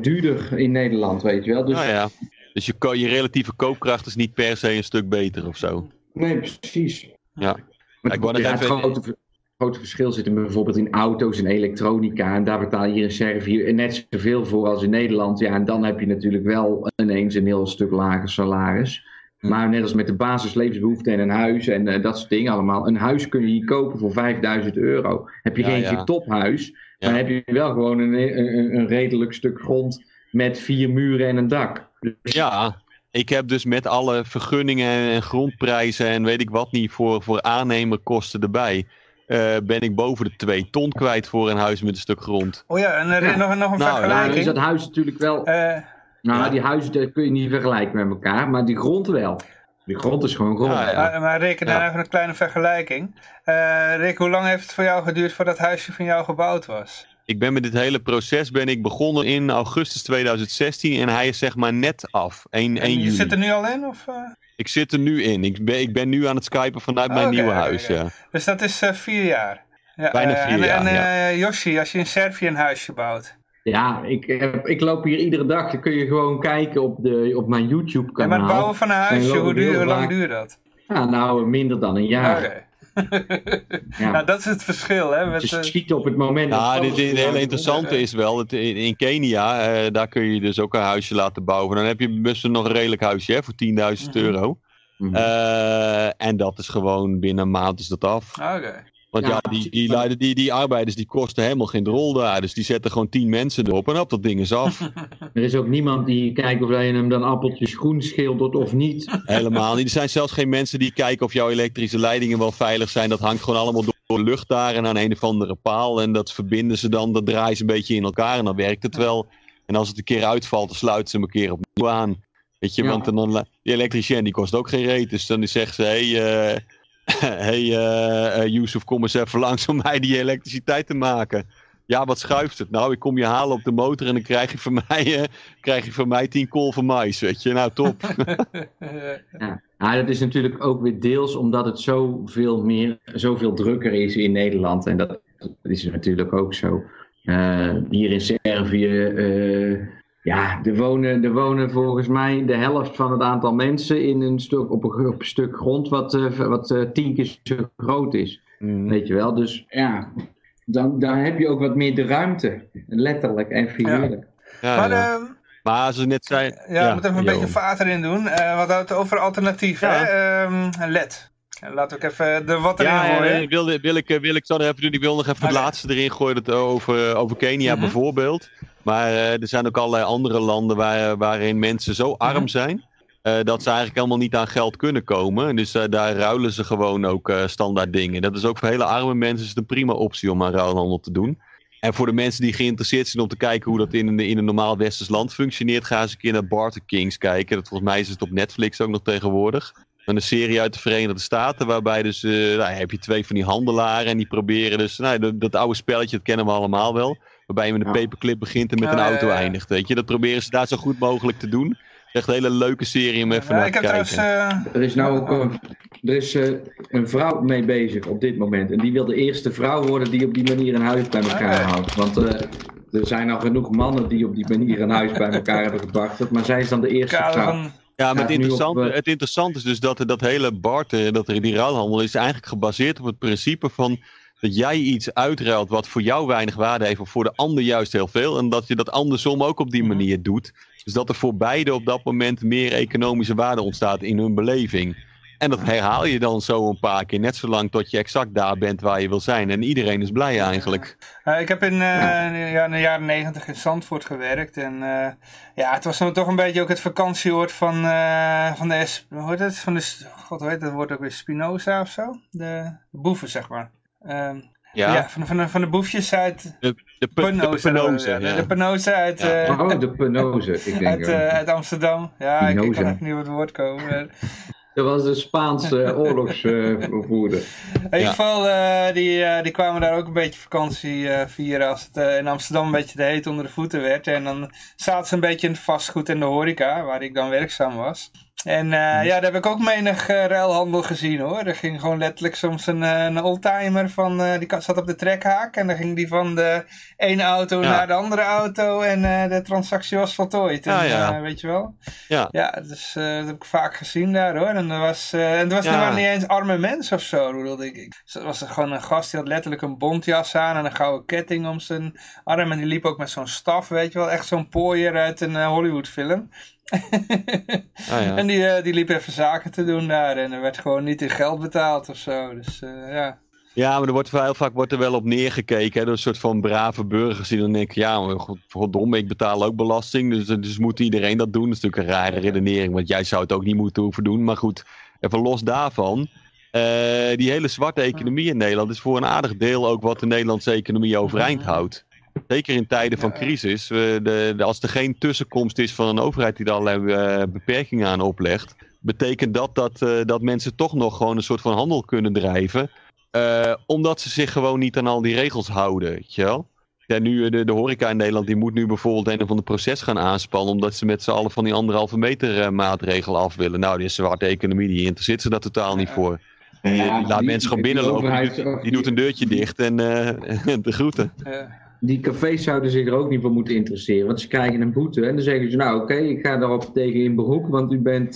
duurder in Nederland, weet je wel. Dus, Nou ja, dus je, je relatieve koopkracht is niet per se een stuk beter of zo. Nee, precies. Ja. Maar ik wou ja, het grote, grote verschil zit hem bijvoorbeeld in auto's en elektronica. En daar betaal je hier in Servië net zoveel voor als in Nederland. Ja, en dan heb je natuurlijk wel ineens een heel stuk lager salaris. Maar net als met de basislevensbehoeften en een huis en eh, dat soort dingen allemaal. Een huis kun je hier kopen voor 5000 euro. Heb je Ja, geen ja. tophuis, Ja. dan heb je wel gewoon een, een, een redelijk stuk grond met vier muren en een dak. Dus Ja, ik heb dus met alle vergunningen en grondprijzen en weet ik wat niet voor, voor aannemerkosten erbij. eh, ben ik boven de 2 ton kwijt voor een huis met een stuk grond. Oh ja, en er is Ja. nog, nog een Nou, ja, vergelijking. is dat huis natuurlijk wel Eh, Nou, Ja. die huizen dat kun je niet vergelijken met elkaar, maar die grond wel. Die grond is gewoon grond. Ja, ja. maar, maar reken dan Ja. even een kleine vergelijking. Eh Rick, hoe lang heeft het voor jou geduurd voordat het huisje van jou gebouwd was? Ik ben met dit hele proces ben ik begonnen in augustus 2016 en hij is zeg maar net af. 1, 1 En je zit er nu al in? Of, eh? Ik zit er nu in. Ik ben, ik ben nu aan het skypen vanuit mijn Oké, nieuwe huis. oké. Ja. Dus dat is eh, vier jaar. Ja, Bijna eh, vier en, jaar, En ja. eh, Yoshi, als je in Servië een huisje bouwt. Ja, ik, heb, ik loop hier iedere dag. Dan kun je gewoon kijken op, de, op mijn YouTube Ja, kanaal. maar het bouwen van een huisje, hoe, duur, hoe lang duurt dat? Ja, nou, minder dan een jaar. Ja. Nou, dat is het verschil, hè? Met, Dus eh, het schiet op het moment. Ja, dat dit, het hele interessante is wel, het, in, in Kenia, eh, daar kun je dus ook een huisje laten bouwen. Dan heb je best wel nog een redelijk huisje hè, voor 10.000 Mhm. euro. Mhm. Eh, en dat is gewoon binnen een maand is dat af. Oké. Want ja, Ja, die, die, die, die arbeiders die kosten helemaal geen rol daar. Dus die zetten gewoon 10 mensen erop en op dat ding is af. *laughs* Er is ook niemand die kijkt of je hem dan appeltjes groen schildert of niet. Helemaal niet. Er zijn zelfs geen mensen die kijken of jouw elektrische leidingen wel veilig zijn. Dat hangt gewoon allemaal door de lucht daar en aan een of andere paal. En dat verbinden ze dan, dat draaien ze een beetje in elkaar en dan werkt het wel. En als het een keer uitvalt, dan sluiten ze hem een keer opnieuw aan. Weet je, Ja. want dan, die elektricien die kost ook geen reet. Dus dan zegt ze, hé, hey, eh, *laughs* hey, eh, eh, Yusuf, kom eens even langs om mij die elektriciteit te maken. Ja, wat schuift het? Nou, ik kom je halen op de motor en dan krijg je van *laughs* mij, eh, krijg je van mij 10 kolven mais, weet je. Nou, top. *laughs* Ja. Ah, dat is natuurlijk ook weer deels omdat het zoveel, meer, zoveel drukker is in Nederland. En dat is natuurlijk ook zo. Eh, hier in Servië, eh, ja, er wonen, er wonen volgens mij de helft van het aantal mensen in een stuk, op, een, op een stuk grond wat, eh, wat eh, tien keer zo groot is. Mm. Weet je wel, dus ja, dan, dan heb je ook wat meer de ruimte. Letterlijk en figuurlijk. Ja, maar ja. ehm, Maar zoals ik net zei... ja, we moeten even een beetje vaart erin doen. Eh hadden het over alternatieven, Ja. hè? Ehm, LED. We ook even de wat erin Ja, gooien. wil, wil, ik, eh, wil ik zo nog even doen. Ik wil nog even het laatste erin gooien dat, over, over Kenia Mhm. bijvoorbeeld. Maar eh, er zijn ook allerlei andere landen waar, waarin mensen zo arm Mhm. zijn. eh, dat ze eigenlijk helemaal niet aan geld kunnen komen. Dus eh, daar ruilen ze gewoon ook eh, standaard dingen. Dat is ook voor hele arme mensen is het een prima optie om aan ruilhandel te doen. En voor de mensen die geïnteresseerd zijn om te kijken hoe dat in een, in een normaal westers land functioneert, ga eens een keer naar Barter Kings kijken. Dat, volgens mij is het op Netflix ook nog tegenwoordig. Met een serie uit de Verenigde Staten, waarbij dus, eh, nou, heb je twee van die handelaren en die proberen dus, nou, dat, dat oude spelletje, dat kennen we allemaal wel. Waarbij je met een Ja. paperclip begint en met een auto eindigt, weet je. Dat proberen ze daar zo goed mogelijk te doen. Het is echt een hele leuke serie om even Ja, naar ik te heb kijken. eh, Er is nou ook een, er is, eh, een vrouw mee bezig op dit moment. En die wil de eerste vrouw worden die op die manier een huis bij elkaar Oké. houdt. Want er zijn al genoeg mannen die op die manier een huis bij elkaar hebben gebracht. Maar zij is dan de eerste vrouw. Ja, maar het op, interessante, eh, het interessante is dus dat dat hele barter, dat er die ruilhandel is eigenlijk gebaseerd op het principe van dat jij iets uitruilt wat voor jou weinig waarde heeft, of voor de ander juist heel veel. En dat je dat andersom ook op die Mhm. manier doet. Dus dat er voor beide op dat moment meer economische waarde ontstaat in hun beleving. En dat herhaal je dan zo een paar keer, net zolang tot je exact daar bent waar je wil zijn. En iedereen is blij eigenlijk. Eh, ik heb in, eh, ja, in de jaren negentig in Zandvoort gewerkt. En eh, ja, het was dan toch een beetje ook het vakantieoord van, eh, van de... S- Hoe heet het? Van de, God, hoe heet dat woord ook weer? Spinoza of zo? De, de boeven, zeg maar. Ehm, Ja, ja, van, van, de, van de boefjes uit de, de, pe- de Penoze. ja, de, Penoze uit, Ja. eh, Oh, de penose. Ik *laughs* denk, uit, uit Amsterdam. Ja, ik, ik kan even niet op het woord komen. Dat was de Spaanse *laughs* oorlogsvoerder. In ieder Ja. geval, eh, die, eh, die kwamen daar ook een beetje vakantie eh, vieren als het eh, in Amsterdam een beetje te heet onder de voeten werd. En dan zaten ze een beetje in het vastgoed en de horeca, waar ik dan werkzaam was. En eh, ja, daar heb ik ook menig eh, ruilhandel gezien hoor. Er ging gewoon letterlijk soms een, eh, een oldtimer van, eh, die zat op de trekhaak. En dan ging die van de ene auto Ja. naar de andere auto en de transactie was voltooid. En, Ja, ja. weet je wel? Ja. Ja, dus dat heb ik vaak gezien daar hoor. En er was, en er was Ja. waren niet eens arme mensen of zo. bedoelde ik. ik. Dus er was er gewoon een gast die had letterlijk een bontjas aan en een gouden ketting om zijn arm. En die liep ook met zo'n staf, weet je wel. Echt zo'n pooier uit een Hollywood film. Ah, ja. En die, eh, die liep even zaken te doen daar. En er werd gewoon niet in geld betaald of zo. Dus eh, ja. Ja, maar er wordt heel vaak wordt er wel op neergekeken. Hè, door een soort van brave burgers die dan denken... Ja, goddomme, ik betaal ook belasting. Dus, dus moet iedereen dat doen. Dat is natuurlijk een rare redenering. Want jij zou het ook niet moeten hoeven doen. Maar goed, even los daarvan. eh, die hele zwarte economie in Nederland... is voor een aardig deel ook wat de Nederlandse economie overeind houdt. Zeker in tijden van crisis. De, de- als er geen tussenkomst is van een overheid die er allerlei eh, beperkingen aan oplegt... betekent dat dat, eh, dat mensen toch nog gewoon een soort van handel kunnen drijven... Eh, omdat ze zich gewoon niet aan al die regels houden, weet je wel? Ja, nu de, de horeca in Nederland die moet nu bijvoorbeeld een of ander proces gaan aanspannen. Omdat ze met z'n allen van die anderhalve meter uh, maatregel af willen. Nou, die zwarte economie, die interesseert ze daar totaal niet voor. Ja, die laat mensen gewoon binnenlopen. Die, doet, die doet een deurtje dicht en uh, *laughs* de groeten. Die cafés zouden zich er ook niet voor moeten interesseren. Want ze krijgen een boete en dan zeggen ze: Nou, oké, ik ga daarop tegen in beroep. Want u bent.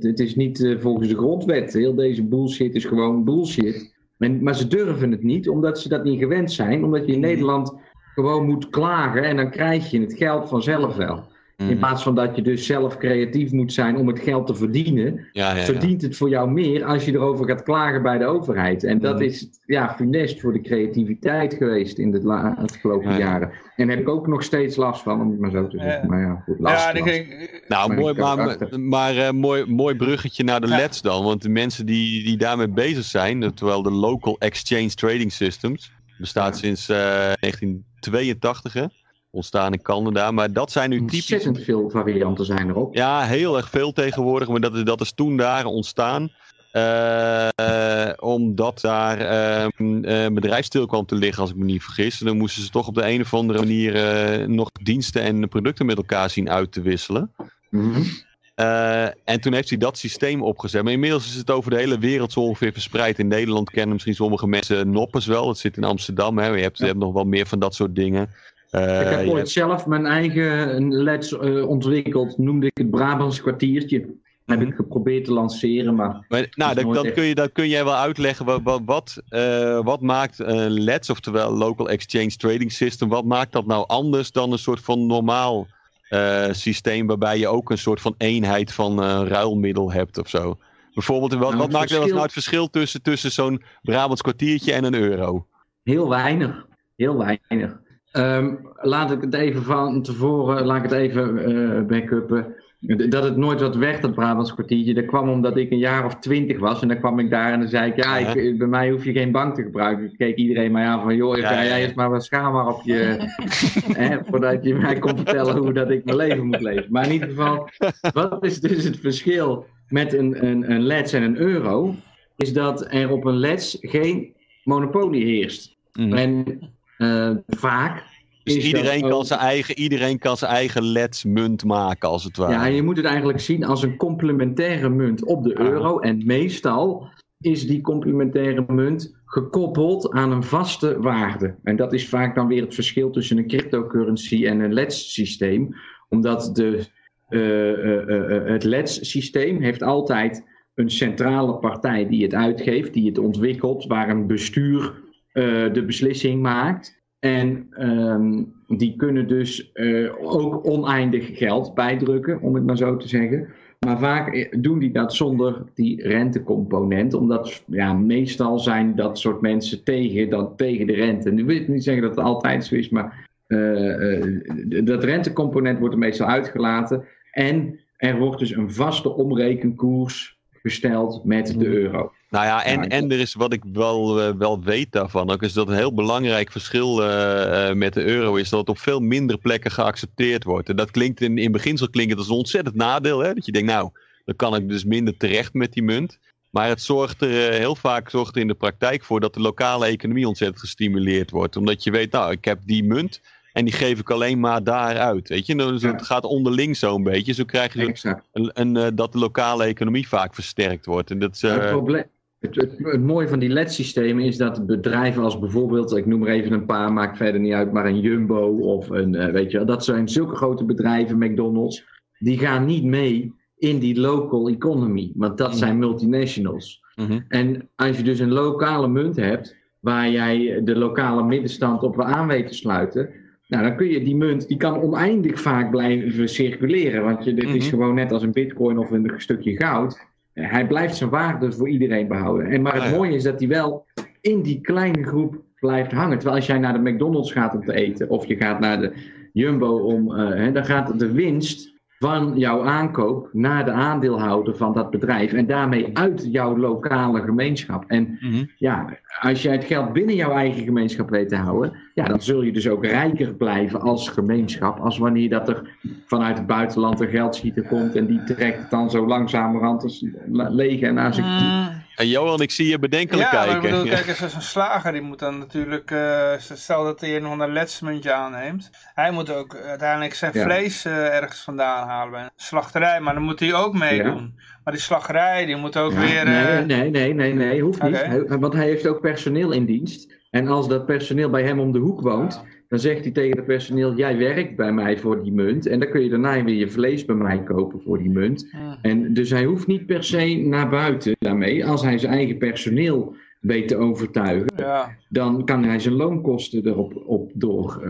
het is niet volgens de grondwet. Heel deze bullshit is gewoon bullshit maar ze durven het niet, omdat ze dat niet gewend zijn. Omdat je in mhm. Nederland gewoon moet klagen en dan krijg je het geld vanzelf wel. In mhm. plaats van dat je dus zelf creatief moet zijn om het geld te verdienen, verdient het voor jou meer als je erover gaat klagen bij de overheid. En dat mhm. is ja, funest voor de creativiteit geweest in de afgelopen jaren. En daar heb ik ook nog steeds last van, om het maar zo te zeggen. Maar ja, goed, last, ja, last. Nou, mooi, maar, maar uh, mooi, mooi bruggetje naar de LEDs dan. Want de mensen die, die daarmee bezig zijn, terwijl de Local Exchange Trading Systems, bestaat sinds uh, 1982 hè? Ontstaan in Canada. Maar dat zijn nu typisch... Ontzettend veel varianten zijn erop. Ja, heel erg veel tegenwoordig. Maar dat is, dat is toen daar ontstaan. Uh, omdat daar uh, bedrijf stil kwam te liggen, als ik me niet vergis. Dan moesten ze toch op de een of andere manier nog diensten en producten met elkaar zien uit te wisselen. Mm en toen heeft hij dat systeem opgezet. Maar inmiddels is het over de hele wereld zo ongeveer verspreid. In Nederland kennen misschien sommige mensen Noppes wel. Dat zit in Amsterdam. Hè. Je, hebt, je hebt nog wel meer van dat soort dingen. Uh, ik heb ooit zelf mijn eigen LEDs uh, ontwikkeld, noemde ik het Brabants kwartiertje. Dat heb ik mhm. geprobeerd te lanceren, maar... maar nou, dan, dan, kun je, dan kun jij wel uitleggen wat, wat, wat, uh, wat maakt LEDs, oftewel Local Exchange Trading System, wat maakt dat nou anders dan een soort van normaal systeem waarbij je ook een soort van eenheid van ruilmiddel hebt of zo? Bijvoorbeeld, wat, nou, wat maakt verschil... nou het verschil tussen, tussen zo'n Brabants kwartiertje en een euro? Heel weinig. Heel weinig. Um, laat ik het even van tevoren, laat ik het even uh, backuppen. Dat het nooit wat werd, dat Brabants kwartiertje. Dat kwam omdat ik een jaar of twintig was. En dan kwam ik daar en dan zei ik, ja, ik, bij mij hoef je geen bank te gebruiken. Ik keek iedereen mij aan van, joh, jij eens maar wat schaam maar op je... *laughs* hè, voordat je mij kon vertellen hoe dat ik mijn leven moet leven. Maar in ieder geval, wat is dus het verschil met een, een, een LEDS en een euro? Is dat er op een LEDS geen monopolie heerst. Mm. En uh, vaak. Dus iedereen, kan zijn eigen, iedereen kan zijn eigen LEDs-munt maken, als het ware. Ja, je moet het eigenlijk zien als een complementaire munt op de euro. En meestal is die complementaire munt gekoppeld aan een vaste waarde. En dat is vaak dan weer het verschil tussen een cryptocurrency en een LEDs-systeem. Omdat de, uh, uh, het LEDs-systeem heeft altijd een centrale partij die het uitgeeft, die het ontwikkelt, waar een bestuur de beslissing maakt. En um, die kunnen dus uh, ook oneindig geld bijdrukken, om het maar zo te zeggen. Maar vaak eh, doen die dat zonder die rentecomponent, omdat ja, meestal zijn dat soort mensen tegen, dat, tegen de rente. Nu wil ik niet zeggen dat het altijd zo is, maar uh, uh, dat rentecomponent wordt er meestal uitgelaten. En er wordt dus een vaste omrekenkoers gesteld met de euro. Nou ja, en, en er is wat ik wel, uh, wel weet daarvan ook, is dat een heel belangrijk verschil uh, met de euro is dat het op veel minder plekken geaccepteerd wordt. En dat klinkt in, in beginsel klinkt het als een ontzettend nadeel. Hè? Dat je denkt, nou, dan kan ik dus minder terecht met die munt. Maar het zorgt er heel vaak zorgt er in de praktijk voor dat de lokale economie ontzettend gestimuleerd wordt. Omdat je weet, nou, ik heb die munt en die geef ik alleen maar daaruit. Weet je, dus het gaat onderling zo'n beetje. Zo krijg je een, een, dat de lokale economie vaak versterkt wordt. En dat, het probleem het, het, mooie van die LED-systemen is dat bedrijven als bijvoorbeeld, ik noem er even een paar, maakt verder niet uit, maar een Jumbo of een, uh, weet je, dat zijn zulke grote bedrijven, McDonald's, die gaan niet mee in die local economy, want dat zijn multinationals. Mhm. En als je dus een lokale munt hebt, waar jij de lokale middenstand op aan weet te sluiten, nou, dan kun je die munt, die kan oneindig vaak blijven circuleren, want je, dit is mhm. gewoon net als een bitcoin of een stukje goud hij blijft zijn waarde voor iedereen behouden. En, maar het ah, mooie is dat hij wel in die kleine groep blijft hangen. Terwijl als jij naar de McDonald's gaat om te eten, of je gaat naar de Jumbo om, uh, hè, dan gaat de winst van jouw aankoop naar de aandeelhouder van dat bedrijf en daarmee uit jouw lokale gemeenschap. En mhm. ja, als jij het geld binnen jouw eigen gemeenschap weet te houden, ja, dan zul je dus ook rijker blijven als gemeenschap, als wanneer dat er vanuit het buitenland een geldschieter komt en die trekt dan zo langzamerhand als leeg en naar zich toe. En Johan, ik zie je bedenkelijk ja, maar kijken. ik bedoel, kijk *laughs* eens, een slager die moet dan natuurlijk, uh, stel dat hij een of ander letsmuntje aanneemt. Hij moet ook uiteindelijk zijn Ja. vlees uh, ergens vandaan halen bij een slachterij, maar dan moet hij ook meedoen. Maar die slachterij, die moet ook Ja, weer... nee, uh, nee, nee, nee, nee, hoeft niet. Want hij heeft ook personeel in dienst. En als dat personeel bij hem om de hoek woont, dan zegt hij tegen het personeel: Jij werkt bij mij voor die munt. En dan kun je daarna weer je vlees bij mij kopen voor die munt. En dus hij hoeft niet per se naar buiten daarmee. Als hij zijn eigen personeel weet te overtuigen, Ja, dan kan hij zijn loonkosten erop op door.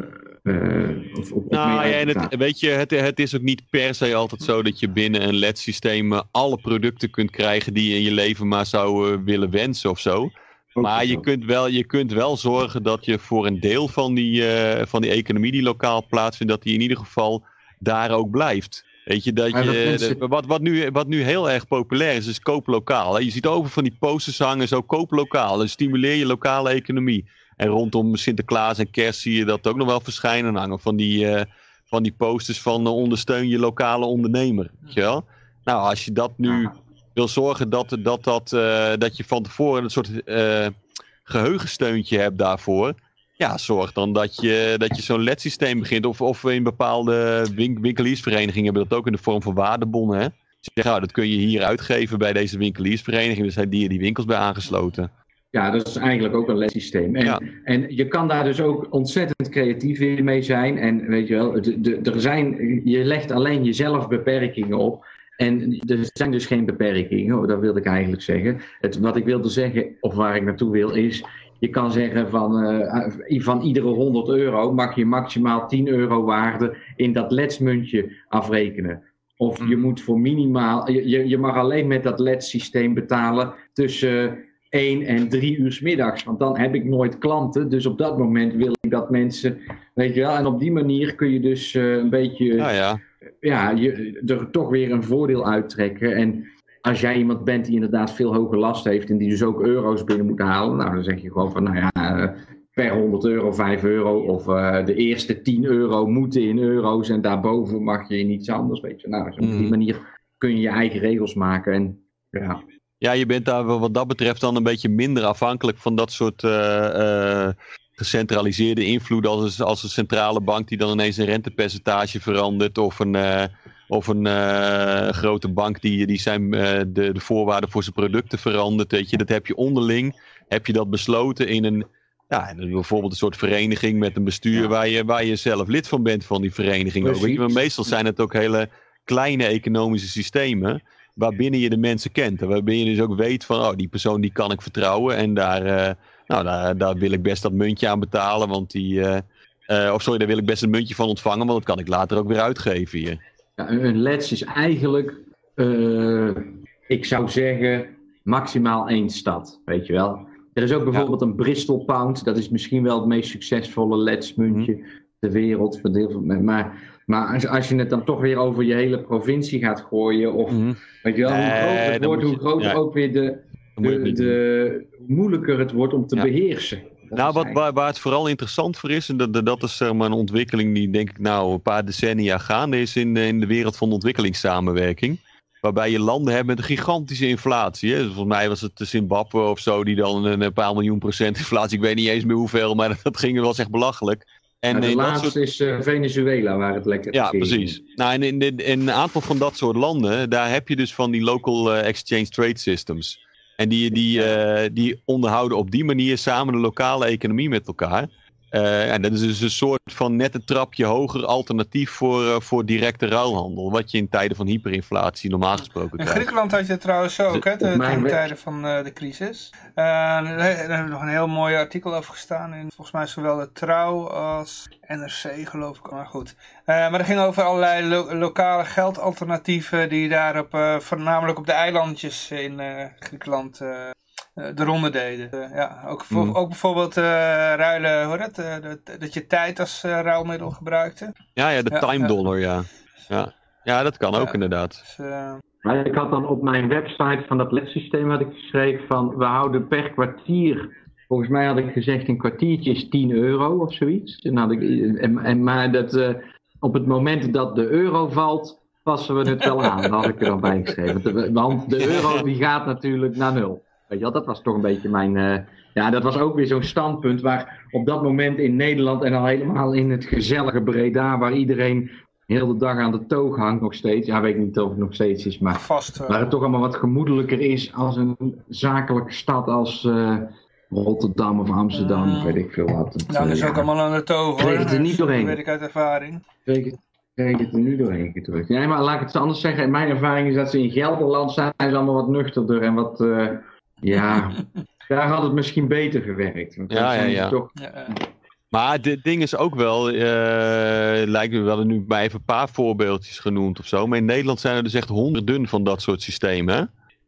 eh, eh, of op, op Nou mee ja, en uitbetalen. het, weet je, het, het is ook niet per se altijd zo dat je binnen een LED-systeem eh, alle producten kunt krijgen die je in je leven maar zou willen wensen of zo. Maar je kunt, wel, je kunt wel zorgen dat je voor een deel van die, eh, van die economie die lokaal plaatsvindt, dat die in ieder geval daar ook blijft. Weet je, dat je, mensen- wat, wat, nu, wat nu heel erg populair is, is koop lokaal. Je ziet over van die posters hangen, zo koop lokaal. En stimuleer je lokale economie. En rondom Sinterklaas en kerst zie je dat ook nog wel verschijnen hangen. Van die, eh, van die posters van eh, ondersteun je lokale ondernemer. Weet je wel? Nou, als je dat nu Ja. Wil zorgen dat, dat, dat, eh, dat je van tevoren een soort eh, geheugensteuntje hebt daarvoor. Ja, zorg dan dat je, dat je zo'n LED-systeem begint. Of, of in bepaalde wink, winkeliersverenigingen hebben dat ook in de vorm van waardebonnen. Hè? Zeg, nou, dat kun je hier uitgeven bij deze winkeliersvereniging. Er zijn die, die winkels bij aangesloten. Ja, dat is eigenlijk ook een lessysteem. En, Ja. en je kan daar dus ook ontzettend creatief in mee zijn. En weet je wel, de, de, er zijn, je legt alleen jezelf beperkingen op. En er zijn dus geen beperkingen, dat wilde ik eigenlijk zeggen. Het, wat ik wilde zeggen, of waar ik naartoe wil, is... Je kan zeggen van, eh, van iedere 100 euro mag je maximaal 10 euro waarde in dat ledsmuntje afrekenen. Of je moet voor minimaal, je, je- mag alleen met dat LED-systeem betalen tussen 1 en 3 uur 's middags. Want dan heb ik nooit klanten. Dus op dat moment wil ik dat mensen, weet je wel. En op die manier kun je dus eh, een beetje, Nou ja, ja, je, er toch weer een voordeel uittrekken. En als jij iemand bent die inderdaad veel hoger last heeft en die dus ook euro's binnen moet halen, nou dan zeg je gewoon van, nou ja, eh, per 100 euro 5 euro of eh, de eerste 10 euro moeten in euro's en daarboven mag je in iets anders, weet je. Nou, dus op die Mhm. manier kun je je eigen regels maken en ja. Ja, je bent daar wat dat betreft dan een beetje minder afhankelijk van dat soort eh, gecentraliseerde invloed als, als een centrale bank die dan ineens een rentepercentage verandert of een, eh, of een eh, grote bank die, die zijn, eh, de, de voorwaarden voor zijn producten verandert. Weet je. Dat heb je onderling, heb je dat besloten in een, ja, bijvoorbeeld een soort vereniging met een bestuur Ja. waar, je, waar je zelf lid van bent van die vereniging. Ook, weet je. Precies. Maar meestal zijn het ook hele kleine economische systemen waarbinnen je de mensen kent. En waarbij je dus ook weet van, oh, die persoon die kan ik vertrouwen. En daar, nou, daar, daar wil ik best dat muntje aan betalen. Want die, eh, eh, of sorry, daar wil ik best een muntje van ontvangen. Want dat kan ik later ook weer uitgeven hier. Ja, een leds is eigenlijk, eh, ik zou zeggen, maximaal één stad, weet je wel. Er is ook bijvoorbeeld een Bristol Pound, dat is misschien wel het meest succesvolle ledsmuntje Mhm. ter wereld. Maar, maar als, als je het dan toch weer over je hele provincie gaat gooien, of Mhm. weet je wel, hoe groter het wordt, hoe groter ja. ook weer de, de, moeilijker het wordt om te Ja. beheersen. Dat Nou, wat, eigenlijk- waar, het vooral interessant voor is, en dat, dat- is zeg maar, een ontwikkeling die denk ik nou een paar decennia gaande is in, de- in de wereld van ontwikkelingssamenwerking. Waarbij je landen hebt met een gigantische inflatie. Hè. Volgens mij was het Zimbabwe of zo, die dan een, paar miljoen procent *laughs* inflatie. Ik weet niet eens meer hoeveel, maar dat, ging wel echt belachelijk. En Nou, de laatste soort... is eh, Venezuela, waar het lekker Ja, ging. precies. Nou, en in, in, in een aantal van dat soort landen, daar heb je dus van die local eh, exchange trade systems. En die, die, eh, die onderhouden op die manier samen de lokale economie met elkaar. Eh, en dat is dus een soort van net een trapje hoger alternatief voor, eh, voor directe ruilhandel. Wat je in tijden van hyperinflatie normaal gesproken In krijgt. Griekenland had je het trouwens ook, hè, ten mijn ten wet- tijde van eh, de crisis. Eh, daar hebben we nog een heel mooi artikel over gestaan in volgens mij zowel de Trouw als NRC geloof ik. Maar goed. Eh, maar dat ging over allerlei lo- lokale geldalternatieven die daar op, eh, voornamelijk op de eilandjes in eh, Griekenland de ronde deden. Eh, ja, ook, voor- Mhm. ook bijvoorbeeld eh, ruilen, hoor het, eh, dat, dat je tijd als eh, ruilmiddel gebruikte. Ja, ja, de Ja, time ja. dollar, ja. ja. Ja, dat kan ook inderdaad. Dus, eh, Maar ik had dan op mijn website van dat lessysteem had ik geschreven van we houden per kwartier. Volgens mij had ik gezegd een kwartiertje is 10 euro of zoiets. En had ik, en, en, maar dat, eh, op het moment dat de euro valt, passen we het wel aan. Dat had ik er dan bij geschreven. Want de euro die gaat natuurlijk naar nul. Weet je wel, dat was toch een beetje mijn. eh, ja, dat was ook weer zo'n standpunt waar op dat moment in Nederland en al helemaal in het gezellige Breda, waar iedereen heel de dag aan de toog hangt nog steeds. Ja, weet ik niet of het nog steeds is, maar Vast wel. waar het toch allemaal wat gemoedelijker is als een zakelijke stad als eh, Rotterdam of Amsterdam, of weet ik veel wat. Het, Nou, dat is eh, ook ja, allemaal aan de toog hoor. het er niet doorheen. Dat weet ik uit ervaring. kreeg het, kreeg het er nu doorheen gedrukt. Nee, maar laat ik het anders zeggen. Mijn ervaring is dat ze in Gelderland zijn ze allemaal wat nuchterder en wat, eh, ja, *laughs* daar had het misschien beter gewerkt. Want Ja, ja, ja. Toch, Ja, eh. Maar dit ding is ook wel, eh, lijkt me wel, nu bij even een paar voorbeeldjes genoemd of zo. Maar in Nederland zijn er dus echt honderden van dat soort systemen.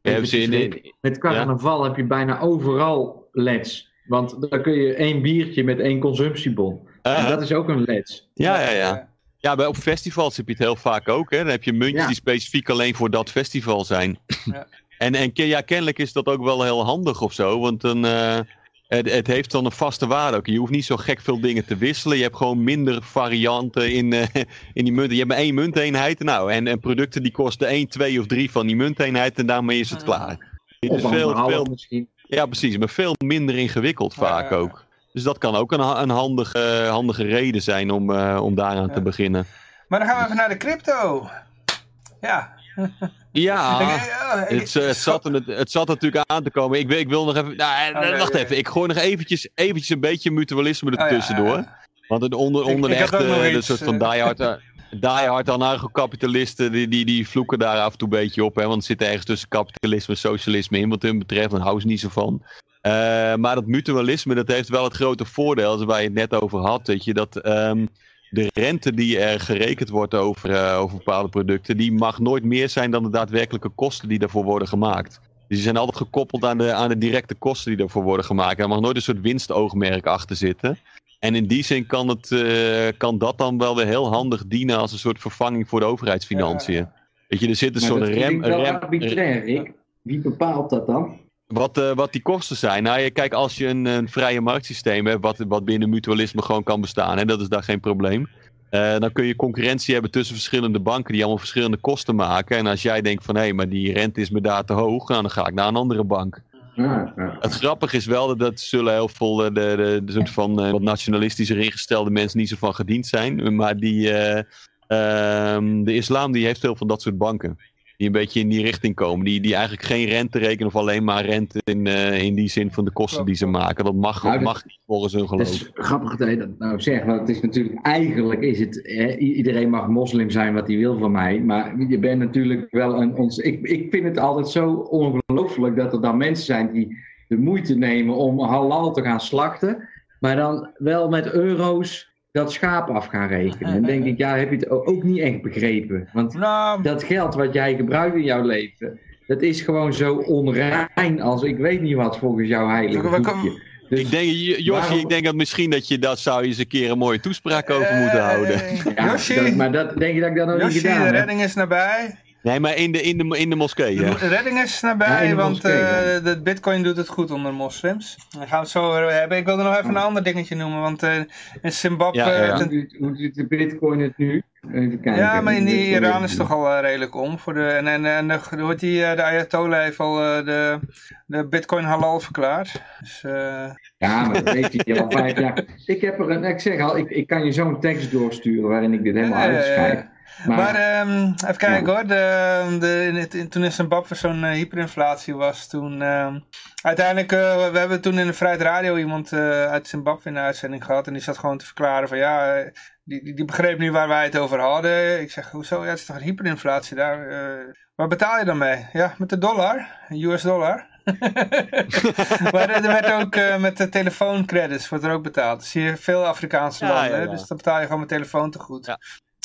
hè? Hebben ze in, in- met carnaval heb je bijna overal leds. Want dan kun je één biertje met één consumptiebon. En Eh, dat is ook een leds. ja, ja, ja. Ja, bij, op festivals heb je het heel vaak ook. Hè? Dan heb je muntjes Ja. die specifiek alleen voor dat festival zijn. Ja. En, en ja, kennelijk is dat ook wel heel handig of zo. Want dan, eh, het, het heeft dan een vaste waarde ook. Je hoeft niet zo gek veel dingen te wisselen. Je hebt gewoon minder varianten in, eh, *laughs* in die munten. Je hebt maar één munteenheid. Nou, en, en producten die kosten één, twee of drie van die munteenheid. En daarmee is het klaar. Het is veel, veel, misschien. ja, precies. Maar veel minder ingewikkeld vaak ook. Dus dat kan ook een, een handige, handige reden zijn om, eh, om daaraan Ja. te beginnen. Maar dan gaan we even naar de crypto. Ja. *laughs* Ja, het, eh, het, zat, er, het zat natuurlijk aan te komen. Ik, wil- ik wil nog even. Nou, eh, wacht even. Ik gooi nog eventjes, eventjes een beetje mutualisme Oh, ja, ertussendoor. ja. Want het onder, Ik- onder echte de iets, soort van eh. diehard, eh, diehard anarcho-kapitalisten, die, die, die vloeken daar af en toe een beetje op. Hè, want er zit ergens tussen kapitalisme en socialisme in wat hun betreft. Daar houden ze niet zo van. Eh, maar dat mutualisme, dat heeft wel het grote voordeel, als waar je het net over had, weet je, dat ehm, de rente die er gerekend wordt over, eh, over bepaalde producten, die mag nooit meer zijn dan de daadwerkelijke kosten die daarvoor worden gemaakt. Dus die zijn altijd gekoppeld aan de, aan de directe kosten die daarvoor worden gemaakt. Er mag nooit een soort winstoogmerk achter zitten. En in die zin kan, het, eh, kan dat dan wel weer heel handig dienen als een soort vervanging voor de overheidsfinanciën. Weet je, er zit een Maar soort dat rem. klinkt wel rem arbitrair, Rick. Wie bepaalt dat dan? Wat, eh, wat die kosten zijn. Nou, je, kijk, als je een, een vrije marktsysteem hebt, wat, wat binnen mutualisme gewoon kan bestaan, en dat is daar geen probleem. eh, dan kun je concurrentie hebben tussen verschillende banken die allemaal verschillende kosten maken. En als jij denkt van hé, maar die rente is me daar te hoog, nou, dan ga ik naar een andere bank. Ja, ja. Het grappige is wel dat, dat zullen heel veel eh, de, de, de soort van wat nationalistischer ingestelde mensen niet zo van gediend zijn. Maar die, eh, ehm, de islam die heeft heel veel dat soort banken. Die een beetje in die richting komen. Die, die eigenlijk geen rente rekenen of alleen maar rente in, eh, in die zin van de kosten die ze maken. Dat mag, Nou, dat- mag niet volgens hun Het geloof. is grappig dat je dat nou zegt, want het is natuurlijk, eigenlijk is het, hè, iedereen mag moslim zijn wat hij wil van mij, maar je bent natuurlijk wel een, ons, ik, ik vind het altijd zo ongelooflijk dat er dan mensen zijn die de moeite nemen om halal te gaan slachten, maar dan wel met euro's dat schaap af gaan rekenen. Dan denk ik, ja, heb je het ook niet echt begrepen, want Nou, dat geld wat jij gebruikt in jouw leven, dat is gewoon zo onrein als ik weet niet wat volgens jouw heilige boekje. Dus- Ik denk, Josje, ik denk dat misschien dat je dat zou eens een keer een mooie toespraak over eh, moeten houden. Ja, Yoshi, dat- maar dat denk je dat ik dat nog niet gedaan de heb? redding is nabij. Nee, maar in de, in de, in de moskee. De Ja. redding is nabij, Ja, want moskee, ja. eh, de bitcoin doet het goed onder moslims. Dan gaan we het zo hebben. Ik wilde nog even een ander dingetje noemen, want eh, in Zimbabwe... Ja, ja, ja. ten- Hoe doet- de bitcoin het nu? Even kijken. Ja, maar in Iran is het toch al eh, redelijk om. Voor de, en en, en de, heet die, de Ayatollah heeft al eh, de, de bitcoin halal verklaard. Dus, eh, Ja, maar dat weet je al vijf jaar. Ik heb er een, ik zeg al, ik, ik kan je zo'n tekst doorsturen waarin ik dit helemaal uitschrijf. Maar, Maar ehm, even kijken hoor, de, de, in in- toen in Zimbabwe zo'n eh, hyperinflatie was, toen ehm, uiteindelijk, eh, we hebben toen in de Vrijheid Radio iemand eh, uit Zimbabwe in de uitzending gehad en die zat gewoon te verklaren van ja, die, die, die begreep niet waar wij het over hadden. Ik zeg, hoezo, ja, het is toch een hyperinflatie daar, eh, waar betaal je dan mee? Ja, met de dollar, US dollar. *laughs* maar er werd ook eh, met de telefooncredits wordt er ook betaald. Dat zie je veel Afrikaanse Ja, landen, ja, hè, ja. dus dan betaal je gewoon met telefoon te goed.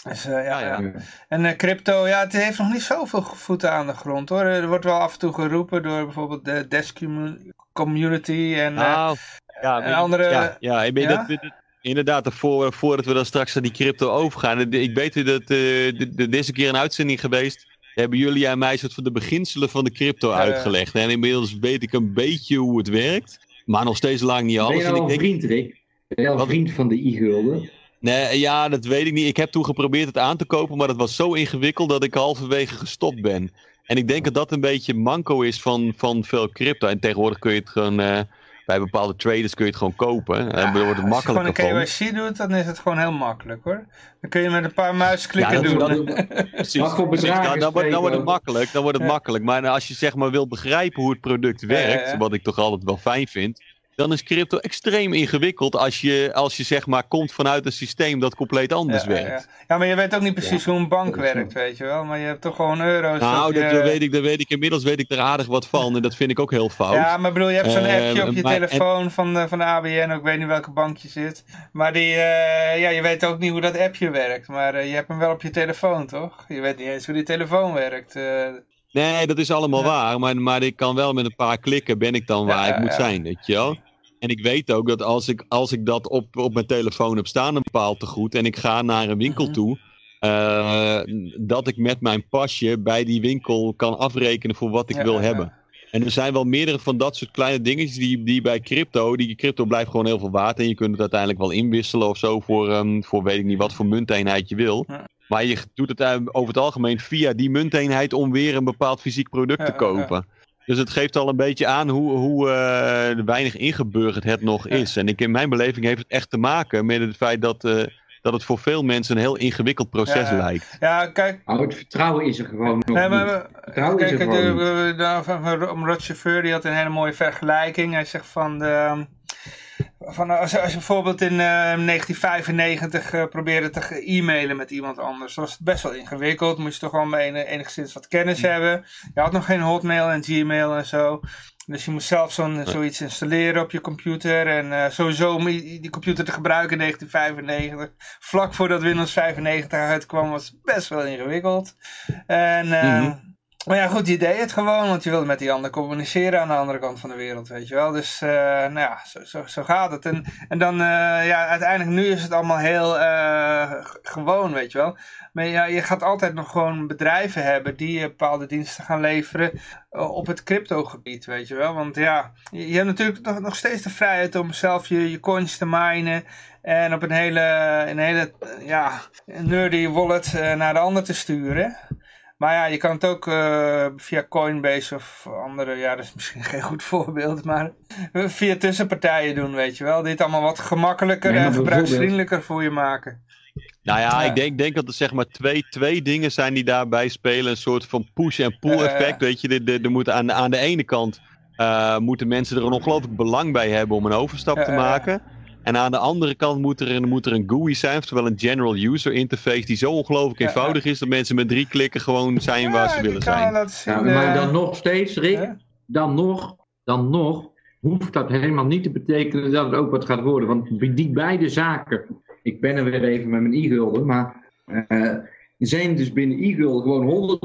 Ja. Dus, eh, ja, Ja, ja. ja. En eh, crypto, ja, het heeft nog niet zoveel voeten aan de grond hoor. Er wordt wel af en toe geroepen door bijvoorbeeld de Desk commu- Community en... eh, Nou, ja, en andere- ja, ja, ik ben Ja? Dat, dat- inderdaad, voor, voordat we dan straks naar die crypto overgaan. Ik weet dat eh, de, deze keer een uitzending geweest. Hebben jullie aan mij soort van de beginselen van de crypto uitgelegd. En inmiddels weet ik een beetje hoe het werkt. Maar nog steeds lang niet ben alles. je En nou ik een denk, vriend, Rick? Ben je al Wat? een vriend van de i-gulden? Nee, ja, dat weet ik niet. Ik heb toen geprobeerd het aan te kopen, maar dat was zo ingewikkeld dat ik halverwege gestopt ben. En ik denk dat dat een beetje manco is van, van veel crypto. En tegenwoordig kun je het gewoon... eh, bij bepaalde traders kun je het gewoon kopen. En dan wordt het Als je gewoon makkelijker een van. KYC doet, dan is het gewoon heel makkelijk hoor. Dan kun je met een paar muisklikken Ja, dat- doen. dat- *laughs* Precies, Wat voor precies. bedragen Dan, dan, wordt, dan wordt het makkelijk. Dan wordt het Ja. makkelijk. Maar als je zeg maar wil begrijpen hoe het product Ja, werkt, ja, ja. wat ik toch altijd wel fijn vind, dan is crypto extreem ingewikkeld als je, als je zeg maar komt vanuit een systeem dat compleet anders Ja, werkt. ja. Ja, maar je weet ook niet precies hoe een bank werkt, weet je wel. Maar je hebt toch gewoon euro's. Nou, dat, je- dat weet ik, dat weet ik. Inmiddels weet ik er aardig wat van. En dat vind ik ook heel fout. Ja, maar bedoel, je hebt zo'n Eh, appje op je maar- telefoon van, de, van de ABN, ik weet niet welke bank je zit. Maar die, eh, ja, je weet ook niet hoe dat appje werkt, maar eh, je hebt hem wel op je telefoon, toch? Je weet niet eens hoe die telefoon werkt. Nee, dat is allemaal Ja. waar. Maar, maar ik kan wel met een paar klikken ben ik dan waar Ja, ik moet zijn, weet je wel. En ik weet ook dat als ik, als ik dat op, op mijn telefoon heb staan, een bepaald tegoed, en ik ga naar een winkel Mhm. toe, eh, dat ik met mijn pasje bij die winkel kan afrekenen voor wat ik wil hebben. En er zijn wel meerdere van dat soort kleine dingetjes die, die bij crypto, die crypto blijft gewoon heel veel waard. En je kunt het uiteindelijk wel inwisselen of zo voor, ehm, voor weet ik niet wat voor munteenheid je wil. Maar je doet het eh, over het algemeen via die munteenheid om weer een bepaald fysiek product Ja, te ja, kopen. Dus het geeft al een beetje aan hoe, hoe eh, weinig ingeburgerd het nog Ja. is. En ik, in mijn beleving heeft het echt te maken met het feit dat, eh, dat het voor veel mensen een heel ingewikkeld proces Ja, lijkt. Ja, kijk, Nou, het vertrouwen is er gewoon nog Nee, niet. maar, Vertrouwen is kijk, er de, gewoon de, de- om die had een hele mooie vergelijking. Hij zegt van, de, van als, je- als je bijvoorbeeld in eh, 1995 eh, probeerde te e-mailen met iemand anders, was het best wel ingewikkeld. Moest je toch wel een- enigszins wat kennis hebben. Je had nog geen Hotmail en Gmail en zo. Dus je moest zelf zo'n, zoiets installeren op je computer. En eh, sowieso om die computer te gebruiken in 1995. Vlak voordat Windows 95 uitkwam was het best wel ingewikkeld. En, eh, Mhm. Maar ja, goed, je deed het gewoon, want je wilde met die ander communiceren aan de andere kant van de wereld, weet je wel. Dus, eh, nou ja, zo, zo, gaat het. En, en dan, eh, ja, uiteindelijk nu is het allemaal heel eh, gewoon, weet je wel. Maar ja, je gaat altijd nog gewoon bedrijven hebben die bepaalde diensten gaan leveren op het cryptogebied, weet je wel. Want ja, je, hebt natuurlijk nog, nog steeds de vrijheid om zelf je, je coins te minen en op een hele, een hele ja, nerdy wallet naar de ander te sturen. Maar ja, je kan het ook eh, via Coinbase of andere, ja, dat is misschien *laughs* geen goed voorbeeld, maar *laughs* via tussenpartijen doen, weet je wel. Die het allemaal wat gemakkelijker Nee, en gebruiksvriendelijker voor je maken. Nou ja, Ja. ik denk, denk dat er zeg maar twee, twee dingen zijn die daarbij spelen. Een soort van push- en pull Ja, ja, effect. ja. Weet je, de, de, de moeten aan, de- aan de ene kant eh, moeten mensen er een ongelooflijk belang bij hebben om een overstap te maken. En aan de andere kant moet er, een, moet er een GUI zijn, oftewel een General User Interface, die zo ongelooflijk Ja, ja. eenvoudig is dat mensen met drie klikken gewoon zijn waar ze willen zijn. Ja, maar eh, dan nog steeds, Rick, dan nog, dan nog hoeft dat helemaal niet te betekenen dat het ook wat gaat worden. Want bij die beide zaken, ik ben er weer even met mijn e-gulden, maar eh, zijn dus binnen e-gulden gewoon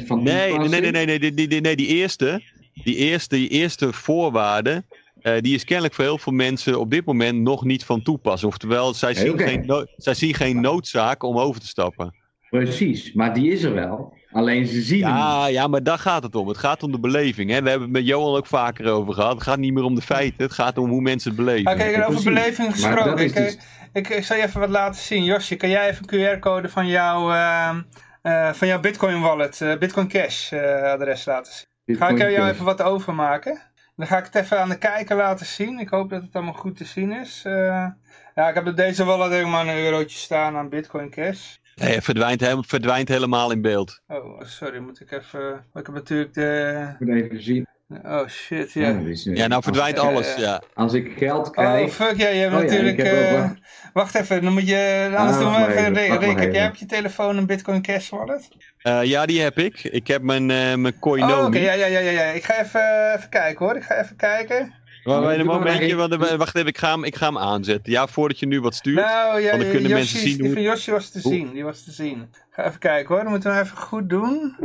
100% van Nee, nee, nee, nee, nee, nee, die- nee, die eerste, die eerste, die eerste voorwaarde, eh, die is kennelijk voor heel veel mensen op dit moment nog niet van toepassing. Oftewel, zij zien, geen, no- zij zien geen noodzaak om over te stappen. Precies, maar die is er wel. Alleen ze zien hem Ja, ja, maar daar gaat het om. Het gaat om de beleving. Hè? We hebben het met Johan ook vaker over gehad. Het gaat niet meer om de feiten, het gaat om hoe mensen het beleven. Oké, en over beleving gesproken. Ik, eh, dus- ik, ik zal je even wat laten zien. Josje, kan jij even een QR-code van jouw, ehm, eh, van jouw Bitcoin wallet, eh, Bitcoin Cash eh, adres laten zien? Ga ik er jou even wat overmaken? Dan ga ik het even aan de kijker laten zien. Ik hoop dat het allemaal goed te zien is. Eh, ja, ik heb op deze wallet helemaal een eurotje staan aan Bitcoin Cash. Nee, het verdwijnt, he- verdwijnt helemaal in beeld. Oh, sorry, moet ik even... Ik heb natuurlijk de... Ik moet even zien. Oh shit, Ja, ja. is, eh, Ja, nou verdwijnt Als- alles. eh, Ja. Als ik geld Oh, krijg. fuck, ja, je hebt Oh ja, natuurlijk... ook eh, wel- wacht even, dan moet je... Anders Ah, doen we even... even, Rick, heb jij op je telefoon een Bitcoin Cash wallet? Eh, ja, die heb ik. Ik heb mijn, eh mijn Oh, Coinomi. oké, ja, ja, ja, ja, ja. Ik ga even, even kijken hoor. Ik ga even kijken. Maar Oh, wacht een momentje, want, eh, wacht even, ik ga, hem, ik ga hem aanzetten. Ja, voordat je nu wat stuurt. Nou, ja, dan kunnen Yoshi, mensen zien die hoe- van Yoshi was te zien. Die was te zien. Ga even kijken hoor. Dan moeten we even goed doen.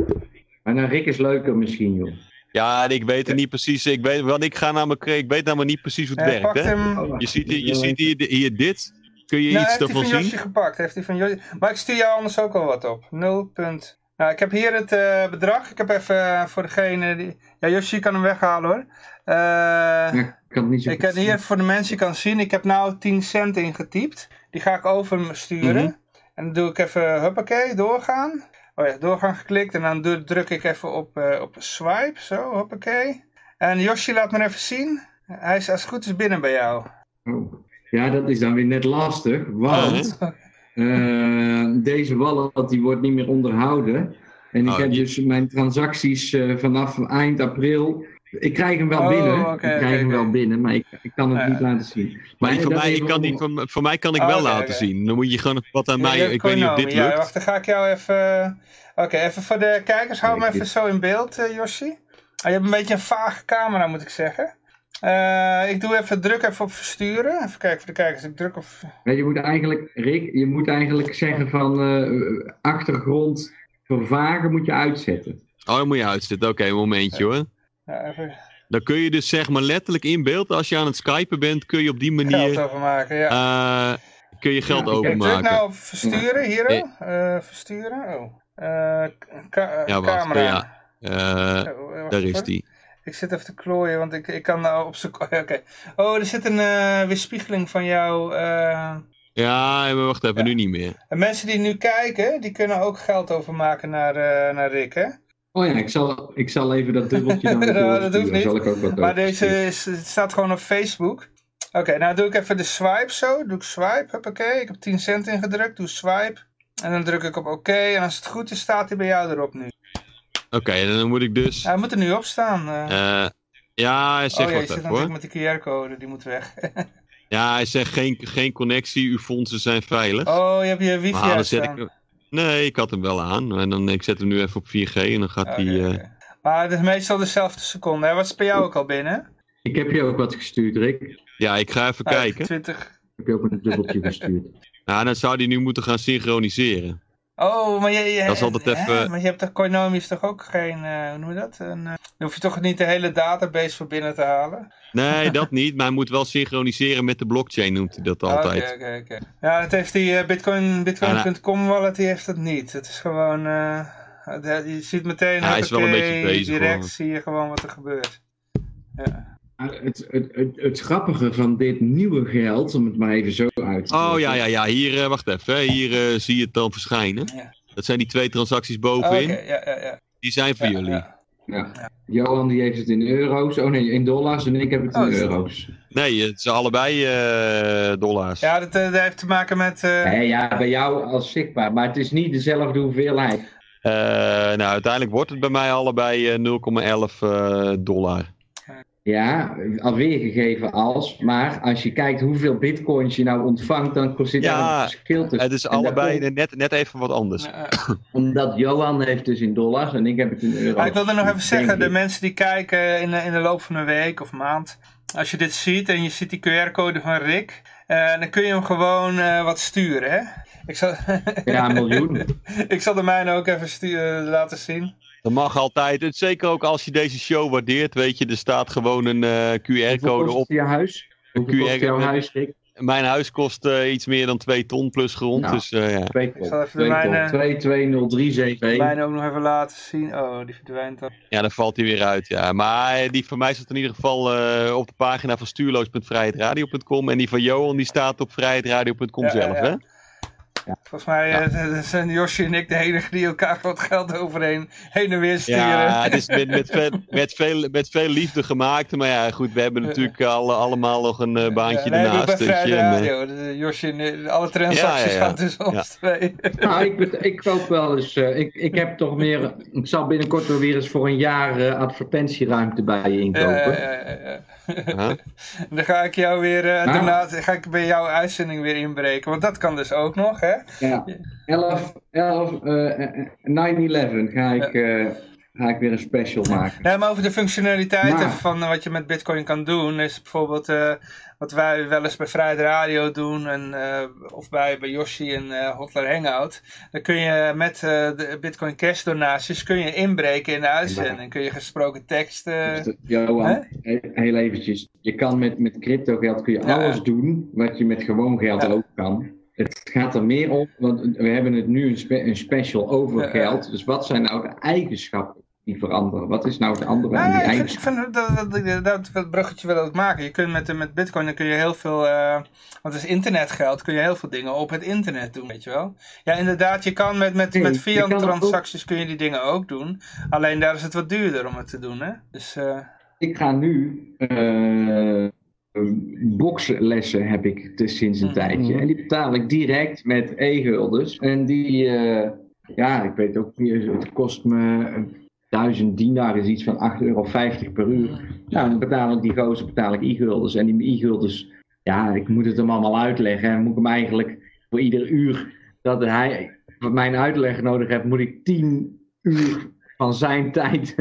Maar nou, Rick is leuker misschien, joh. Ja, ik weet het niet precies. Ik weet, want ik ga namelijk, ik weet namelijk niet precies hoe het Hij werkt. Hè? hem... Je ziet, hier, je ziet hier, hier dit. Kun je Nou, iets heeft hij ervan van zien? Yoshi gepakt. Heeft hij van Yoshi... Maar ik stuur jou anders ook al wat op. 0. punt. Nou, ik heb hier het eh, bedrag. Ik heb even eh, voor degene die... Ja, Yoshi kan hem weghalen hoor. Eh, Ja, ik kan het niet zo ik heb hier voor de mensen die kan zien. Ik heb nou 10 cent ingetypt. Die ga ik over me sturen. Mhm. En dan doe ik even, huppakee, doorgaan. Oh ja, doorgaan geklikt en dan druk ik even op, eh, op swipe, zo, hoppakee. En Yoshi laat me even zien. Hij is als het goed is binnen bij jou. Oh. Ja, dat is dan weer net lastig, want eh, deze wallet die wordt niet meer onderhouden. En ik Oh, heb die- dus mijn transacties eh, vanaf eind april. Ik krijg hem wel Oh, binnen. ik krijg hem wel binnen, maar ik, ik kan het Ja. niet laten zien. Maar voor, mij, ik kan voor, voor mij kan ik Oh, wel laten zien. Dan moet je gewoon wat aan Ja, mij. Ik weet niet of dit Konami. Ja, lukt. wacht, dan ga ik jou even... Oké, even voor de kijkers, hou me even dit- zo in beeld, eh, Yoshi. Ah, je hebt een beetje een vage camera, moet ik zeggen. Eh, ik doe even druk even op versturen. Even kijken voor de kijkers. Ik druk op... Nee, je moet eigenlijk, Rick, je moet eigenlijk zeggen van eh, achtergrond vervagen moet je uitzetten. Oh, dan moet je uitzetten. Oké, een momentje hoor. Ja, even Dan kun je dus zeg maar letterlijk in beeld, als je aan het skypen bent, kun je op die geld manier overmaken, ja. eh, kun je geld Ja, druk openmaken. nou op versturen, hier. Nee. eh versturen, oh. Eh, ka- eh, Ja, wacht, camera. ja. Eh, wacht daar is die. Ik zit even te klooien, want ik, ik kan nou op zoek... *laughs* Oké. Oh, er zit een eh, weerspiegeling van jou. eh, Ja, maar wacht even, Ja. nu niet meer. En mensen die nu kijken, die kunnen ook geld overmaken naar, eh, naar Rick, hè? Oh ja, ik zal, ik zal even dat dubbeltje dan Ja, *laughs* dat hoeft niet. Zal ik ook wat Maar deze is, staat gewoon op Facebook. Oké, nou doe ik even de swipe zo. Doe ik swipe, hoppakee. Ik heb 10 cent ingedrukt, doe swipe. En dan druk ik op oké. En als het goed is, staat hij bij jou erop nu. Oké, dan moet ik dus... Hij moet er nu op staan. eh. eh, ja, hij zegt oh ja, zit even hoor. natuurlijk met die QR-code, die moet weg. *laughs* Ja, hij zegt geen, geen connectie, uw fondsen zijn veilig. oh, je hebt je wifi maar ik... Nee, ik had hem wel aan. En dan, ik zet hem nu even op 4G en dan gaat hij... eh. Maar het is meestal dezelfde seconde. Hij was bij jou ook al binnen. Ik heb je ook wat gestuurd, Rick. Ik Ja, ik ga even kijken. 20. heb je ook een dubbeltje gestuurd. Nou, dan zou hij nu moeten gaan synchroniseren. Oh, maar je, je, Dat is altijd hè? even- maar je hebt toch Koinomi is toch ook geen, eh, hoe noem je dat? Een, eh, dan hoef je toch niet de hele database voor binnen te halen? Nee, *laughs* dat niet. Maar hij moet wel synchroniseren met de blockchain, noemt hij dat altijd. Oké, oké, oké. Ja, dat heeft die eh, Bitcoin, Bitcoin.com wallet, die heeft dat niet. Het is gewoon, eh, je ziet meteen, Ja, hij is wel een beetje bezig, direct zie je gewoon wat er gebeurt. Ja. Het, het, het, het grappige van dit nieuwe geld, om het maar even zo uit Oh ja, ja, ja. Hier, eh, wacht even. Hier eh, zie je het dan verschijnen. Ja. Dat zijn die twee transacties Oké, bovenin. ja, ja, ja. Die zijn voor Ja, jullie. ja. Ja. Johan die heeft het in euro's. Oh nee, in dollars en ik heb het in Oh, euro's. Nee, het zijn allebei eh, dollars. Ja, dat, dat heeft te maken met... eh, Nee, ja, bij jou als zichtbaar. Maar het is niet dezelfde hoeveelheid. Eh, nou, uiteindelijk wordt het bij mij allebei eh, 0,11 eh, dollar. Ja, alweer gegeven als. Maar als je kijkt hoeveel bitcoins je nou ontvangt, dan zit Ja, daar een verschil tussen. Het is allebei komt net, net even wat anders. *coughs* Omdat Johan heeft dus in dollars en ik heb het in euro's. Maar ik wilde nog even zeggen, de mensen die kijken in de, in de loop van een week of maand, als je dit ziet en je ziet die QR-code van Rick, eh, dan kun je hem gewoon eh, wat sturen, hè? Ik zal, Ja, een miljoen. *laughs* ik zal de mijne ook even eh, laten zien. Dat mag altijd. Het, zeker ook als je deze show waardeert, weet je, er staat gewoon een eh, Hoeveel QR-code kost op. je huis? Kost QR jouw huis, Rick? Mijn huis kost eh, iets meer dan 2 ton plus grond. Nou. Dus eh, ja. Twee Ik zal ton. even de Twee mijne- ton. 22037. Mijne ook nog even laten zien. Oh, die verdwijnt dan. ja, dan valt hij weer uit. Ja. Maar die van mij staat in ieder geval eh, op de pagina van stuurloos.vrijheidradio.com. En die van Johan die staat op vrijheidradio.com Ja, zelf. ja, Hè? Ja. Volgens mij eh, zijn Josje en ik de enige die elkaar wat geld overheen heen en weer sturen. Ja, het is met, met, *laughs* veel, met, veel, met veel liefde gemaakt. Maar ja, goed, we hebben natuurlijk alle, allemaal nog een eh, baantje Ja, nee, ernaast. bij en, eh, Radio. De- Josje, en, alle transacties Ja, ja, ja. gaan tussen ons twee. *laughs* Nou, ik, ik koop wel eens. eh, ik, ik heb toch meer. Ik zal binnenkort wel weer eens voor een jaar eh, advertentieruimte bij je inkopen. Huh? *laughs* Dan ga ik jou weer, Nou. daarna ga ik bij jouw uitzending weer inbreken. Want dat kan dus ook nog, hè? Ja. 11, 11, eh, eh, 9-11 ga ik, eh, ga ik weer een special maken. Nee, maar over de functionaliteiten Maar- van wat je met Bitcoin kan doen, is bijvoorbeeld eh, wat wij wel eens bij Vrijheid Radio doen, en, eh, of bij, bij Yoshi en eh Hotler Hangout. Dan kun je met eh, de Bitcoin Cash donaties kun je inbreken in de uitzending. Kun je gesproken tekst. eh, Dus Johan, he- heel eventjes. Je kan met, met crypto geld kun je Ja. alles doen wat je met gewoon geld Ja. ook kan. Het gaat er meer op, want we hebben het nu een, spe- een special over geld. Dus wat zijn nou de eigenschappen die veranderen? Wat is nou het andere Nou, aan die ja, ik vind, dat, dat, dat, dat, bruggetje wil ik maken. Je kunt met, met bitcoin dan kun je heel veel, eh, want het is internetgeld, kun je heel veel dingen op het internet doen, weet je wel. Ja, inderdaad, je kan met, met, Nee, met fiat ook- transacties kun je die dingen ook doen. Alleen daar is het wat duurder om het te doen, hè. Dus, eh, Ik ga nu eh boxlessen heb ik dus sinds een Mhm. tijdje. En die betaal ik direct met e-guldens. En die, ja, ik weet ook niet, het kost me 1000 dinar is iets van 8,50 euro per uur. Nou, dan betaal ik die gozer, betaal ik e-guldens. En die e-guldens, ja, ik moet het hem allemaal uitleggen. En moet ik hem eigenlijk voor ieder uur dat hij wat mijn uitleg nodig heeft, moet ik 10 uur van zijn *laughs* tijd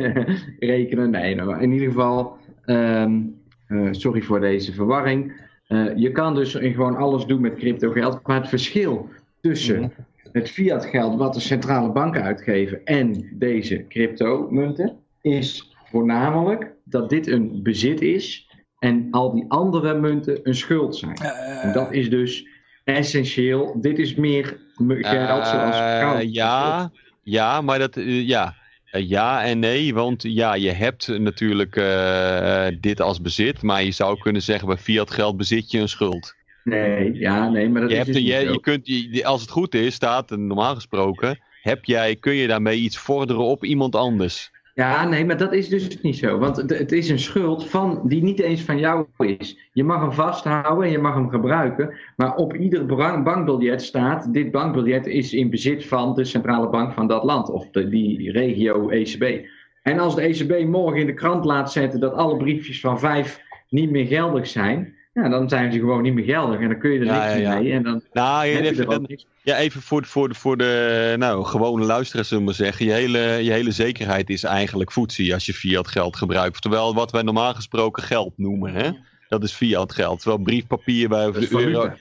rekenen. Nee, nou, in ieder geval, ehm, eh, sorry voor deze verwarring. Eh, je kan dus gewoon alles doen met crypto geld. Maar het verschil tussen het fiat geld wat de centrale banken uitgeven en deze cryptomunten is voornamelijk dat dit een bezit is en al die andere munten een schuld zijn. eh, En dat is dus essentieel. Dit is meer geld zoals Eh, goud. ja, ja, maar dat, eh, ja. Ja en nee, want ja, je hebt natuurlijk eh, dit als bezit, maar je zou kunnen zeggen bij fiat geld bezit je een schuld. Nee, ja, nee, maar dat Je is hebt, dus je, je kunt, je- als het goed is, staat normaal gesproken, heb jij, kun je daarmee iets vorderen op iemand anders. Ja, nee, maar dat is dus niet zo. Want het, het is een schuld van, die niet eens van jou is. Je mag hem vasthouden en je mag hem gebruiken. Maar op ieder bankbiljet staat: dit bankbiljet is in bezit van de centrale bank van dat land. Of de, die regio ECB. En als de ECB morgen in de krant laat zetten dat alle briefjes van vijf niet meer geldig zijn. Ja, dan zijn ze gewoon niet meer geldig. En dan kun je er Ja, niks ja, mee. En dan Nou, je even, dan- niks ja, even voor, de- voor, de- voor de nou, gewone luisteraars, zullen we maar zeggen. Je hele, je hele zekerheid is eigenlijk voetzie als je fiat geld gebruikt. Terwijl wat wij normaal gesproken geld noemen, hè? dat is fiat geld. Terwijl briefpapier bij de euro.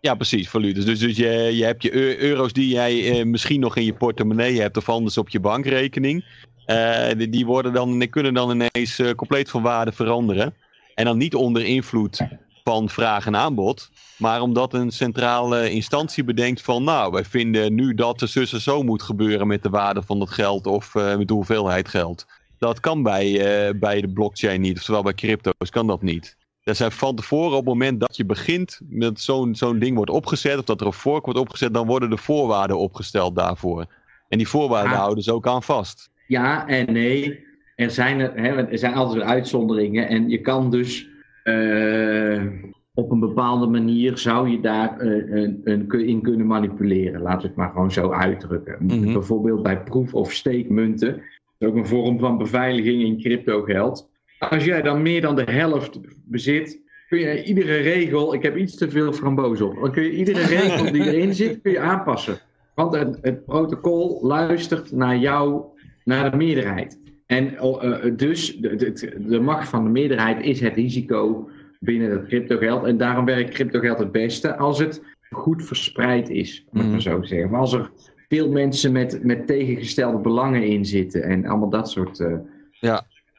Ja, precies, valutas. Dus, dus je, je hebt je eu- euro's die jij eh, misschien nog in je portemonnee hebt of anders op je bankrekening. Eh, die, die worden dan, die kunnen dan ineens eh, compleet van waarde veranderen. En dan niet onder invloed van vraag en aanbod. Maar omdat een centrale instantie bedenkt van... nou, wij vinden nu dat de zus en zo moet gebeuren met de waarde van dat geld... of eh, met de hoeveelheid geld. Dat kan bij, eh, bij de blockchain niet. Oftewel bij crypto's kan dat niet. Dat zijn van tevoren op het moment dat je begint met zo'n zo'n ding wordt opgezet, of dat er een fork wordt opgezet, dan worden de voorwaarden opgesteld daarvoor. En die voorwaarden Ah. houden ze ook aan vast. Ja en nee. Er zijn, er, hè, er zijn altijd uitzonderingen. En je kan dus op een bepaalde manier zou je daar eh, een, een, in kunnen manipuleren. Laat het maar gewoon zo uitdrukken. Mhm. Bijvoorbeeld bij proef- of steekmunten. Dat is ook een vorm van beveiliging in crypto geld. Als jij dan meer dan de helft bezit, kun je iedere regel, ik heb iets te veel frambozen op, dan kun je iedere *laughs* regel die erin zit, kun je aanpassen. Want het, het protocol luistert naar jou, naar de meerderheid. En eh, dus de, de, de macht van de meerderheid is het risico binnen het cryptogeld. En daarom werkt cryptogeld het beste als het goed verspreid is, om het maar zo te zeggen. Maar als er veel mensen met, met tegengestelde belangen in zitten en allemaal dat soort. eh,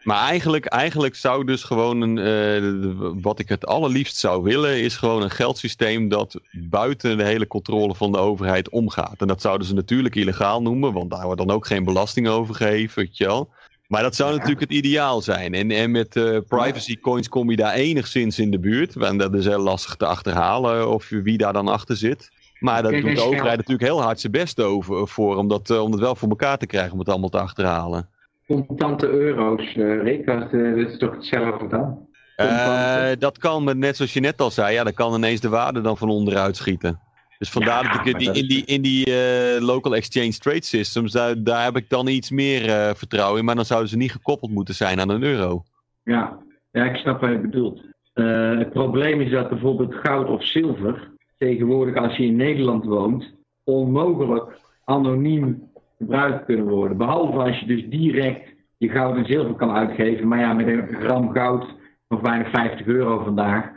Maar eigenlijk, eigenlijk zou dus gewoon een, eh, wat ik het allerliefst zou willen, is gewoon een geldsysteem dat buiten de hele controle van de overheid omgaat. En dat zouden ze natuurlijk illegaal noemen, want daar wordt dan ook geen belasting over gegeven, weet je wel. Maar dat zou Ja. natuurlijk het ideaal zijn. En, en met eh, privacy coins kom je daar enigszins in de buurt. Want dat is heel lastig te achterhalen of wie daar dan achter zit. Maar daar Kijk, doet de overheid natuurlijk heel hard zijn best over, voor om dat, eh, om dat wel voor elkaar te krijgen om het allemaal te achterhalen. contante euro's, eh Rick, dat, dat is toch hetzelfde dan? Contant. dat kan, net zoals je net al zei, ja, dan kan ineens de waarde dan van onderuit schieten. Dus vandaar Ja, dat ik maar die, in die, in die eh, local exchange trade systems, daar, daar heb ik dan iets meer eh, vertrouwen in. Maar dan zouden ze niet gekoppeld moeten zijn aan een euro. Ja, ja ik snap wat je bedoelt. Eh, het probleem is dat bijvoorbeeld goud of zilver tegenwoordig als je in Nederland woont onmogelijk anoniem gebruikt kunnen worden. Behalve als je dus direct je goud en zilver kan uitgeven. Maar ja, met een gram goud of bijna 50 euro vandaag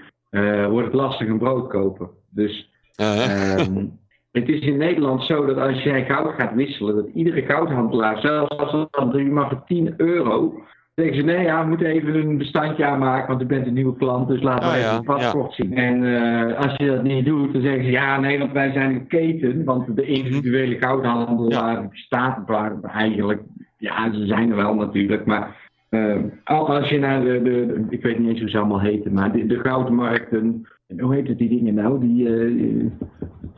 wordt het lastig een brood kopen. Dus Eh, Ehm, *laughs* het is in Nederland zo dat als jij goud gaat wisselen, dat iedere goudhandelaar, zelfs als het dan mag voor 10 euro, zeggen ze nee, ja, we moeten even een bestandje aanmaken, want u bent een nieuwe klant, dus laten we Oh, even uw paspoort zien. En eh, als je dat niet doet, dan zeggen ze ja, nee, want wij zijn een keten, want de individuele goudhandelaar bestaat waar eigenlijk Ja, ze zijn er wel natuurlijk, maar uh, als je naar de, de, ik weet niet eens hoe ze allemaal heten, maar de, de goudmarkten, hoe heet het die dingen nou? Die, uh,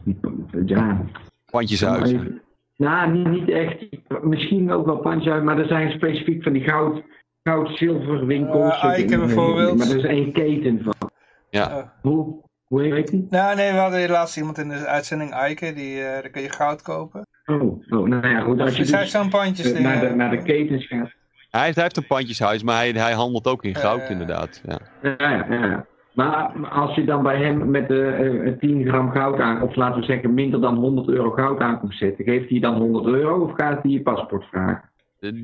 die ja. Pandjeshuizen. Nou, niet, niet echt. Misschien ook wel pandjeshuizen, maar er zijn specifiek van die goud, goud-zilver winkels. Uh, Ike bijvoorbeeld. Maar er is één keten van. Ja. Hoe, hoe heet die? Nou, nee, we hadden laatst iemand in de uitzending, Ike, die, uh, daar kun je goud kopen. Oh, oh nou ja, goed. Als je zijn dus, zo'n pandjes. uh, naar, de, naar de ketens gaat. Hij heeft, hij heeft een pandjeshuis, maar hij, hij handelt ook in goud Uh, inderdaad. Ja. Ja, ja, ja. Maar als je dan bij hem met de, uh, 10 gram goud aan, of laten we zeggen minder dan 100 euro goud aan komt zetten, geeft hij dan 100 euro of gaat hij je paspoort vragen?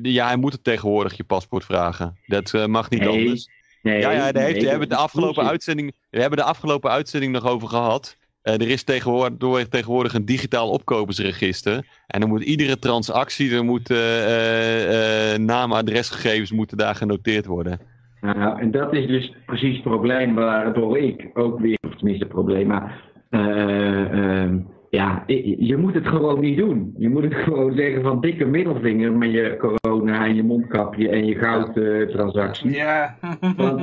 Ja, hij moet het tegenwoordig je paspoort vragen. Dat uh, mag niet Nee, anders. Nee, ja, ja, daar heeft, nee, we, hebben de afgelopen uitzending, we hebben de afgelopen uitzending nog over gehad. Eh, er is tegenwoordig, tegenwoordig een digitaal opkopersregister. En dan moet iedere transactie, er moeten eh, eh, naam, adresgegevens moeten daar genoteerd worden. Nou, en dat is dus precies het probleem waardoor ik ook weer, of tenminste het probleem, maar eh, ehm, ja, je moet het gewoon niet doen. Je moet het *laughs* gewoon zeggen van dikke middelvinger met je corona en je mondkapje en je goudtransactie. Ja. Want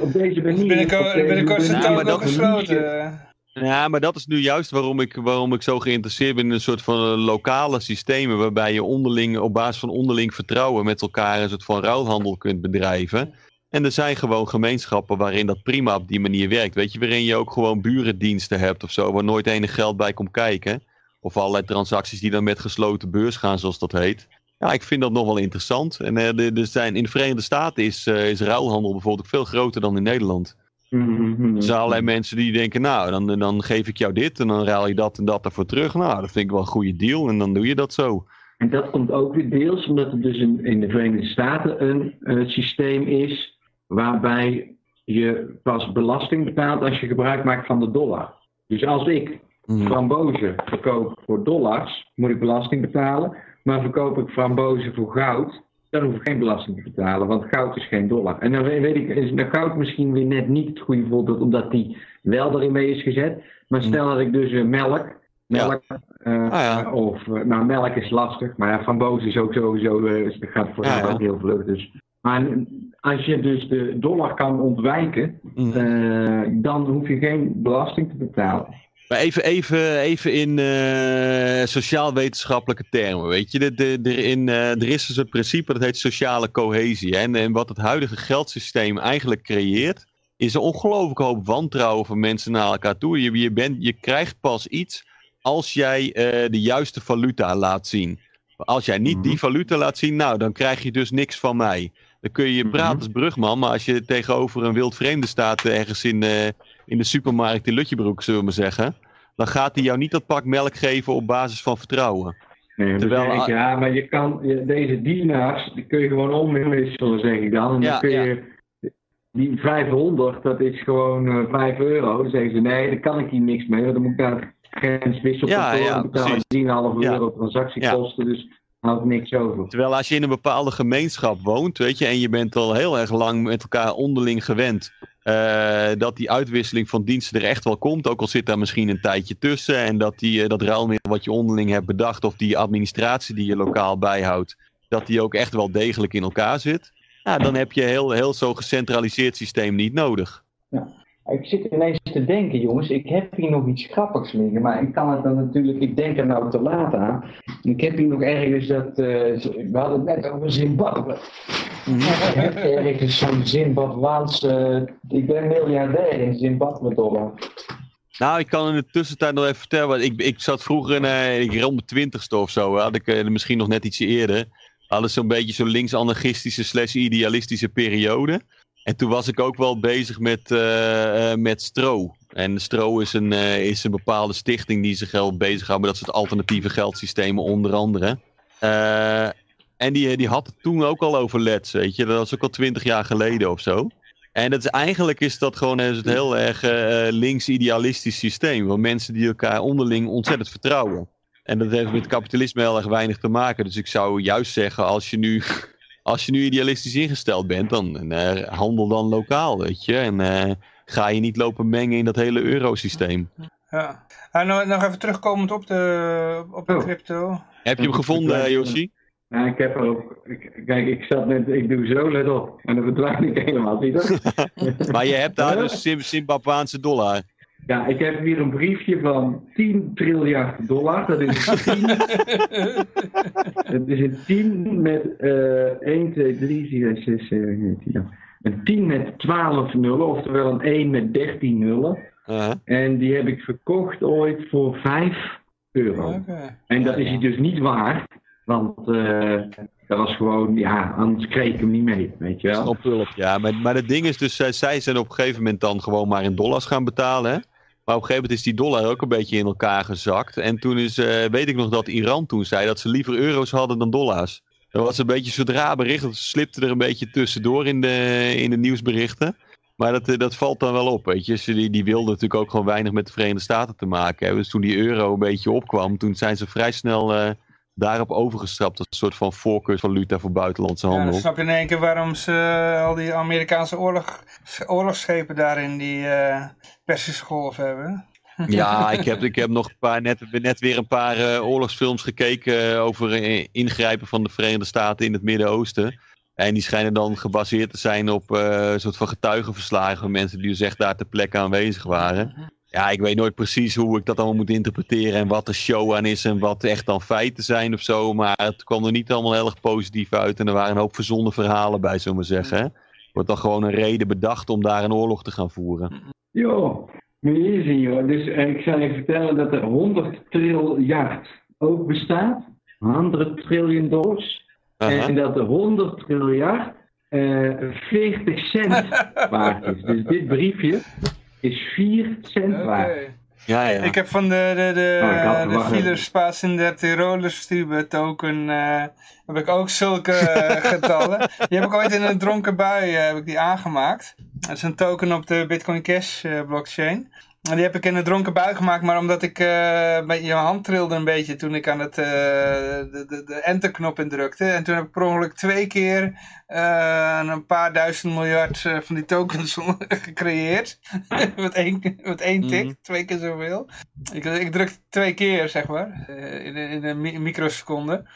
op deze manier... Binnenkort, op deze binnenkort is het ook maar wel dat- gesloten. Ja, maar dat is nu juist waarom ik, waarom ik zo geïnteresseerd ben in een soort van eh, lokale systemen. Waarbij je onderling, op basis van onderling vertrouwen met elkaar een soort van ruilhandel kunt bedrijven. En er zijn gewoon gemeenschappen waarin dat prima op die manier werkt. Weet je, waarin je ook gewoon burendiensten hebt of zo, waar nooit enig geld bij komt kijken. Of allerlei transacties die dan met gesloten beurs gaan, zoals dat heet. Ja, ik vind dat nog wel interessant. En eh, er zijn, in de Verenigde Staten is, eh, is ruilhandel bijvoorbeeld veel groter dan in Nederland. Er zijn allerlei mensen die denken, nou, dan, dan geef ik jou dit en dan ruil je dat en dat ervoor terug. Nou, dat vind ik wel een goede deal en dan doe je dat zo. En dat komt ook weer deels omdat er dus in, in de Verenigde Staten een eh, systeem is waarbij je pas belasting betaalt als je gebruik maakt van de dollar. Dus als ik Mhm. frambozen verkoop voor dollars, moet ik belasting betalen. Maar verkoop ik frambozen voor goud, dan hoef ik geen belasting te betalen, want goud is geen dollar. En dan weet ik, is goud misschien weer net niet het goede voorbeeld, omdat die wel erin mee is gezet. Maar stel dat ik dus eh, melk, melk, eh, Ah, ja. of, eh, nou melk is lastig, maar ja, frambozen is ook sowieso, gaat voor Ja, heel vlug. Dus. Maar als je dus de dollar kan ontwijken, Mhm. eh, dan hoef je geen belasting te betalen. Maar even, even, even in eh, sociaal-wetenschappelijke termen, weet je. De, de, de, in, eh, er is een soort principe dat heet sociale cohesie. hè. En, en wat het huidige geldsysteem eigenlijk creëert, is een ongelooflijke hoop wantrouwen van mensen naar elkaar toe. Je, je, bent, je krijgt pas iets als jij de juiste valuta laat zien. Als jij niet die valuta laat zien, nou, dan krijg je dus niks van mij. Dan kun je praten als brugman, maar als je tegenover een wild vreemde staat eh, ergens in, eh, in de supermarkt in Lutjebroek, zullen we maar zeggen dan gaat hij jou niet dat pak melk geven op basis van vertrouwen. Nee, Terwijl- ik, ja, maar je kan deze dienaars, die kun je gewoon omwisselen, zeg ik dan. En Ja, dan kun ja. je, die 500, dat is gewoon eh 5 euro. Dan zeggen ze, nee, daar kan ik hier niks mee, want dan moet ik daar grenswisselkantoor Ja, ja, betalen. precies. 10,5 Ja. euro transactiekosten, dus houdt ik niks over. Terwijl als je in een bepaalde gemeenschap woont, weet je, en je bent al heel erg lang met elkaar onderling gewend, eh, dat die uitwisseling van diensten er echt wel komt, ook al zit daar misschien een tijdje tussen, en dat die, eh, dat ruilmiddel wat je onderling hebt bedacht, of die administratie die je lokaal bijhoudt, dat die ook echt wel degelijk in elkaar zit, ja, dan heb je heel, heel zo'n gecentraliseerd systeem niet nodig. Ik zit ineens te denken, jongens, ik heb hier nog iets grappigs liggen, maar ik kan het dan natuurlijk, ik denk er nou te laat aan. Ik heb hier nog ergens dat, eh, we hadden het net over Zimbabwe. Ik heb ergens zo'n Zimbabwaanse, ik ben miljardair in Zimbabwe dollar. Nou, ik kan in de tussentijd nog even vertellen. want Ik, ik zat vroeger in, eh, ik rond mijn twintigste of zo. Had ik eh, misschien nog net ietsje eerder. Hadden zo'n beetje zo'n links-anarchistische slash idealistische periode. En toen was ik ook wel bezig met, eh, eh, met Stro. En Stro is een, eh, is een bepaalde stichting die zich heel bezighoudt met dat soort alternatieve geldsystemen onder andere. En die, die had het toen ook al over LEDs, weet je. Dat was ook al twintig jaar geleden of zo. En dat is, eigenlijk is dat gewoon een heel erg links-idealistisch systeem. Van mensen die elkaar onderling ontzettend vertrouwen. En dat heeft met kapitalisme heel erg weinig te maken. Dus ik zou juist zeggen, als je nu, als je nu idealistisch ingesteld bent, dan eh, handel dan lokaal, weet je. En eh, ga je niet lopen mengen in dat hele eurosysteem. Ja. En nog, nog even terugkomend op de, op de Oh. crypto. Heb je hem gevonden, eh, Yoshi? Ja, ik heb ook. ik- Kijk, ik zat net. Ik doe zo let op. En dan verdwijn ik helemaal. Zie je dat? *laughs* Maar je hebt daar dus Zim- Zimbabwaanse dollar. Ja, ik heb hier een briefje van 10 triljard dollar. Dat is *laughs* een 10. Het is een 10 met eh 1, 2, 3, 4, 5, 6, 7, 8, 9, 10. Een 10 met 12 nullen, oftewel een 1 met 13 nullen. Uh-huh. En die heb ik verkocht ooit voor 5 euro. En dat is hij dus niet waard. Want eh, dat was gewoon, ja, anders kreeg ik hem niet mee, weet je wel. Op hulp, ja. Maar, maar het ding is dus, zij, zij zijn op een gegeven moment dan gewoon maar in dollars gaan betalen. Hè? Maar op een gegeven moment is die dollar ook een beetje in elkaar gezakt. En toen is, eh, weet ik nog dat Iran toen zei dat ze liever euro's hadden dan dollars. Dat was een beetje zodra bericht, dat slipte er een beetje tussendoor in de, in de nieuwsberichten. Maar dat, eh, dat valt dan wel op, weet je. Ze, die, die wilden natuurlijk ook gewoon weinig met de Verenigde Staten te maken hebben. Dus toen die euro een beetje opkwam, toen zijn ze vrij snel eh, daarop overgestapt. Als een soort van voorkeursvaluta voor buitenlandse Ja, handel. dan snap je in één keer waarom ze eh, al die Amerikaanse oorlog, oorlogsschepen daar in die eh Persische golf hebben. *laughs* Ja, ik heb, ik heb nog een paar, net, net weer een paar eh, oorlogsfilms gekeken over ingrijpen van de Verenigde Staten in het Midden-Oosten. En die schijnen dan gebaseerd te zijn op een soort van getuigenverslagen van mensen die dus echt daar ter plekke aanwezig waren. Ja, ik weet nooit precies hoe ik dat allemaal moet interpreteren en wat de show aan is en wat echt dan feiten zijn of zo. Maar het kwam er niet allemaal heel erg positief uit en er waren een hoop verzonnen verhalen bij, zullen we maar zeggen. hè. Wordt dan gewoon een reden bedacht om daar een oorlog te gaan voeren. Joh, moet je zien joh. Dus eh, ik zal je vertellen dat er 100 triljard ook bestaat. 100 triljoen dollars. En dat de 100 triljard eh 40 cent *laughs* waard is. Dus dit briefje is 4 cent waard. Ja, ja. Ik heb van de, de, de, Oh, had de. Fielerspaas in der Tirolerstube token eh, heb ik ook zulke eh, *laughs* getallen. Die heb ik ooit in een dronken bui eh, heb ik die aangemaakt. Dat is een token op de Bitcoin Cash eh, blockchain. En die heb ik in een dronken bui gemaakt, maar omdat ik eh met je hand trilde een beetje toen ik aan het, eh, de, de, de enterknop indrukte. En toen heb ik per ongeluk twee keer eh, een paar duizend miljard eh, van die tokens *laughs* gecreëerd. *laughs* met, één, met één tik, Mhm. twee keer zoveel. Ik, ik drukte twee keer, zeg maar, eh, in, een- in een mi- microseconde.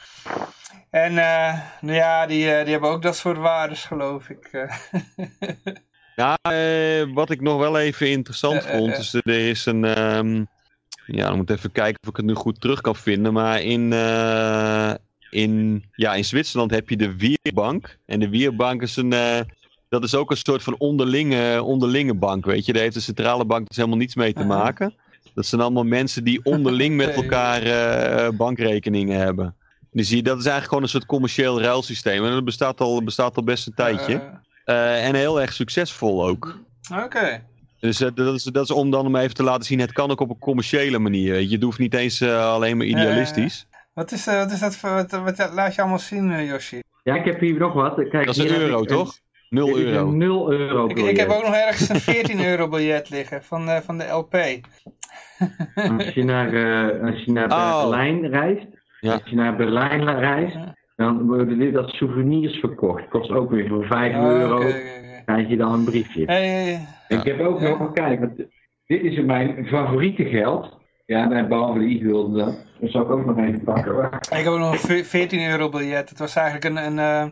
En eh, nou ja, die, eh, die hebben ook dat soort waardes, geloof ik. *laughs* eh. Nou, eh, wat ik nog wel even interessant Eh, eh, vond, eh. is er is een, ehm, ja, dan moet ik even kijken of ik het nu goed terug kan vinden, maar in, in, ja, in Zwitserland heb je de Wierbank. En de Wierbank is een, dat is ook een soort van onderlinge, onderlinge bank, weet je. Daar heeft de centrale bank dus helemaal niets mee te Aha. maken. Dat zijn allemaal mensen die *laughs* onderling met elkaar bankrekeningen hebben. Dus zie dat is eigenlijk gewoon een soort commercieel ruilsysteem. En dat bestaat al, bestaat al best een tijdje. Eh, en heel erg succesvol ook. Oké. Dus eh, dat, is, dat is om dan om even te laten zien, het kan ook op een commerciële manier. Je hoeft niet eens eh, alleen maar idealistisch. Wat is, eh, wat is dat voor, wat, wat laat je allemaal zien, Yoshi? Ja, ik heb hier nog wat. Kijk, dat is een euro, ik toch? 0 Dit is euro. een 0 euro Ik, ik heb ook nog ergens een 14 euro biljet liggen van, eh, van de LP. Als je naar, eh, als je naar Oh. Berlijn reist, Ja. als je naar Berlijn reist, dan worden dit als souvenirs verkocht. Kost ook weer voor 5 Oh, euro. oké. Krijg je dan een briefje. Hey, hey, Ik heb ook Ja. nog, kijk, want dit is mijn favoriete geld. Ja, nee, behalve de e-gulden dan. Dat zal ik ook nog even pakken. Ik heb ook nog een ve- 14 euro biljet. Het was eigenlijk een, een, eh,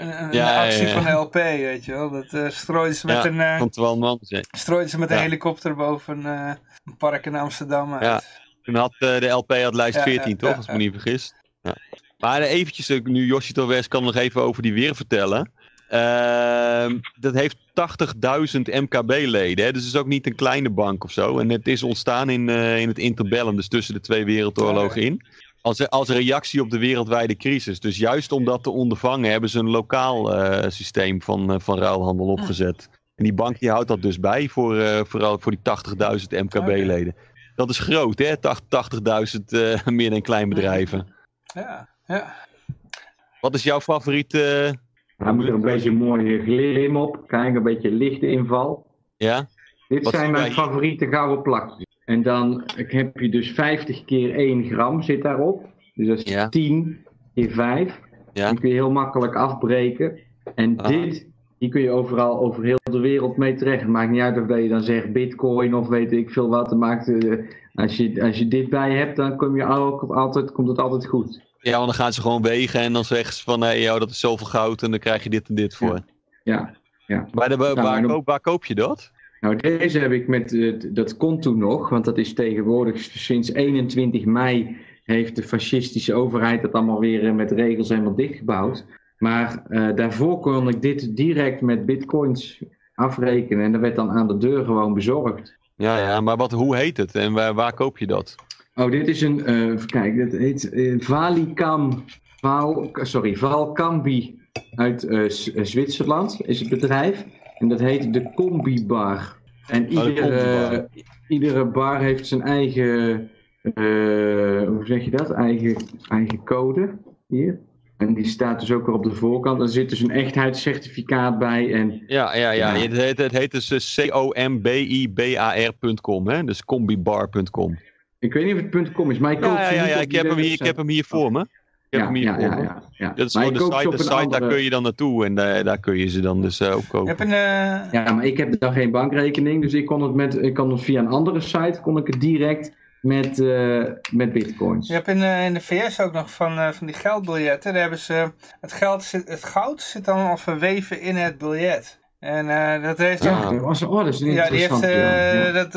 een, een Ja, actie ja. van de LP, weet je wel. Dat strooiden ze met, Ja, een, eh, Van 12 man. strooiden ze met een helikopter boven eh, een park in Amsterdam uit. Ja. Toen had de LP had lijst Ja, 14, ja, toch? ja, Als ik me niet vergis. Ja. Maar eventjes, eh, nu Yoshi toch West kan nog even over die weer vertellen. Ehm, dat heeft 80.000 MKB-leden. Dus het is ook niet een kleine bank of zo. En het is ontstaan in, eh, in het interbellum, dus tussen de twee wereldoorlogen in. Als, als reactie op de wereldwijde crisis. Dus juist om dat te ondervangen hebben ze een lokaal eh, systeem van, van ruilhandel opgezet. En die bank die houdt dat dus bij voor, vooral voor die 80.000 MKB-leden. Dat is groot, hè? 80.000 eh, *laughs* meer dan kleinbedrijven. Ja, ja. Wat is jouw favoriet? eh, Hij moet er een beetje mooi glim op. Kijk, een beetje lichte inval. ja? Dit Wat zijn mijn favoriete gouden plakjes. En dan heb je dus 50 keer 1 gram zit daarop. Dus dat is Ja. 10 keer 5. Ja. Die kun je heel makkelijk afbreken. En dit, die kun je overal over heel de wereld mee terecht. Het maakt niet uit of dat je dan zegt bitcoin of weet ik veel wat. Het maakt, eh, als, je, als je dit bij hebt, dan kom je ook altijd, komt het altijd goed. Ja, want dan gaan ze gewoon wegen en dan zeggen ze van, hé, hey, dat is zoveel goud en dan krijg je dit en dit voor. Ja, ja. Maar de, waar, Nou, dan- koop, waar koop je dat? Nou, deze heb ik met, eh, dat kon toen nog, want dat is tegenwoordig sinds 21 mei heeft de fascistische overheid dat allemaal weer eh, met regels helemaal dichtgebouwd. Maar eh, daarvoor kon ik dit direct met bitcoins afrekenen en dat werd dan aan de deur gewoon bezorgd. Ja, ja, maar wat, hoe heet het en waar, waar koop je dat? Oh, dit is een, eh, kijken, dit heet eh, Valicam, Val, sorry, Valcambi uit eh, Zwitserland is het bedrijf. En dat heet de Combi Bar. En Oh, de iedere, iedere bar heeft zijn eigen, hoe zeg je dat, eigen, eigen code hier. En die staat dus ook weer op de voorkant. Er zit dus een echtheidscertificaat bij. En Ja, ja, ja. Ja. Het, heet, het heet dus eh, C-O-M-B-I-B-A-R.com, hè? Dus combibar.com. ik weet niet of het punt .com is, maar ik koop Ja, ja, ik, heb hem hier, ik heb hem hier voor me. Ik heb Ja, hem hier ja, voor ja, me. ja, ja. Dat is Maar gewoon de site, op de een site daar kun je dan naartoe en eh, daar kun je ze dan dus eh, ook kopen. hebt een, eh, Ja, maar ik heb dan geen bankrekening, dus ik kon het, met, ik kon het via een andere site kon ik het direct met, eh, met bitcoins. je hebt in, in de VS ook nog van, eh, van die geldbiljetten. Daar hebben ze, het, geld zit, het goud zit dan al verweven in het biljet. En eh, dat heeft Ja, ook- dat was, oh, dat is Ja, die heeft interessant. ja, eh, dat,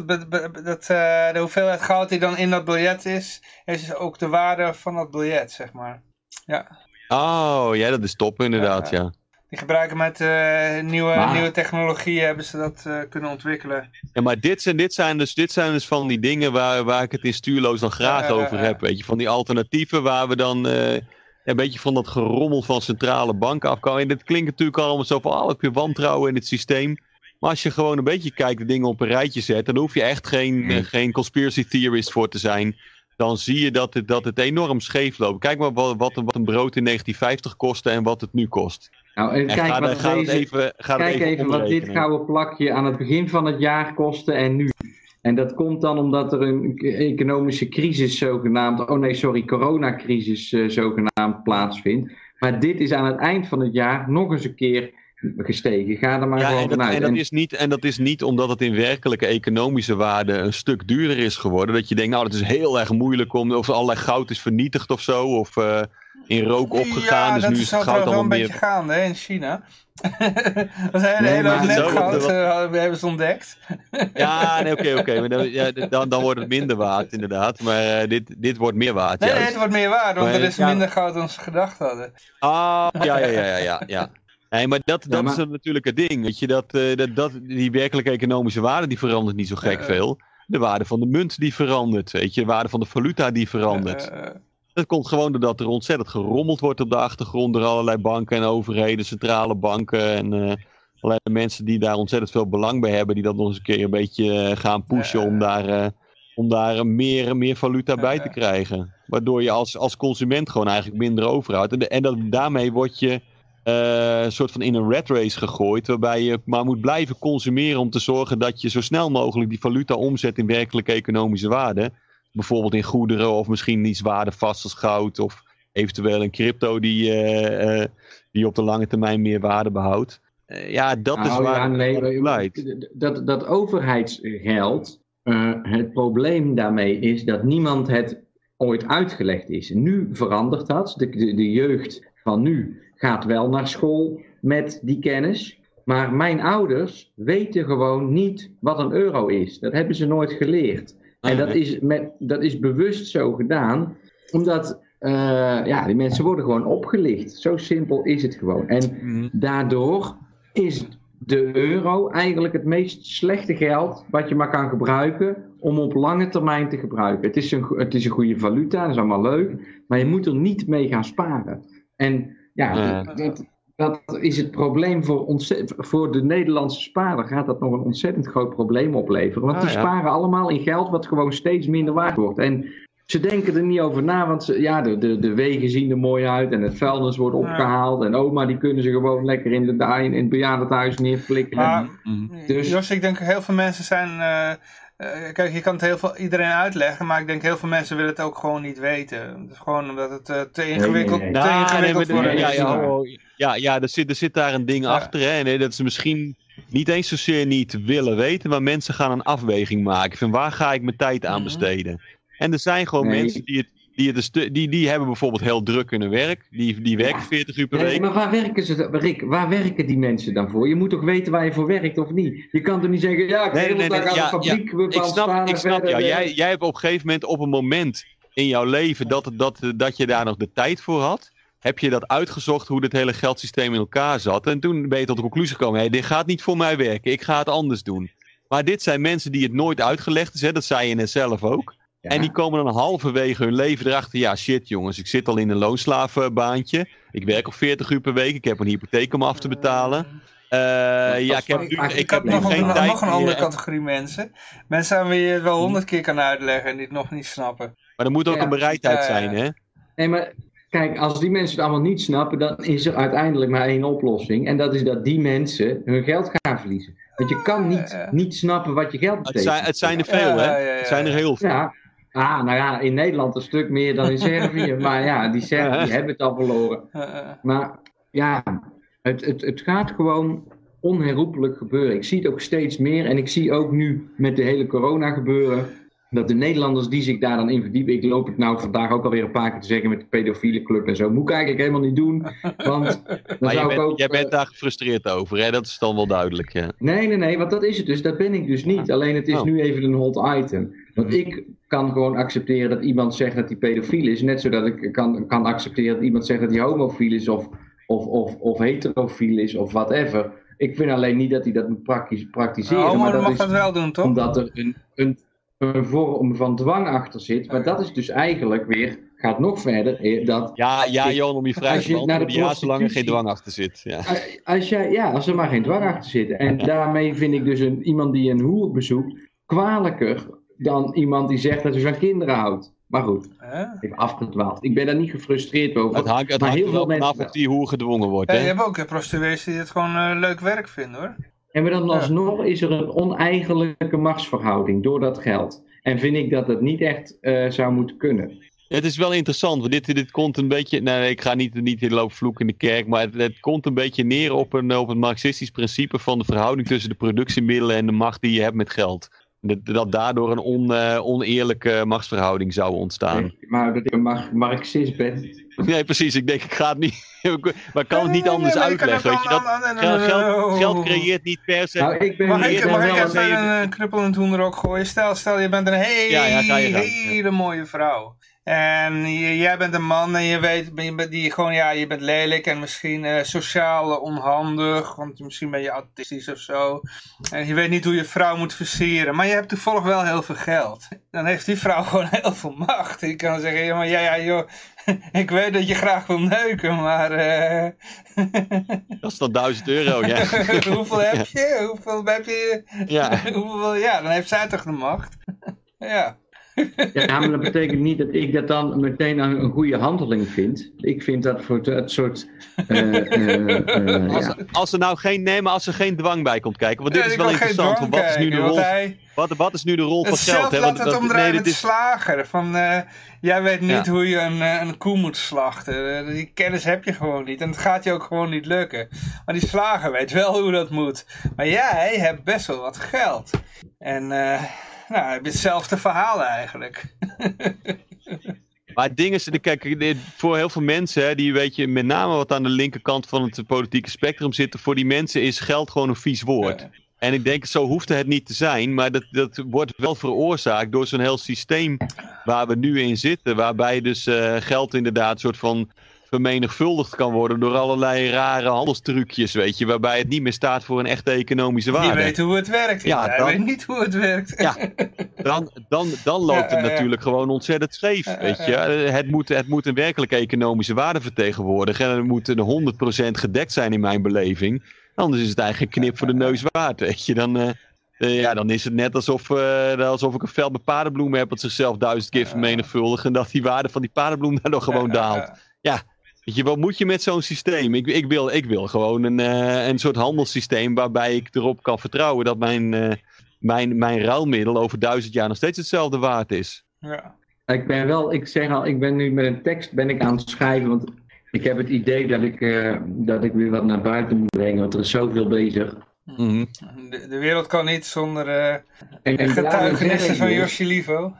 dat, eh, de hoeveelheid goud die dan in dat biljet is, is dus ook de waarde van dat biljet, zeg maar. Ja, Oh, ja, dat is top inderdaad, Ja. ja. die gebruiken met eh, nieuwe, Maar- nieuwe technologieën hebben ze dat eh, kunnen ontwikkelen. Ja, maar dit zijn, dit, zijn dus, dit zijn dus van die dingen waar, waar ik het in stuurloos dan graag over heb. Weet je, van die alternatieven waar we dan eh, een beetje van dat gerommel van centrale banken afkomen. En dit klinkt natuurlijk allemaal zo van, oh, heb je wantrouwen in het systeem. Maar als je gewoon een beetje kijkt, de dingen op een rijtje zet, dan hoef je echt geen, eh, geen conspiracy theorist voor te zijn. Dan zie je dat het, dat het enorm scheef loopt. Kijk maar wat, wat, een- wat een brood in 1950 kostte en wat het nu kost. Nou, en En kijk ga, wat ga deze, even, ga kijk even, even wat dit gouden plakje aan het begin van het jaar kostte en nu. En dat komt dan omdat er een economische crisis zogenaamd, oh nee, sorry, coronacrisis eh, zogenaamd plaatsvindt. Maar dit is aan het eind van het jaar nog eens een keer gestegen. Ga er maar Ja, gewoon en dat, vanuit. en, dat is niet, en dat is niet omdat het in werkelijke economische waarde een stuk duurder is geworden. Dat je denkt, nou, het is heel erg moeilijk om, of allerlei goud is vernietigd of zo, of eh, in rook opgegaan. ja, dus dat nu is het goud allemaal een meer. beetje gaande hè, in China. Dat is een hele hoop nepgoud eh, hebben ze ontdekt. Ja, nee, oké, oké. maar dan, ja, dan, dan wordt het minder waard, inderdaad. Maar eh, dit, dit wordt meer waard, Nee, juist. het wordt meer waard, want Maar, er is ja. minder goud dan ze gedacht hadden. Ah, ja, ja, ja, ja, ja. Nee, maar dat, dat Ja, maar- is natuurlijk het ding. Weet je, dat, eh, dat, dat, die werkelijke economische waarde die verandert niet zo gek veel. De waarde van de munt die verandert. Weet je, de waarde van de valuta die verandert. Dat komt gewoon doordat er ontzettend gerommeld wordt op de achtergrond door allerlei banken en overheden, centrale banken en eh, allerlei mensen die daar ontzettend veel belang bij hebben, die dat nog eens een keer een beetje eh, gaan pushen om daar, eh, om daar meer, meer valuta bij te krijgen. Waardoor je als, als consument gewoon eigenlijk minder overhoudt. En, de- en dat, daarmee word je een soort van in een rat race gegooid, waarbij je maar moet blijven consumeren om te zorgen dat je zo snel mogelijk die valuta omzet in werkelijke economische waarde bijvoorbeeld in goederen of misschien iets waardevast als goud of eventueel een crypto die, eh, eh, die op de lange termijn meer waarde behoudt. Eh, ja, dat is Nou waar ja, het nee, dat, dat overheidsgeld, het probleem daarmee is dat niemand het ooit uitgelegd is. Nu verandert dat. De, de, de jeugd van nu gaat wel naar school met die kennis. Maar mijn ouders weten gewoon niet wat een euro is. Dat hebben ze nooit geleerd. En dat is, met, dat is bewust zo gedaan, omdat eh, ja, die mensen worden gewoon opgelicht. Zo simpel is het gewoon. En Mhm. daardoor is de euro eigenlijk het meest slechte geld wat je maar kan gebruiken om op lange termijn te gebruiken. Het is een, het is een goede valuta, dat is allemaal leuk, maar je moet er niet mee gaan sparen. En ja, dat, dat, is het probleem voor, voor de Nederlandse spaarder. Gaat dat nog een ontzettend groot probleem opleveren? Want Ah, die ja. sparen allemaal in geld wat gewoon steeds minder waard wordt. En ze denken er niet over na, want ze, ja, de, de, de wegen zien er mooi uit en het vuilnis wordt opgehaald. En oma, die kunnen ze gewoon lekker in, de, in het bejaardentehuis neerflikkeren. Maar Mhm. Dus- Jos, ik denk heel veel mensen zijn... eh, eh, kijk, je kan het heel veel, iedereen uitleggen, maar ik denk heel veel mensen willen het ook gewoon niet weten. Gewoon omdat het eh, te ingewikkeld, nee. te Nou, nee, ingewikkeld nee, hen ja, is. ja, waar. ja, ja er, zit, er zit daar een ding Ja. achter. Hè? En, eh, dat ze misschien niet eens zozeer niet willen weten, maar mensen gaan een afweging maken. Van waar ga ik mijn tijd aan Mhm. besteden? En er zijn gewoon Nee. mensen die het, Die, die, die hebben bijvoorbeeld heel druk hun werk. Die, die werken 40 uur per Nee, week. maar waar werken ze, Rick, waar werken die mensen dan voor? Je moet toch weten waar je voor werkt of niet? Je kan toch niet zeggen, ja, ik Nee, nee, nee, nee, aan de ja, fabriek Ik snap, ik snap jou. werken. Jij, jij hebt op een gegeven moment op een moment in jouw leven dat, dat, dat je daar nog de tijd voor had. Heb je dat uitgezocht hoe dit hele geldsysteem in elkaar zat. En toen ben je tot de conclusie gekomen. Hey, dit gaat niet voor mij werken. Ik ga het anders doen. Maar dit zijn mensen die het nooit uitgelegd is. Hè? Dat zei je net zelf ook. Ja. En die komen dan halverwege hun leven erachter. Ja, shit jongens, ik zit al in een loonslavenbaantje. Ik werk al 40 uur per week. Ik heb een hypotheek om af te betalen. Eh, ja, ik heb, nu, Ik heb nog, geen een, tijd nog een andere categorie mensen. Mensen aan wie je het wel honderd keer kan uitleggen en die het nog niet snappen. Maar er moet ook Ja. een bereidheid Ja, ja. zijn, hè? Nee, maar kijk, als die mensen het allemaal niet snappen, dan is er uiteindelijk maar één oplossing. En dat is dat die mensen hun geld gaan verliezen. Want je kan niet, Ja, ja. niet snappen wat je geld Het betekent. zijn, het zijn er veel, Ja, hè? ja, ja, ja. Het zijn er heel veel. Ja. Ah, nou ja, in Nederland een stuk meer dan in *laughs* Servië. maar ja, die Serven die hebben het al verloren. Maar ja, het, het, het gaat gewoon onherroepelijk gebeuren. Ik zie het ook steeds meer. En ik zie ook nu met de hele corona gebeuren. Dat de Nederlanders die zich daar dan in verdiepen. Ik loop het nou vandaag ook alweer een paar keer te zeggen met de pedofiele club en zo. Moet ik eigenlijk helemaal niet doen. Want *laughs* dan Maar jij zou bent, ook. jij eh, bent daar gefrustreerd over, hè? Dat is dan wel duidelijk, ja. Nee, nee, nee, want dat is het dus. Dat ben ik dus niet. Alleen het is Oh. nu even een hot item. Want ik kan gewoon accepteren dat iemand zegt dat hij pedofiel is. Net zodat ik kan, kan accepteren dat iemand zegt dat hij homofiel is of, of, of, of heterofiel is of whatever. Ik vind alleen niet dat hij dat moet praktisch, praktiseren. Homo maar dat mag is dat wel doen, toch? omdat er een, een, een vorm van dwang achter zit. Maar dat is dus eigenlijk weer, gaat nog verder, eh, dat Ja, ja, Johan, om je vraag als te je naar beantwoorden. de Ja, zolang er geen dwang achter zit. Ja. Als jij, ja, als er maar geen dwang achter zit. En *laughs* daarmee vind ik dus een, iemand die een hoer bezoekt kwalijker dan iemand die zegt dat hij van kinderen houdt. Maar goed, even afgedwaald. Ik ben daar niet gefrustreerd over. Het hangt, het maar hangt heel wel veel vanaf mensen. of die hoe gedwongen wordt, Ja, je hè? hebt ook prostituees die het gewoon eh, leuk werk vinden, hoor. En maar dan Ja. alsnog is er een oneigenlijke machtsverhouding door dat geld. En vind ik dat dat niet echt eh, zou moeten kunnen. Het is wel interessant, want dit, dit komt een beetje... Nee, ik ga niet, niet in loop vloek in de kerk, maar het, het komt een beetje neer op een, op een marxistisch principe van de verhouding tussen de productiemiddelen en de macht die je hebt met geld. Dat, dat daardoor een on, eh, oneerlijke machtsverhouding zou ontstaan. Maar dat ik een mar- marxist ben. Nee, precies. Ik denk, ik ga het niet... *laughs* maar ik kan het niet anders nee, uitleggen, weet je. Dat, geld, geld, creëert niet per se... Nou, ik ben Mag ik mag ik even een- een knuppelend hoenderok gooien? Stel, stel, je bent een hele, Ja, ja, ga je gang. hele mooie vrouw. En jij bent een man en je weet, je bent, die gewoon, ja, je bent lelijk en misschien eh, sociaal onhandig, want misschien ben je autistisch of zo. En je weet niet hoe je vrouw moet versieren, maar je hebt toevallig wel heel veel geld. Dan heeft die vrouw *laughs* gewoon heel veel macht. Die kan zeggen, ja, maar ja, ja, joh, *laughs* ik weet dat je graag wil neuken, maar eh, Dat is dan 1000 euro, ja. *laughs* hoeveel heb je? Hoeveel heb je? ja. Hoeveel, ja, dan heeft zij toch de macht. ja. Ja, maar dat betekent niet dat ik dat dan meteen een, een goede handeling vind. Ik vind dat voor het, soort. eh, eh, eh, Als, ja. als er nou geen, nee, maar als er geen dwang bij komt kijken. Want dit Ja, is wel interessant. wat is nu de rol, hij- wat, wat is nu de rol van geld? Hetzelfde Hè? Want het dat- omdraaien nee, met is, slager. Van, eh, jij weet niet Ja. hoe je een, een koe moet slachten. Die kennis heb je gewoon niet. En het gaat je ook gewoon niet lukken. Maar die slager weet wel hoe dat moet. Maar jij hebt best wel wat geld. En eh nou, heb je hetzelfde verhaal eigenlijk. maar het ding is, kijk, voor heel veel mensen, hè, die weet je, met name wat aan de linkerkant van het politieke spectrum zitten, voor die mensen is geld gewoon een vies woord. En ik denk, zo hoeft het niet te zijn, maar dat, dat wordt wel veroorzaakt door zo'n heel systeem waar we nu in zitten. Waarbij dus eh, geld inderdaad een soort van vermenigvuldigd kan worden door allerlei rare handelstrucjes, weet je. Waarbij het niet meer staat voor een echte economische Je waarde. weet hoe het werkt. Ja, Ja, dan- weet niet hoe het werkt. Ja, dan, dan, dan loopt het Ja, ja, ja. natuurlijk gewoon ontzettend scheef, Ja, ja, weet je. Het moet, het moet een werkelijke economische waarde vertegenwoordigen. En het moet een 100% gedekt zijn in mijn beleving. Anders is het eigenlijk een knip voor de neus waard, weet je. Dan, eh, eh, ja, dan is het net alsof, eh, alsof ik een veld met paardenbloemen heb... dat zichzelf duizend keer vermenigvuldigt... en dat die waarde van die paardenbloem daardoor gewoon daalt. Weet je, wat moet je met zo'n systeem? Ik, ik, wil, ik wil gewoon een, eh, een soort handelssysteem waarbij ik erop kan vertrouwen dat mijn, eh, mijn, mijn ruilmiddel over duizend jaar nog steeds hetzelfde waard is. Ja. Ik ben wel, ik zeg al, ik ben nu met een tekst ben ik aan het schrijven. Want ik heb het idee dat ik, eh, dat ik weer wat naar buiten moet brengen. Want er is zoveel bezig. Mhm. De, de wereld kan niet zonder eh En, en getuigenissen van Josje Livo.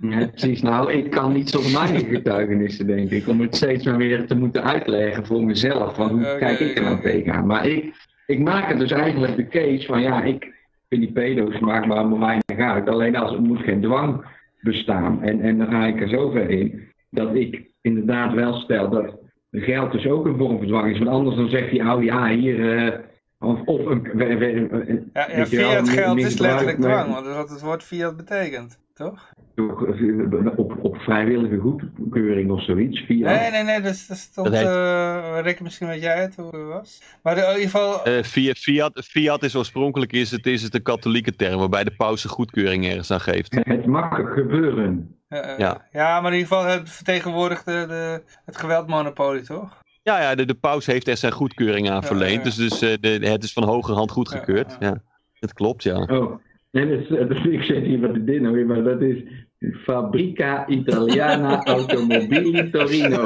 Ja, precies. Nou, ik kan niet zonder mijn getuigenissen, denk ik. Om het steeds maar weer te moeten uitleggen voor mezelf. Van hoe kijk ik er nou oké. tegenaan? Maar ik, ik maak het dus eigenlijk de case van ja, ik vind die pedo's maakt maar weinig uit. Alleen als er moet geen dwang bestaan. En, en dan ga ik er zo ver in dat ik inderdaad wel stel dat geld dus ook een vorm van dwang is. Want anders dan zegt hij, oh ja, hier. eh, of, of een. we- we- Ja, ja fiat geld is letterlijk maar- dwang, want dat is wat het woord fiat betekent, toch? op, op vrijwillige goedkeuring of zoiets. Via, Nee, nee, nee, dat, dat stond, Dat heet- eh, Rick, misschien weet jij het, hoe het was. Maar in ieder geval, Eh, fiat, fiat, fiat is oorspronkelijk is het, is het een katholieke term waarbij de paus een goedkeuring ergens aan geeft. Het mag gebeuren. eh, ja. ja, maar in ieder geval het vertegenwoordigt de, de, het geweldmonopolie, toch? Ja, ja de, de paus heeft er zijn goedkeuring aan Ja, verleend. ja. Dus, dus eh, de, het is van hogerhand goedgekeurd. Ja, Ja, ja. dat klopt, ja. Oh, en dat is, dat is- ik zet hier wat de in, maar dat is Fabrica Italiana *laughs* Automobili Torino.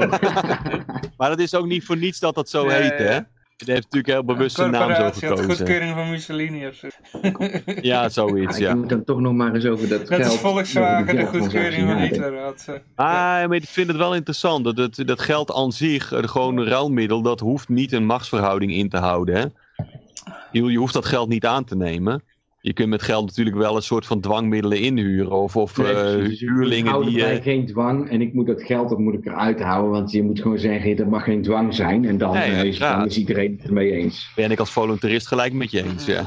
Maar dat is ook niet voor niets dat dat zo heet, ja. hè? Het heeft natuurlijk heel bewust zijn naam zo gekozen. goedkeuring van Mussolini of zo. *laughs* Ja, zoiets, ik ja. moet dan toch nog maar eens over dat Dat geld... is Volkswagen de goedkeuring van Hitler had. Ah, maar ik vind het wel interessant. Dat, dat, dat geld aan zich, gewoon een ruilmiddel, dat hoeft niet een machtsverhouding in te houden. Hè? Je, je hoeft dat geld niet aan te nemen. Je kunt met geld natuurlijk wel een soort van dwangmiddelen inhuren. Of, of Nee, eh. Dus ik huurlingen hou die... erbij eh, geen dwang en ik moet dat geld, dat moet ik eruit houden, want je moet gewoon zeggen, er mag geen dwang zijn en dan, Nee, eh, is, dan is iedereen het ermee eens. ben ik als voluntarist gelijk met je eens, ja.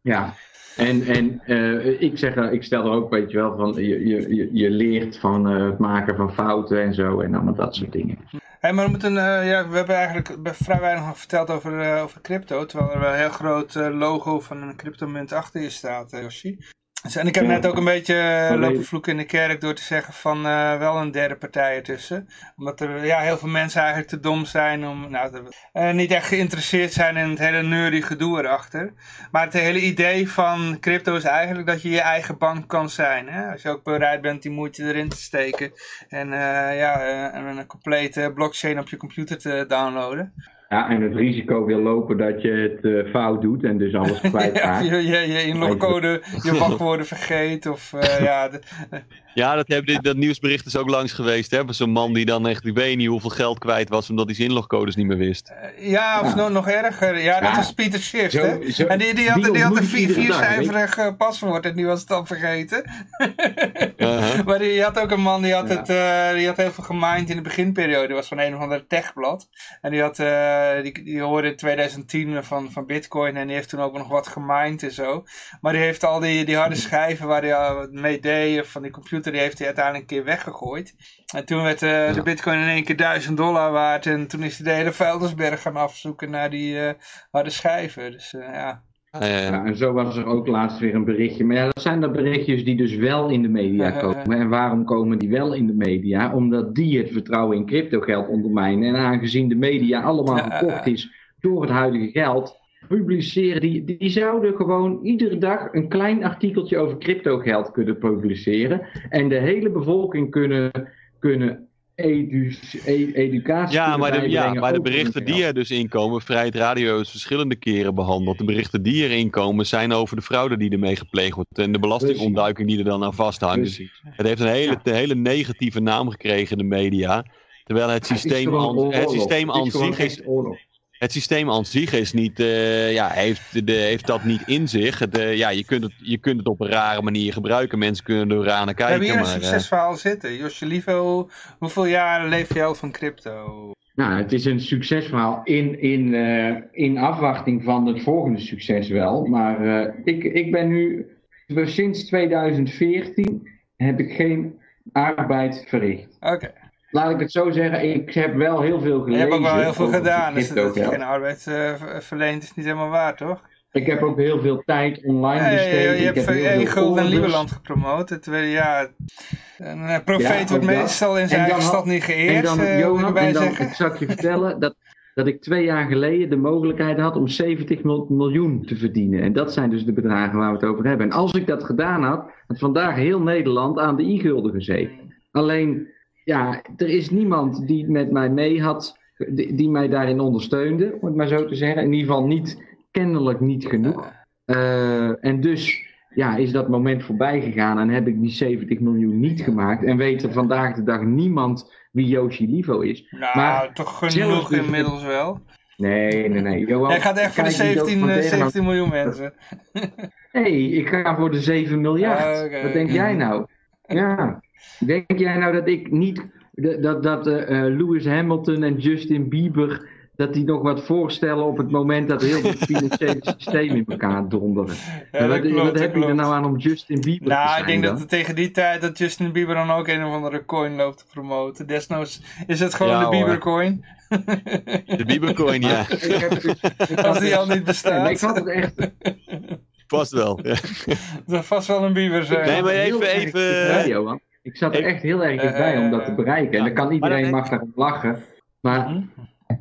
Ja, en, en eh, ik, zeg, er- ik stel er ook, weet je wel, van je, je, je- leert van eh, het maken van fouten en zo en allemaal dat soort dingen. Hey, maar we, moeten, eh, ja, we hebben eigenlijk vrij weinig verteld over, over crypto. Terwijl er wel een heel groot logo van een cryptomunt achter je staat, Yoshi. Dus, en ik heb Ja. net ook een beetje eh, lopen vloeken in de kerk door te zeggen van eh, wel een derde partij ertussen. Omdat er ja, heel veel mensen eigenlijk te dom zijn om nou, te- eh, niet echt geïnteresseerd zijn in het hele nerdy gedoe erachter. Maar het hele idee van crypto is eigenlijk dat je je eigen bank kan zijn. Hè? Als je ook bereid bent die moeite erin te steken. En ja, en een complete blockchain op je computer te downloaden. Ja, en het risico wil lopen dat je het eh, fout doet en dus alles *laughs* Ja, kwijtraakt. je, je, je inlogcode, je wachtwoorden vergeet. Of eh, ja, de- Ja, dat, heb, dat nieuwsbericht is ook langs geweest, hè? Van Zo'n man die dan echt, ik weet niet hoeveel geld kwijt was, omdat hij zijn inlogcodes niet meer wist. eh, ja, of Ja. nog, nog erger. Ja, dat Ja. was Peter Schiff, Zo- hè? zo- En die, die had, die die had een vier, dag, viercijferig eh, paswoord en die was het dan vergeten. *laughs* Uh-huh. Maar die had ook een man die had, Ja. het, eh, die had heel veel gemined in de beginperiode. Die was van een of ander techblad. En die, had, eh, die, die hoorde in 2010 van, van bitcoin en die heeft toen ook nog wat gemined en zo. Maar die heeft al die, die harde schijven waar hij mee deed van die computer, die heeft hij uiteindelijk een keer weggegooid. En toen werd eh, de bitcoin in één keer 1000 dollar waard en toen is hij de hele vuilnisberg gaan afzoeken naar die eh, harde schijven. Dus eh, ja. Ja, ja, ja. Ja, en zo was er ook laatst weer een berichtje. Maar ja, dat zijn de berichtjes die dus wel in de media komen. En waarom komen die wel in de media? Omdat die het vertrouwen in cryptogeld ondermijnen. En aangezien de media allemaal gekocht is door het huidige geld, publiceren die, die zouden gewoon iedere dag een klein artikeltje over cryptogeld kunnen publiceren. En de hele bevolking kunnen, kunnen edu, e- educatie Ja, maar de, ja, maar de berichten die geld. er dus inkomen, Vrijheid Radio is verschillende keren behandeld. De berichten die erin komen zijn over de fraude die ermee gepleegd wordt en de belastingontduiking die er dan aan vasthangt. Dus het heeft een hele, een hele negatieve naam gekregen in de media. Terwijl het Het is systeem, het systeem aan zich is oorlog. Het systeem aan zich is niet, eh, ja, heeft, de, heeft dat niet in zich. Het, eh, ja, je, kunt het, je kunt het op een rare manier gebruiken. Mensen kunnen er raar naar We hebben kijken. hier een Maar, eh, succesverhaal zitten. Josje Lieve, hoeveel jaar leef je al van crypto? Nou, het is een succesverhaal in, in, eh, in afwachting van het volgende succes wel. Maar eh, ik, ik ben nu, sinds 2014 heb ik geen arbeid verricht. Oké. Laat ik het zo zeggen, ik heb wel heel veel Je gelezen. hebt ook wel heel veel gedaan, dus dat je geen arbeid eh, v- verleent is niet helemaal waar, toch? Ik heb ook heel veel tijd online Ja, ja, ja, besteed. je Ik hebt één gulden en orders. Lieberland gepromoot. Het, ja, een eh, profeet wordt dat. meestal in zijn En dan eigen had- stad niet En geëerd, dan, eh, moet ik Johan, erbij en dan, ik zal je vertellen dat, dat ik twee jaar geleden de mogelijkheid had om 70 mil- miljoen te verdienen. En dat zijn dus de bedragen waar we het over hebben. En als ik dat gedaan had, had vandaag heel Nederland aan de i-gulden gezeten. Alleen, ja, er is niemand die met mij mee had, die, die mij daarin ondersteunde, om het maar zo te zeggen. In ieder geval niet kennelijk niet genoeg. Uh, en dus ja, is dat moment voorbij gegaan en heb ik die 70 miljoen niet gemaakt. En weet er vandaag de dag niemand wie Yoshi Livo is. Nou, maar toch genoeg inmiddels wel. Nee, nee, nee. Johan, Jij gaat echt voor de 17, 17 miljoen mensen. Nee, *laughs* hey, ik ga voor de 7 miljard. Ah, okay. Wat denk jij nou? Ja. Denk jij nou dat ik niet. Dat, dat uh, Lewis Hamilton en Justin Bieber dat die nog wat voorstellen op het moment dat heel het financiële *laughs* systeem in elkaar donderen. Ja, wat, klopt, wat heb je er nou aan om Justin Bieber nou, te zijn ik denk dan? dat tegen die tijd dat Justin Bieber dan ook een of andere coin loopt te promoten. Desnoods is het gewoon de Bieber coin. De Bieber coin, ja. *laughs* ik heb, ik Als die al niet bestaat. Nee, ik had het echt... Vast wel, ja. Dat vast wel een Bieber zijn. Nee, maar even... even... Ik zat er echt heel erg bij om dat te bereiken. En dan kan iedereen mag daarom lachen. Maar mhm.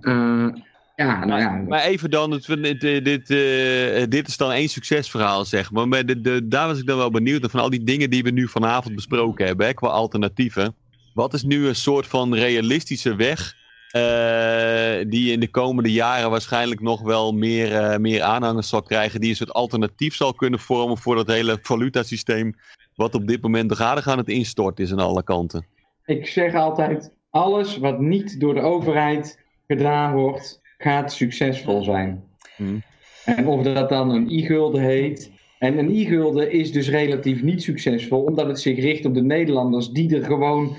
Uh, ja, nou ja. Maar even dan, het, dit, dit, uh, dit is dan één succesverhaal, zeg maar. maar de, de, daar was ik dan wel benieuwd naar. Van al die dingen die we nu vanavond besproken hebben, hè, qua alternatieven. Wat is nu een soort van realistische weg uh, die in de komende jaren waarschijnlijk nog wel meer, meer aanhangers zal krijgen. Die een soort alternatief zal kunnen vormen voor dat hele valutasysteem. Wat op dit moment de gade aan het instorten is aan alle kanten. Ik zeg altijd, alles wat niet door de overheid gedaan wordt, gaat succesvol zijn. Hmm. En of dat dan een e-gulden heet. En een e-gulden is dus relatief niet succesvol, omdat het zich richt op de Nederlanders die er gewoon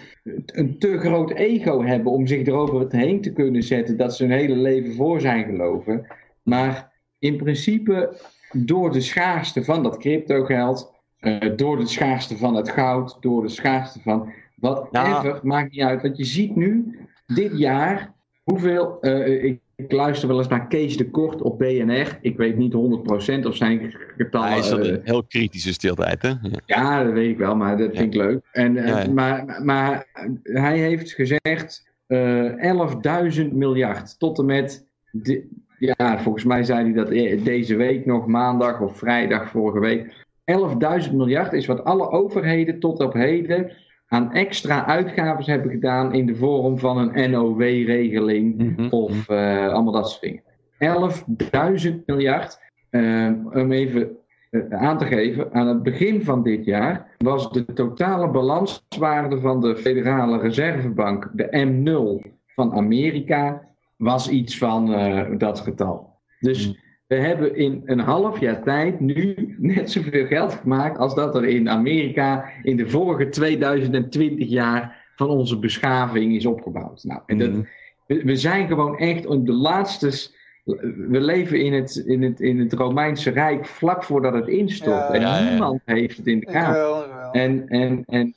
een te groot ego hebben om zich erover heen te kunnen zetten dat ze hun hele leven voor zijn geloven. Maar in principe door de schaarste van dat cryptogeld, uh, door de schaarste van het goud, door de schaarste van whatever, ja. maakt niet uit. Want je ziet nu, dit jaar, Hoeveel, uh, ik, ik, luister wel eens naar Kees de Kort op BNR. Ik weet niet 100% of zijn getallen... Hij is uh, heel kritische stiltijd, hè? Ja. ja. dat weet ik wel, maar dat vind ik leuk. En, uh, ja, maar, maar hij heeft gezegd 11.000 miljard tot en met... De, ja, volgens mij zei hij dat deze week nog, maandag of vrijdag vorige week. 11.000 miljard is wat alle overheden tot op heden aan extra uitgaven hebben gedaan in de vorm van een NOW-regeling mhm. of uh, allemaal dat soort dingen. 11.000 miljard, uh, om even uh, aan te geven, aan het begin van dit jaar was de totale balanswaarde van de Federale Reservebank, de M0 van Amerika, was iets van dat getal. Dus mhm. We hebben in een half jaar tijd nu net zoveel geld gemaakt als dat er in Amerika in de vorige 2020 jaar van onze beschaving is opgebouwd. Nou, en dat, mhm. we zijn gewoon echt de laatste. We leven in het, in, het, in het Romeinse Rijk vlak voordat het instort. en niemand heeft het in de kaart. En, en, en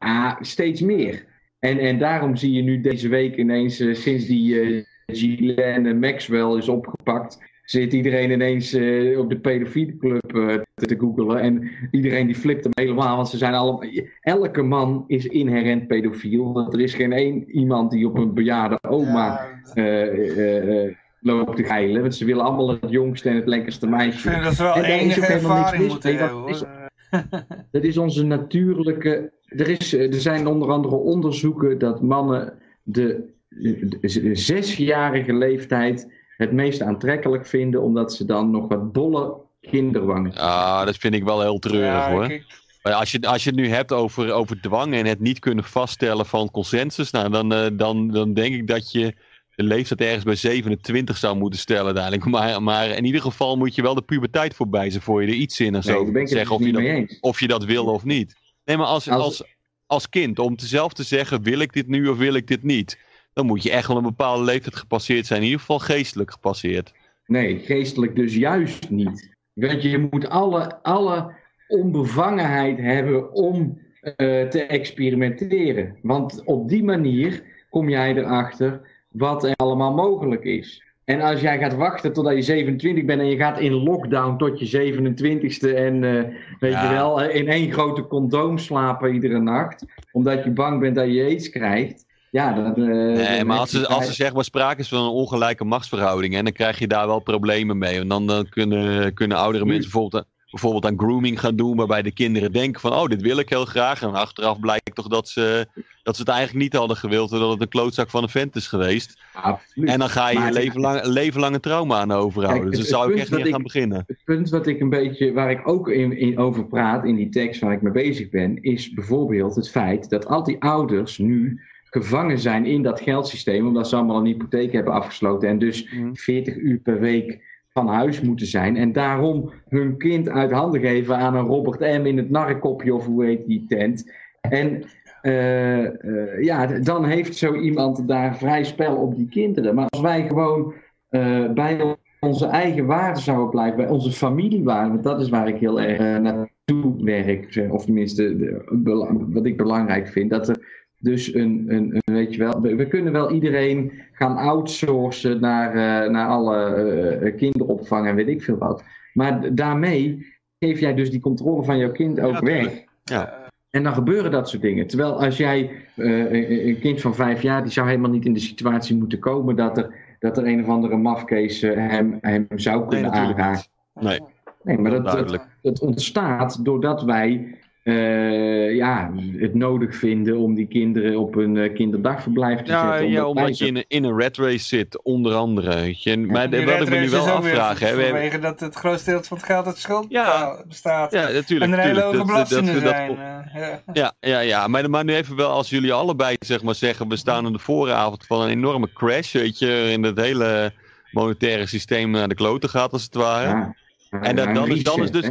ja, steeds meer. En, en daarom zie je nu deze week ineens, uh, sinds die uh, Ghislaine Maxwell is opgepakt, zit iedereen ineens uh, op de pedofiele club uh, te googelen. En iedereen die flipt hem helemaal, want ze zijn allemaal... Elke man is inherent pedofiel. Want er is geen één iemand die op een bejaarde oma uh, loopt te geilen. Want ze willen allemaal het jongste en het lekkerste meisje. Ik vind dat wel en enige ervaring moeten hebben. Dat is, *laughs* dat is onze natuurlijke... Er, is, er zijn onder andere onderzoeken dat mannen de, de, de zesjarige leeftijd het meest aantrekkelijk vinden, omdat ze dan nog wat bolle kinderwangen Ah, dat vind ik wel heel treurig hoor. Als je, als je het nu hebt over, over dwang en het niet kunnen vaststellen van consensus, nou, dan, uh, dan, dan denk ik dat je de leeftijd ergens bij 27 zou moeten stellen uiteindelijk. *laughs* Maar, maar in ieder geval moet je wel de puberteit voorbij zijn voor je er iets zinnigs nee, over zeggen. Dus of je, dat, of je dat wil of niet. Nee, maar als, als, als, als kind, om zelf te zeggen, wil ik dit nu of wil ik dit niet? Dan moet je echt wel een bepaalde leeftijd gepasseerd zijn. In ieder geval geestelijk gepasseerd. Nee, geestelijk dus juist niet. Want je moet alle, alle onbevangenheid hebben om uh, te experimenteren. Want op die manier kom jij erachter wat er allemaal mogelijk is. En als jij gaat wachten totdat je 27 bent en je gaat in lockdown tot je 27ste en uh, weet je wel, in één grote condoom slapen iedere nacht, omdat je bang bent dat je aids krijgt, ja, dat, uh, nee, maar als er, als er zeg maar sprake is van een ongelijke machtsverhouding, en dan krijg je daar wel problemen mee. En dan, dan kunnen, kunnen oudere mensen bijvoorbeeld, bijvoorbeeld aan grooming gaan doen, waarbij de kinderen denken van, oh, dit wil ik heel graag. En achteraf blijkt toch dat ze, dat ze het eigenlijk niet hadden gewild, dat het een klootzak van een vent is geweest. Absoluut. En dan ga je Maar- je leven lang, een leven lang een trauma aan overhouden. Kijk, dus daar zou ik echt niet dat aan ik- beginnen. Het punt wat ik een beetje, waar ik ook in, in over praat in die tekst waar ik mee bezig ben, is bijvoorbeeld het feit dat al die ouders nu gevangen zijn in dat geldsysteem, omdat ze allemaal een hypotheek hebben afgesloten en dus Mhm. 40 uur per week van huis moeten zijn. En daarom hun kind uit handen geven aan een Robert M. in het narrenkopje of hoe heet die tent. En eh, eh, ja, dan heeft zo iemand daar vrij spel op die kinderen. Maar als wij gewoon eh, bij onze eigen waarden zouden blijven, bij onze familiewaarden, want dat is waar ik heel erg naartoe werk, of tenminste de- wat ik belangrijk vind, dat er dus een, een, een weet je wel, we, we kunnen wel iedereen gaan outsourcen naar, eh, naar alle eh, eh, kinderopvang en weet ik veel wat. Maar daarmee geef jij dus die controle van jouw kind ook Ja, weg. Ja. En dan gebeuren dat soort dingen. Terwijl als jij eh, een- kind van vijf jaar, die zou helemaal niet in de situatie moeten komen dat er, dat er een of andere mafkees hem, hem zou Nee, kunnen natuurlijk aanraken. Nee, Nee, maar dat, dat, dat ontstaat doordat wij eh, ja, het nodig vinden om die kinderen op een eh, kinderdagverblijf te Ja, zetten. ja, omdat je in een, in een red race zit, onder andere. weet je. En- Maar wat ik me nu wel we hebben- vanwege dat het grootste deel van het geld uit schuld Ja. bestaat. ja, natuurlijk. en er hele hoge dat- dat- belastingen dat- zijn. eh, ja. Ja, ja, ja. Maar, maar nu even wel, als jullie allebei zeg maar zeggen, we staan aan de vooravond van een enorme crash, weet je, in het hele monetaire systeem naar de kloten gaat, als het ware. En dat- dan is- dan is dus-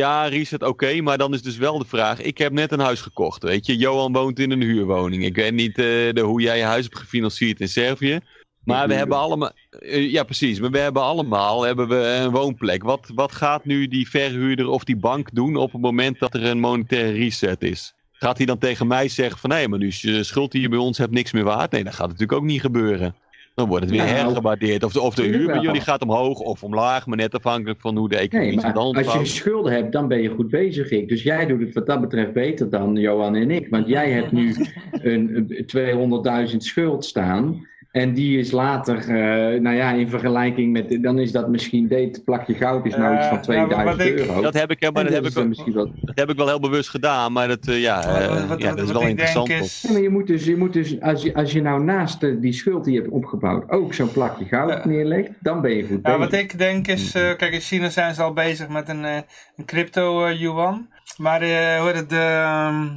hè. reset, oké, maar dan is dus wel de vraag, ik heb net een huis gekocht, weet je, Johan woont in een huurwoning. Ik weet niet eh, de, hoe jij je huis hebt gefinancierd in Servië, maar we hebben allemaal, eh, ja precies, maar we hebben allemaal hebben we een woonplek. Wat, wat gaat nu die verhuurder of die bank doen op het moment dat er een monetaire reset is? Gaat hij dan tegen mij zeggen van nee, maar nu is je schuld hier bij ons hebt niks meer waard? Nee, dat gaat natuurlijk ook niet gebeuren. Dan wordt het weer Nou, hergewaardeerd. Of de, of de huur bij jullie gaat omhoog of omlaag, maar net afhankelijk van hoe de economie Nee, als je schulden hebt, dan ben je goed bezig, Rick. Dus jij doet het wat dat betreft beter dan Johan en ik. Want jij hebt nu *laughs* een, een 200.000 schuld staan. En die is later, eh, nou ja, in vergelijking met, dan is dat misschien, dit plakje goud is nou Eh, iets van ja, 2000 wat ik- euro. Dat heb ik, maar dat heb ik, wel, misschien wel dat heb ik wel heel bewust gedaan, maar dat, eh, ja, eh, Wat- wat- ja, wat- dat is wel interessant. is- Ja, maar je moet dus, je moet dus als, je, als je nou naast de- die schuld die je hebt opgebouwd ook zo'n plakje goud neerlegt, dan ben je goed Ja, bezig. wat ik denk is, eh, kijk in China zijn ze al bezig met een, eh, een crypto eh, yuan. Maar eh, hoe heet het, de, ehm, eh,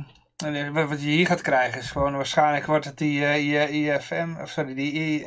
wat wat je hier gaat krijgen is gewoon waarschijnlijk wordt het die eh, IFM, of sorry, die I-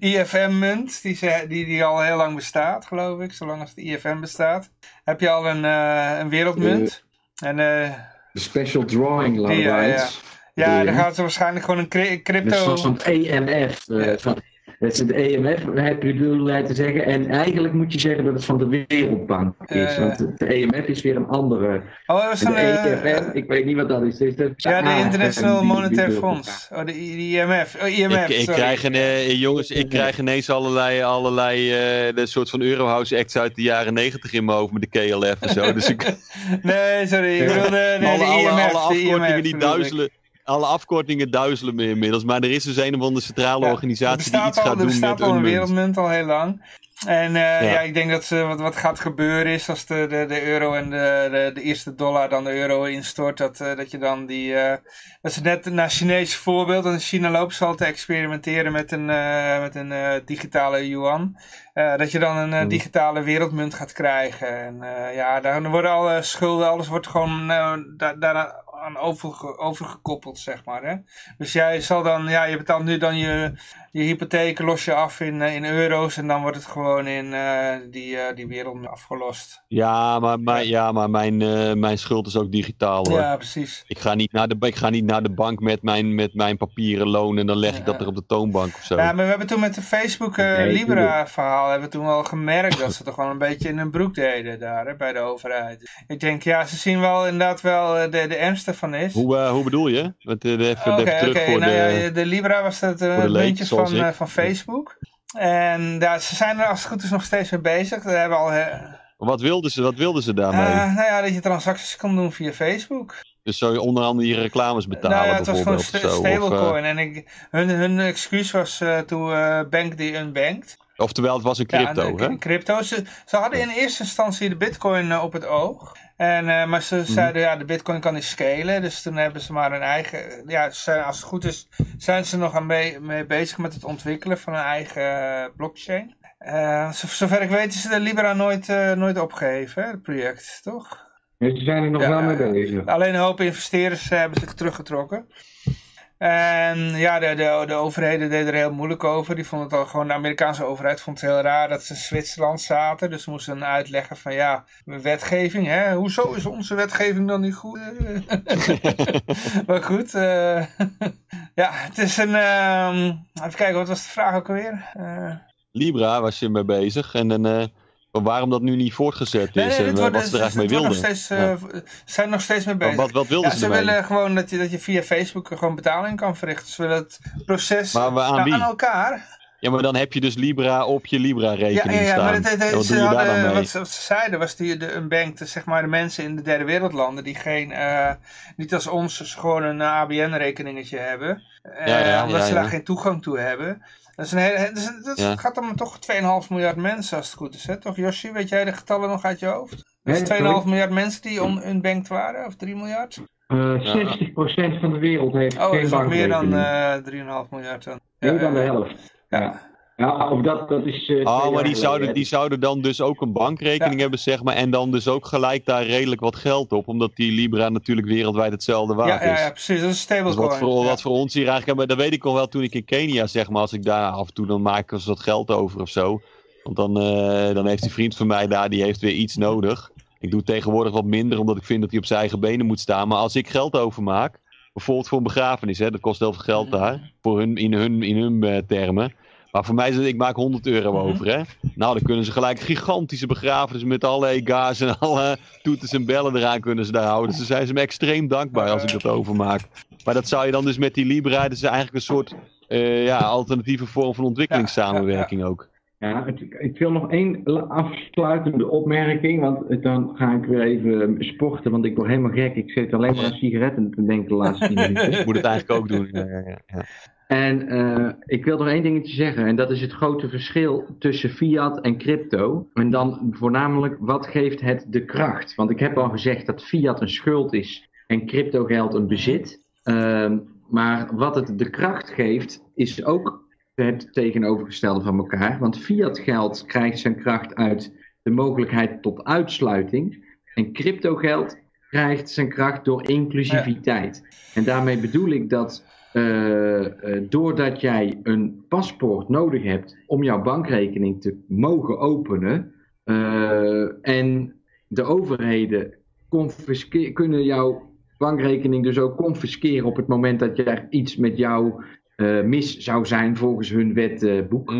*laughs* IFM munt, die, ze- die, die al heel lang bestaat geloof ik, zolang als de IFM bestaat. Heb je al een, eh, een wereldmunt. En eh, De special drawing ja, rights. ja, Ja. dan gaan ze waarschijnlijk gewoon een crypto... zoals een EMF. eh, Ja. van, dat is het EMF, heb je bedoeld te zeggen. En eigenlijk moet je zeggen dat het van de Wereldbank is. Eh. want de EMF is weer een andere. Oh, dat is een... eh, EFM, ik weet niet wat dat is. is dat- Ja, de International Monetair. Fonds. Oh, de, I- de IMF. Oh, IMF, Ik, ik krijg een, eh, jongens, ik krijg ineens allerlei, allerlei eh, de soort van Eurohouse acts uit de jaren negentig in mijn hoofd met de KLF en zo. Dus ik, *laughs* Nee, sorry. Ik bedoel *laughs* de, de, alle, de IMF. alle afkortingen IMF die duizelen. Alle afkortingen duizelen me inmiddels. Maar er is dus een of andere centrale Ja, organisatie er die iets bestaat al, gaat er doen bestaat met al een een munt. wereldmunt al heel lang. En eh, ja. Ja. ik denk dat ze, wat, wat gaat gebeuren is als de, de, de euro en de, de, de eerste dollar dan de euro instort, dat, eh, dat je dan die, eh, dat is net naar Chinees voorbeeld, want China loopt ze al te experimenteren met een, eh, met een eh, digitale yuan. Eh, dat je dan een eh, Hmm. digitale wereldmunt gaat krijgen. En eh, ja, daar worden alle schulden, alles wordt gewoon eh, daar, daar aan overge- overgekoppeld, zeg maar. Hè? Dus jij zal dan, ja, je betaalt nu dan je, je hypotheek los je af in, eh, in euro's en dan wordt het gewoon in eh, die, eh, die wereld afgelost. Ja, maar, maar, ja, maar mijn, eh, mijn schuld is ook digitaal hoor. Ja, precies. Ik, ga niet naar de, ik ga niet naar de bank met mijn, met mijn papieren loon en dan leg ik dat er op de toonbank of zo. Ja, maar we hebben toen met de Facebook eh, Nee, Libra verhaal hebben we toen wel gemerkt *laughs* dat ze toch wel een beetje in hun broek deden daar hè, bij de overheid. Ik denk, ja, ze zien wel inderdaad wel de, de ernst ervan is. Hoe, eh, hoe bedoel je? Want, eh, even, Oké, even terug oké. voor Nou de... ja, de Libra was het eh, voor van, eh, van Facebook. En ja, ze zijn er als het goed is nog steeds mee bezig. We hebben al, eh, Wat wilden ze, wat wilden ze daarmee? eh, nou ja, dat je transacties kan doen via Facebook. Dus zou je onder andere je reclames betalen nou ja, het was gewoon eh, stablecoin. En ik, hun, hun excuus was toen bank die unbanked. oftewel, het was een crypto, ja, hè? een crypto. Ze, ze hadden in eerste instantie de bitcoin op het oog. En, eh, maar Mhm. ze zeiden, ja, de bitcoin kan niet scalen. Dus toen hebben ze maar een eigen... Ja, zijn, als het goed is, zijn ze nog aan mee, mee bezig met het ontwikkelen van een eigen eh, blockchain. Eh, zo- zover ik weet is de Libra nooit, eh, nooit opgegeven, hè, het project, toch? Ja, ze zijn er nog Ja, wel mee bezig. Alleen een hoop investeerders hebben zich teruggetrokken. En ja, de, de, de overheden deden er heel moeilijk over. Die vonden het al gewoon, de Amerikaanse overheid vond het heel raar dat ze in Zwitserland zaten. Dus ze moesten uitleggen van ja, wetgeving, hè? Hoezo is onze wetgeving dan niet goed? *laughs* maar goed, eh, *laughs* ja, het is een, ehm, even kijken, wat was de vraag ook alweer? Eh, Libra was je mee bezig. En dan, eh, waarom dat nu niet voortgezet is en eh, wordt- wat ze er eigenlijk mee wilden. steeds, eh, Ze zijn nog steeds mee bezig. wat, wat wilden Ja, ze ze willen gewoon dat je, dat je via Facebook gewoon betaling kan verrichten. Ze willen het proces Maar we- aan nou, aan elkaar. Ja, maar dan heb je dus Libra op je Libra-rekening Ja, ja, ja, staan. maar het, wat ze hadden, wat, ze, wat ze zeiden was die, de unbanked, zeg maar de mensen in de derde wereldlanden die geen, eh, niet als ons dus gewoon een ABN-rekeningetje hebben. Ja, omdat ze daar geen toegang toe hebben. Dat, is een hele, dat Ja. gaat om toch 2,5 miljard mensen als het goed is, hè? toch Yoshi? Weet jij de getallen nog uit je hoofd? Dat is Nee, 2,5 sorry. miljard mensen die on, unbanked waren, of 3 miljard? Eh 60% van de wereld heeft Oh, dat geen is nog meer dan bankrekening. eh 3,5 miljard dan. Meer dan de ja. helft. Ja. Ja. Ja, of dat, dat is... eh, Oh, maar die zouden, die zouden dan dus ook een bankrekening Ja. hebben, zeg maar. En dan dus ook gelijk daar redelijk wat geld op. Omdat die Libra natuurlijk wereldwijd hetzelfde waard Ja, ja, is. ja, precies. Dat is een Dus stablecoin. wat voor, Ja. wat voor ons hier eigenlijk... Maar dat weet ik al wel toen ik in Kenia, zeg maar. Als ik daar af en toe, dan maak ik eens wat geld over of zo. Want dan, eh, dan heeft die vriend van mij daar, die heeft weer iets nodig. Ik doe tegenwoordig wat minder, omdat ik vind dat hij op zijn eigen benen moet staan. Maar als ik geld overmaak, bijvoorbeeld voor een begrafenis, hè, dat kost heel veel geld daar. Voor hun, in hun, in hun eh, termen. Maar voor mij is het, ik maak 100 euro Mhm. over, hè. Nou, dan kunnen ze gelijk gigantische begrafenis met alle EGA's en alle toeters en bellen eraan kunnen ze daar houden. Dus dan zijn ze me extreem dankbaar als ik dat overmaak. Maar dat zou je dan dus met die Libra, dat is eigenlijk een soort eh, ja, alternatieve vorm van ontwikkelingssamenwerking ook. Ja, het- ik wil nog één afsluitende opmerking, want dan ga ik weer even sporten, want ik word helemaal gek. Ik zit alleen maar aan sigaretten te denken de laatste tien minuten. Ik moet het eigenlijk ook doen. Ja, ja, ja. En eh, ik wil nog één dingetje zeggen, en dat is het grote verschil tussen fiat en crypto. En dan voornamelijk, wat geeft het de kracht? Want ik heb al gezegd dat fiat een schuld is en crypto geld een bezit. Ehm, maar wat het de kracht geeft, is ook het tegenovergestelde van elkaar. Want fiat geld krijgt zijn kracht uit de mogelijkheid tot uitsluiting. En crypto geld krijgt zijn kracht door inclusiviteit. En daarmee bedoel ik dat eh, eh, doordat jij een paspoort nodig hebt om jouw bankrekening te mogen openen, eh, en de overheden kunnen jouw bankrekening dus ook confisceren op het moment dat er iets met jou mis zou zijn volgens hun wetboek.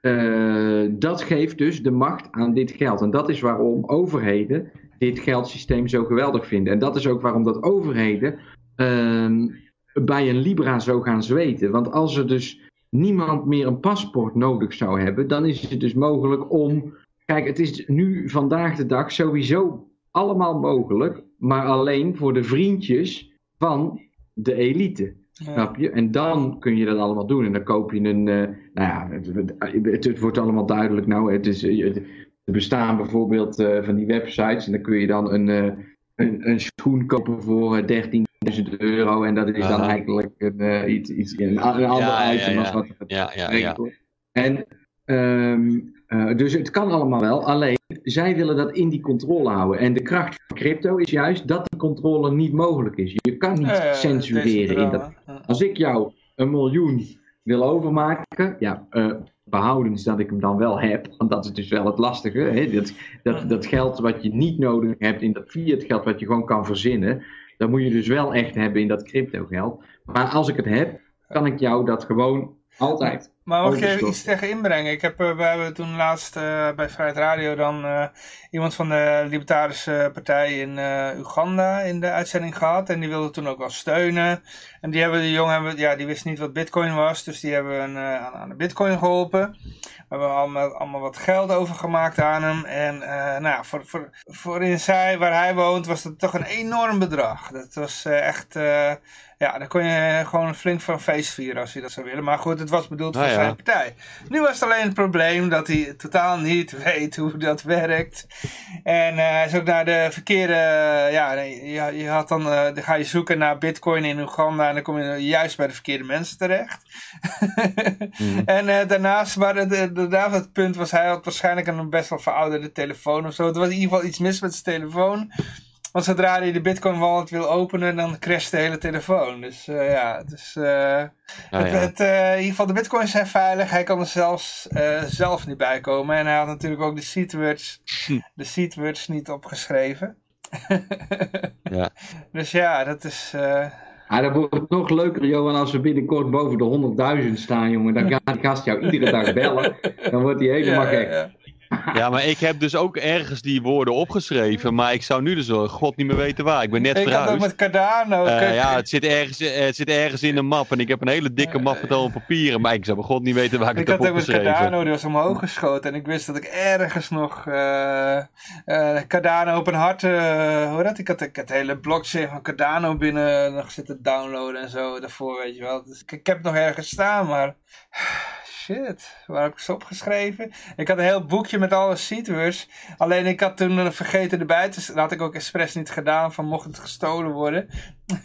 Eh, dat geeft dus de macht aan dit geld. En dat is waarom overheden dit geldsysteem zo geweldig vinden. En dat is ook waarom dat overheden ehm, bij een Libra zou gaan zweten. Want als er dus niemand meer een paspoort nodig zou hebben, dan is het dus mogelijk om. Kijk, het is nu vandaag de dag sowieso allemaal mogelijk, maar alleen voor de vriendjes van de elite. Snap je? En dan kun je dat allemaal doen. En dan koop je een. Eh, nou ja, het, wordt allemaal duidelijk. Nou, het is, eh, het, er bestaan bijvoorbeeld eh, van die websites. En dan kun je dan een, een, schoen kopen voor 13 duizend euro. En dat is dan eigenlijk een, eh, iets, iets, een, een ander ja, item ja, ja. wat ja, ja, ja. En ehm, eh, dus het kan allemaal wel, alleen zij willen dat in die controle houden. En de kracht van crypto is juist dat die controle niet mogelijk is. Je kan niet censureren. In dat. Als ik jou een miljoen wil overmaken, ja, uh, behoudens dat ik hem dan wel heb, want dat is dus wel het lastige. Hè? Dat, dat, dat geld wat je niet nodig hebt in dat fiat geld wat je gewoon kan verzinnen, dat moet je dus wel echt hebben in dat crypto geld. Maar als ik het heb, kan ik jou dat gewoon altijd Maar mag je even iets tegen inbrengen? Ik heb, eh, we hebben toen laatst eh, bij Vrijheid Radio dan eh, iemand van de Libertarische Partij in Uganda in de uitzending gehad. En die wilde toen ook wel steunen. En die hebben de jongen, hebben, ja, die wist niet wat bitcoin was. Dus die hebben een, eh, aan, aan de bitcoin geholpen. We hebben allemaal, allemaal wat geld overgemaakt aan hem. En eh, nou, voor, voor, voor in zij, waar hij woont was dat toch een enorm bedrag. Dat was eh, echt... ja, dan kon je gewoon flink van feest vieren als je dat zou willen. Maar goed, het was bedoeld voor Nou ja. zijn partij. Nu was het alleen het probleem dat hij totaal niet *laughs* weet hoe dat werkt. En hij is ook naar de verkeerde... Ja, je, je had dan, dan ga je zoeken naar bitcoin in Uganda en dan kom je juist bij de verkeerde mensen terecht. *laughs* Mhm. En eh, daarnaast, maar daarnaast het punt was, hij had waarschijnlijk een best wel verouderde telefoon of zo. Er was in ieder geval iets mis met zijn telefoon. Want zodra hij de Bitcoin wallet wil openen, dan crasht de hele telefoon. Dus eh, ja, dus, eh, Nou het, ja. het, in ieder geval de bitcoins zijn veilig. Hij kan er zelfs zelf niet bij komen. En hij had natuurlijk ook de seed words, Hm. de seed words niet opgeschreven. *laughs* Ja. Dus ja, dat is... Ah, dat wordt nog leuker, Johan, als we binnenkort boven de 100.000 staan, jongen. Dan gaat die gast jou iedere dag bellen. Dan wordt hij helemaal ja, gek. ja. Ja, maar ik heb dus ook ergens die woorden opgeschreven. Maar ik zou nu dus wel god niet meer weten waar. Ik ben net Ik had ook verhuisd. met Cardano. Eh, ja, het zit, ergens, eh, het zit ergens in een map. En ik heb een hele dikke map met allemaal papieren. Maar ik zou bij god niet weten waar ik, Ik het had heb ook met opgeschreven. Cardano, die was omhoog geschoten. En ik wist dat ik ergens nog eh eh, Cardano op een hart... eh, hoe dat? Ik had, ik had de hele blockchain van Cardano binnen nog zitten downloaden en zo daarvoor, weet je wel. Dus ik, ik heb het nog ergens staan, maar... Shit, waar heb ik ze opgeschreven? Ik had een heel boekje met alle seedwords. Alleen ik had toen eh, vergeten erbij te... Dat had ik ook expres niet gedaan, van mocht het gestolen worden. *laughs*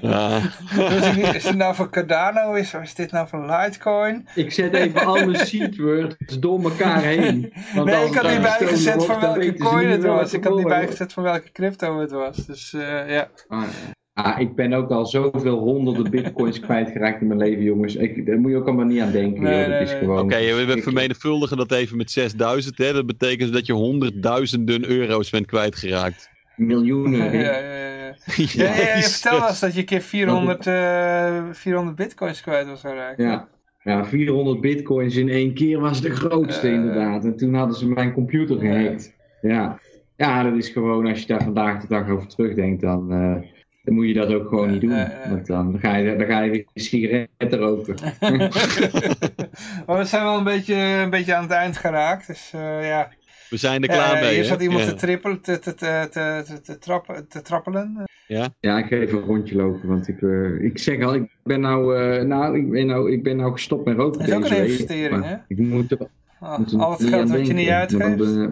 Ja. Dus ik- is het nou van Cardano? Is, is dit nou van Litecoin? Ik zet even alle *laughs* seedwords door elkaar heen. Want Nee, ik had niet bijgezet van welke coin het was. Ik had niet bijgezet van welke crypto het was. Dus eh, ja. Ah, ah, ik ben ook al zoveel honderden *laughs* bitcoins kwijtgeraakt in mijn leven, jongens. Ik, daar moet je ook allemaal niet aan denken. Nee, joh. Dat nee, is nee. gewoon... Oké, we we vermenigvuldigen dat even met 6000. Hè. Dat betekent dat je honderdduizenden euro's bent kwijtgeraakt. Miljoenen. Ja, *laughs* ja, ja, ja. Ja, ja, ja, je vertelde ons dat je een keer 400, eh 400 bitcoins kwijt was geraakt. Ja. Ja, 400 bitcoins in één keer was de grootste Eh. inderdaad. En toen hadden ze mijn computer gehackt. Ja. ja, dat is gewoon, als je daar vandaag de dag over terugdenkt, dan, eh, dan moet je dat ook gewoon niet doen. Ja, ja, ja. Want dan ga je, dan ga je weer sigaretten roken. *laughs* maar we zijn wel een beetje, een beetje aan het eind geraakt. Dus eh, ja. We zijn er Ja, klaar mee. hier hè? zat iemand Ja. te, trippelen, te, te, te, te, te, trappen, te trappelen. Ja, ik ga even een rondje lopen, want ik, eh, ik zeg al, ik ben nou, eh, nou, ik ben nou, ik ben nou gestopt met roken Dat is ook een investering, hè? Ik moet er, Ah, al het niet geld wat je niet uitgeeft. *laughs*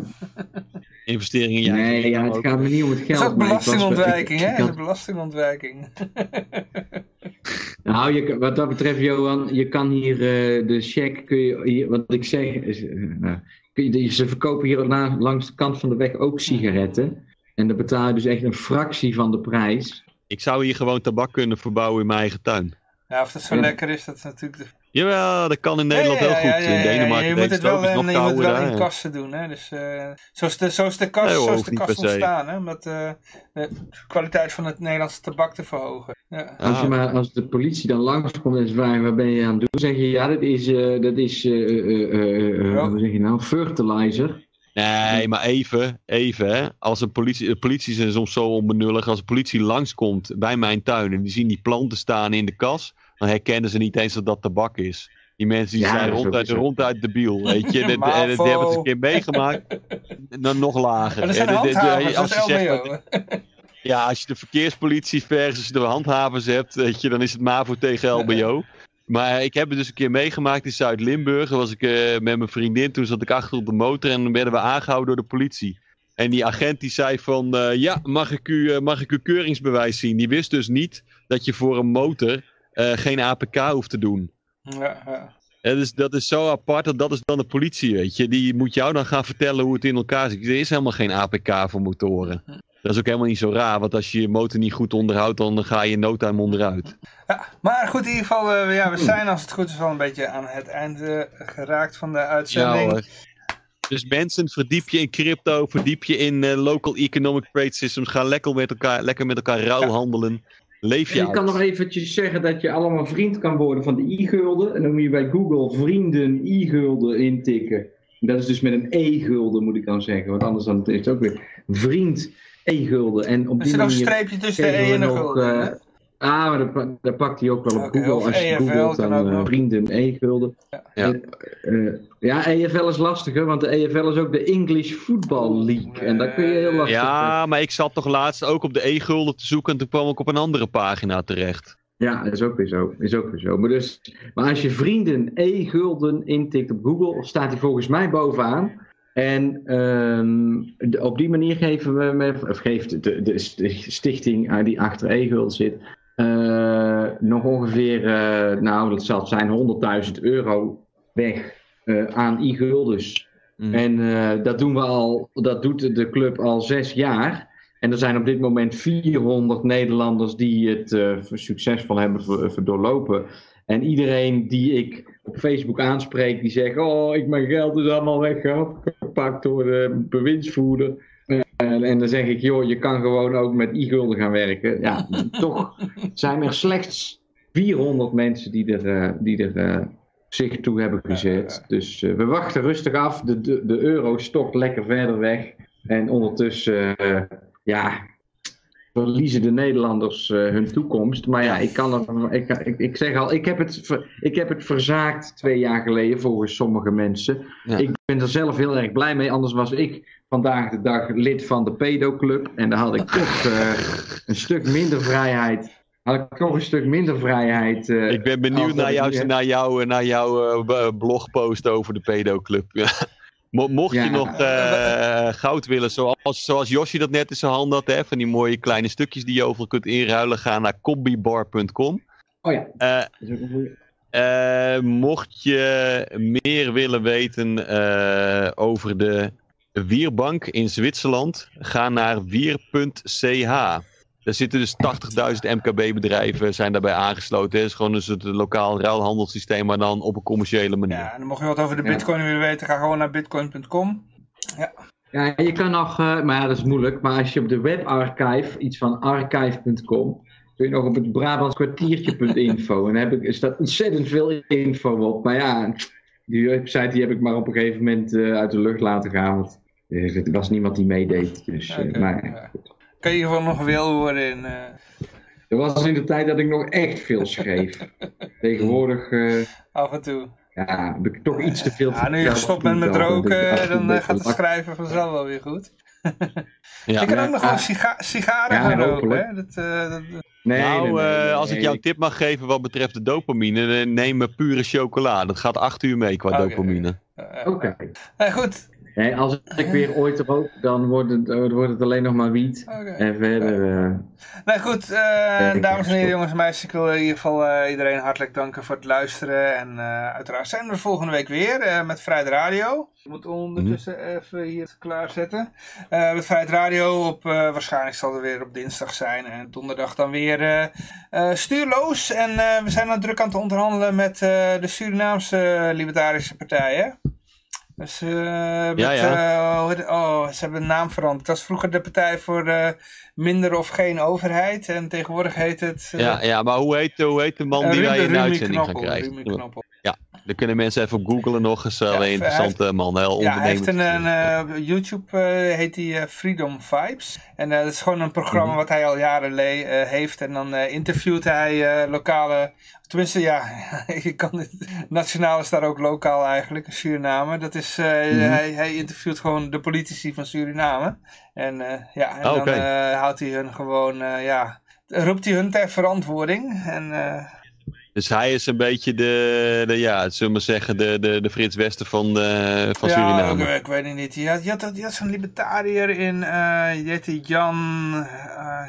Investeringen, ja. nee, ja, het gaat me niet om het Dat geld. is ook maar ik was- belastingontwijking, hè? had- is belastingontwijking. Nou, je, wat dat betreft, Johan, je kan hier eh, de check, kun je, hier, wat ik zeg, is, eh, nou, kun je, ze verkopen hier na- langs de kant van de weg ook sigaretten. En dan betaal je dus echt een fractie van de prijs. Ik zou hier gewoon tabak kunnen verbouwen in mijn eigen tuin. Ja, of dat zo Ja. lekker is, dat is natuurlijk... De... Jawel, dat kan in Nederland Ja, ja, wel goed. ja, ja, ja, In ja, Denemarken Je moet het wel, nog in, je moet het kouder wel daar, in ja. kassen doen, hè. Dus, eh zo is de, zo is de kast, zo is de kast ontstaan, hè. Om dat, eh, de kwaliteit van het Nederlandse tabak te verhogen. Ja. Als, je Ah. maar, als de politie dan langskomt en ze vragen, wat ben je aan het doen? zeg je, ja, dat is, eh, dat is eh, eh, eh, eh, hoe zeg je nou, fertilizer. Nee, maar even, even hè. Als een politie, de politie zijn soms zo onbenullig. Als een politie langskomt bij mijn tuin en die zien die planten staan in de kas, dan herkennen ze niet eens dat dat tabak is. Die mensen die Ja, zijn ronduit, ronduit debiel, weet je. *laughs* En, en, die hebben het een keer meegemaakt. *laughs* Dan nog lager. Maar zijn En handhavers, als je zegt *laughs* Ja, als je de verkeerspolitie versus de handhavers hebt, weet je, dan is het MAVO tegen LBO. Maar ik heb het dus een keer meegemaakt in Zuid-Limburg. Was ik eh, met mijn vriendin, toen zat ik achter op de motor en dan werden we aangehouden door de politie. En die agent die zei van, eh, ja, mag ik, u, eh, mag ik uw keuringsbewijs zien? Die wist dus niet dat je voor een motor geen APK hoeft te doen. Ja, ja. Ja, dus dat is zo apart, dat, dat is dan de politie, weet je. Die moet jou dan gaan vertellen hoe het in elkaar zit. Er is helemaal geen APK voor motoren. Dat is ook helemaal niet zo raar, want als je je motor niet goed onderhoudt, dan ga je no time onderuit. Ja, maar goed, in ieder geval, eh, ja, we zijn als het goed is wel een beetje aan het einde geraakt van de Ja uitzending. hoor. Dus mensen, verdiep je in crypto, verdiep je in eh, local economic trade systems. Ga lekker met elkaar, lekker met elkaar ruilhandelen. Leef je Je kan nog eventjes zeggen dat je allemaal vriend kan worden van de e-gulden. En dan moet je bij Google vrienden e-gulden intikken. Dat is dus met een e-gulden moet ik dan zeggen. Want anders dan is het ook weer vriend e-gulden. En op Er die zit nog een manier streepje tussen de E en de gulden. eh? Ah, maar dat, pa- dat pakt hij ook wel op Google. Als je EFL googelt dan ook eh, vrienden e-gulden. Ja. En, eh, ja, EFL is lastiger, want de EFL is ook de English Football League. En daar kun je heel lastig... Ja, maar ik zat toch laatst ook op de e-gulden te zoeken en toen kwam ik op een andere pagina terecht. Ja, dat is ook weer zo. Is ook weer zo. Maar, dus, maar als je vrienden e-gulden intikt op Google, staat hij volgens mij bovenaan. En ehm, op die manier geven we, of geeft de, de stichting die achter e-gulden zit, eh, nog ongeveer, eh, nou dat zal zijn, 100.000 euro weg aan e-guldens. Mm. En eh, dat doen we al, dat doet de club al zes jaar. En er zijn op dit moment 400 Nederlanders die het eh, succesvol hebben ver- ver- doorlopen. En iedereen die ik op Facebook aanspreek, die zegt: Oh, ik, mijn geld is allemaal weggepakt door de bewindsvoerder. Eh, en, en dan zeg ik: Joh, je kan gewoon ook met e-gulden gaan werken. Ja, *laughs* toch zijn er slechts 400 mensen die er, eh, die er eh, zich toe hebben gezet. Dus eh, we wachten rustig af. De, de, de euro stokt lekker verder weg. En ondertussen, eh, ja, verliezen de Nederlanders eh, hun toekomst. Maar ja, ik, kan er, ik, ik, ik zeg al, ik heb, het, ver- ik heb het verzaakt twee jaar geleden volgens sommige mensen. Ja. Ik ben er zelf heel erg blij mee. Anders was ik vandaag de dag lid van de pedoclub. En dan had ik toch een stuk minder vrijheid. Had ik toch een stuk minder vrijheid. eh, Ik ben benieuwd naar, ik jou, heb. naar, jou, naar jouw eh, blogpost over de pedoclub. *laughs* Ja. Mocht je Ja. nog eh, goud willen, zoals, zoals Yoshi dat net in zijn hand had, hè, van die mooie kleine stukjes die je overal kunt inruilen, ga naar combibar.com. Oh ja, Eh, eh, mocht je meer willen weten eh, over de Wierbank in Zwitserland, ga naar wier.ch. Daar zitten dus 80.000 MKB-bedrijven zijn daarbij aangesloten. Het is gewoon een soort lokaal ruilhandelssysteem, maar dan op een commerciële manier. Ja, en dan mocht je wat over de Ja. bitcoin willen weten, ga gewoon naar bitcoin.com. Ja, je kan nog, eh, maar ja, dat is moeilijk. Maar als je op de webarchive, iets van archive.com, kun je nog op het Brabants kwartiertje.info. En daar heb ik, er staat ontzettend veel info op. Maar ja, die website die heb ik maar op een gegeven moment eh, uit de lucht laten gaan. Want eh, er was niemand die meedeed. Dus, eh, maar, ja. Kan je gewoon nog wil worden in... eh, er was in de tijd dat ik nog echt veel schreef. *laughs* Tegenwoordig eh, af en toe. ja, heb ik toch iets te veel Ja, nu je gestopt bent met dat ik roken, dan eh, beetje gaat het lak- schrijven vanzelf wel weer goed. *laughs* Ja. je kan ook nog wel ah. siga sigaren Ja, gaan roken, hè? Dat, eh, dat, Nee, nou, nee, nee, eh, nee, als ik jou een tip mag geven wat betreft de dopamine, eh, neem eh, pure chocola. Dat gaat acht uur mee qua dopamine. eh, Oké. eh, goed. Nee, als ik weer ooit rook, dan wordt het, eh, wordt het alleen nog maar wiet. En verder. eh, Nou goed, eh, ik dames en heren, jongens en meisjes, ik wil in ieder geval eh, iedereen hartelijk danken voor het luisteren. En eh, uiteraard zijn we er volgende week weer eh, met Vrijheid Radio. Ik moet ondertussen even hier klaarzetten. Eh met Vrijheid Radio op, eh, waarschijnlijk zal het weer op dinsdag zijn en donderdag dan weer eh, eh, stuurloos. En eh, we zijn dan druk aan het onderhandelen met eh, de Surinaamse Libertarische Partij, hè? Dus, eh, met, Ja, ja. eh, oh, ze hebben de naam veranderd. Het was vroeger de Partij voor eh, Minder of Geen Overheid. En tegenwoordig heet het... Ja, ja, maar hoe heet, hoe heet de man die wij in de uitzending gaan krijgen? Knoppel. Dan kunnen mensen even op googlen nog eens. Ja, een hij interessante man, heel Ja, hij heeft een, een YouTube, heet die eh, Freedom Vibes. En dat is gewoon een programma Mhm. wat hij al jaren heeft. En dan interviewt hij lokale, tenminste ja, *laughs* je kan dit, nationaal is daar ook lokaal eigenlijk, Suriname. Dat is, eh, Mhm. hij, hij interviewt gewoon de politici van Suriname. En eh, ja, en Oh, dan oké. eh, houdt hij hun gewoon, ja, roept hij hun ter verantwoording. En Dus hij is een beetje de, de ja, zullen we maar zeggen, de, de, de Frits Wester van, de, van ja, Suriname. Ik, ik weet het niet. Je had, je had, je had zo'n libertariër in, die heette Jan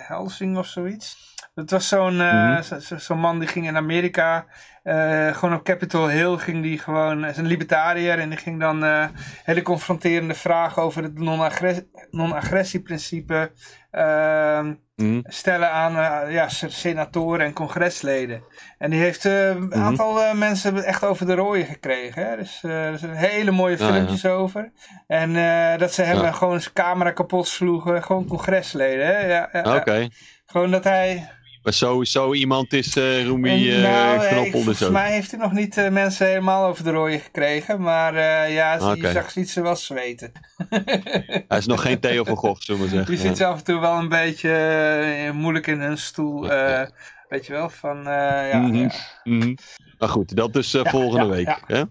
Helsing of zoiets. Dat was zo'n eh, zo- zo- zo'n man die ging in Amerika, eh, gewoon op Capitol Hill ging die gewoon, is een libertariër en die ging dan eh, hele confronterende vragen over het non-agressie- non-agressieprincipe ehm, Mhm. stellen aan eh, ja, se- senatoren en congresleden. En die heeft eh, een Mhm. aantal eh, mensen echt over de rooien gekregen. Hè? Dus eh, er zijn hele mooie Ja, ja. filmpjes over. En eh, dat ze hem Ja. gewoon zijn camera kapot sloegen. Gewoon congresleden. Hè? Ja, ja, ja. Oké. Gewoon dat hij... Maar sowieso iemand is uh, Roemie uh, nou, knoppel ik, dus volgens mij heeft hij nog niet uh, mensen helemaal over de rooien gekregen. Maar uh, ja, je Oké. zag ziet ze wel zweten. Hij is nog geen Theo van Gogh, zullen we maar zeggen. Die zit af en toe wel een beetje eh, moeilijk in hun stoel. eh, weet je wel, van eh, ja, Mhm. ja. Mhm. Maar goed, dat is uh, Ja, volgende ja, week. ja. Hè?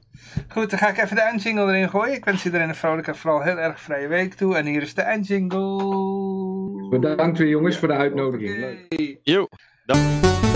Goed, dan ga ik even de eindjingle erin gooien. Ik wens iedereen een vrolijke en vooral heel erg vrije week toe. En hier is de eindjingle. Bedankt weer jongens voor de uitnodiging. Leuk. No.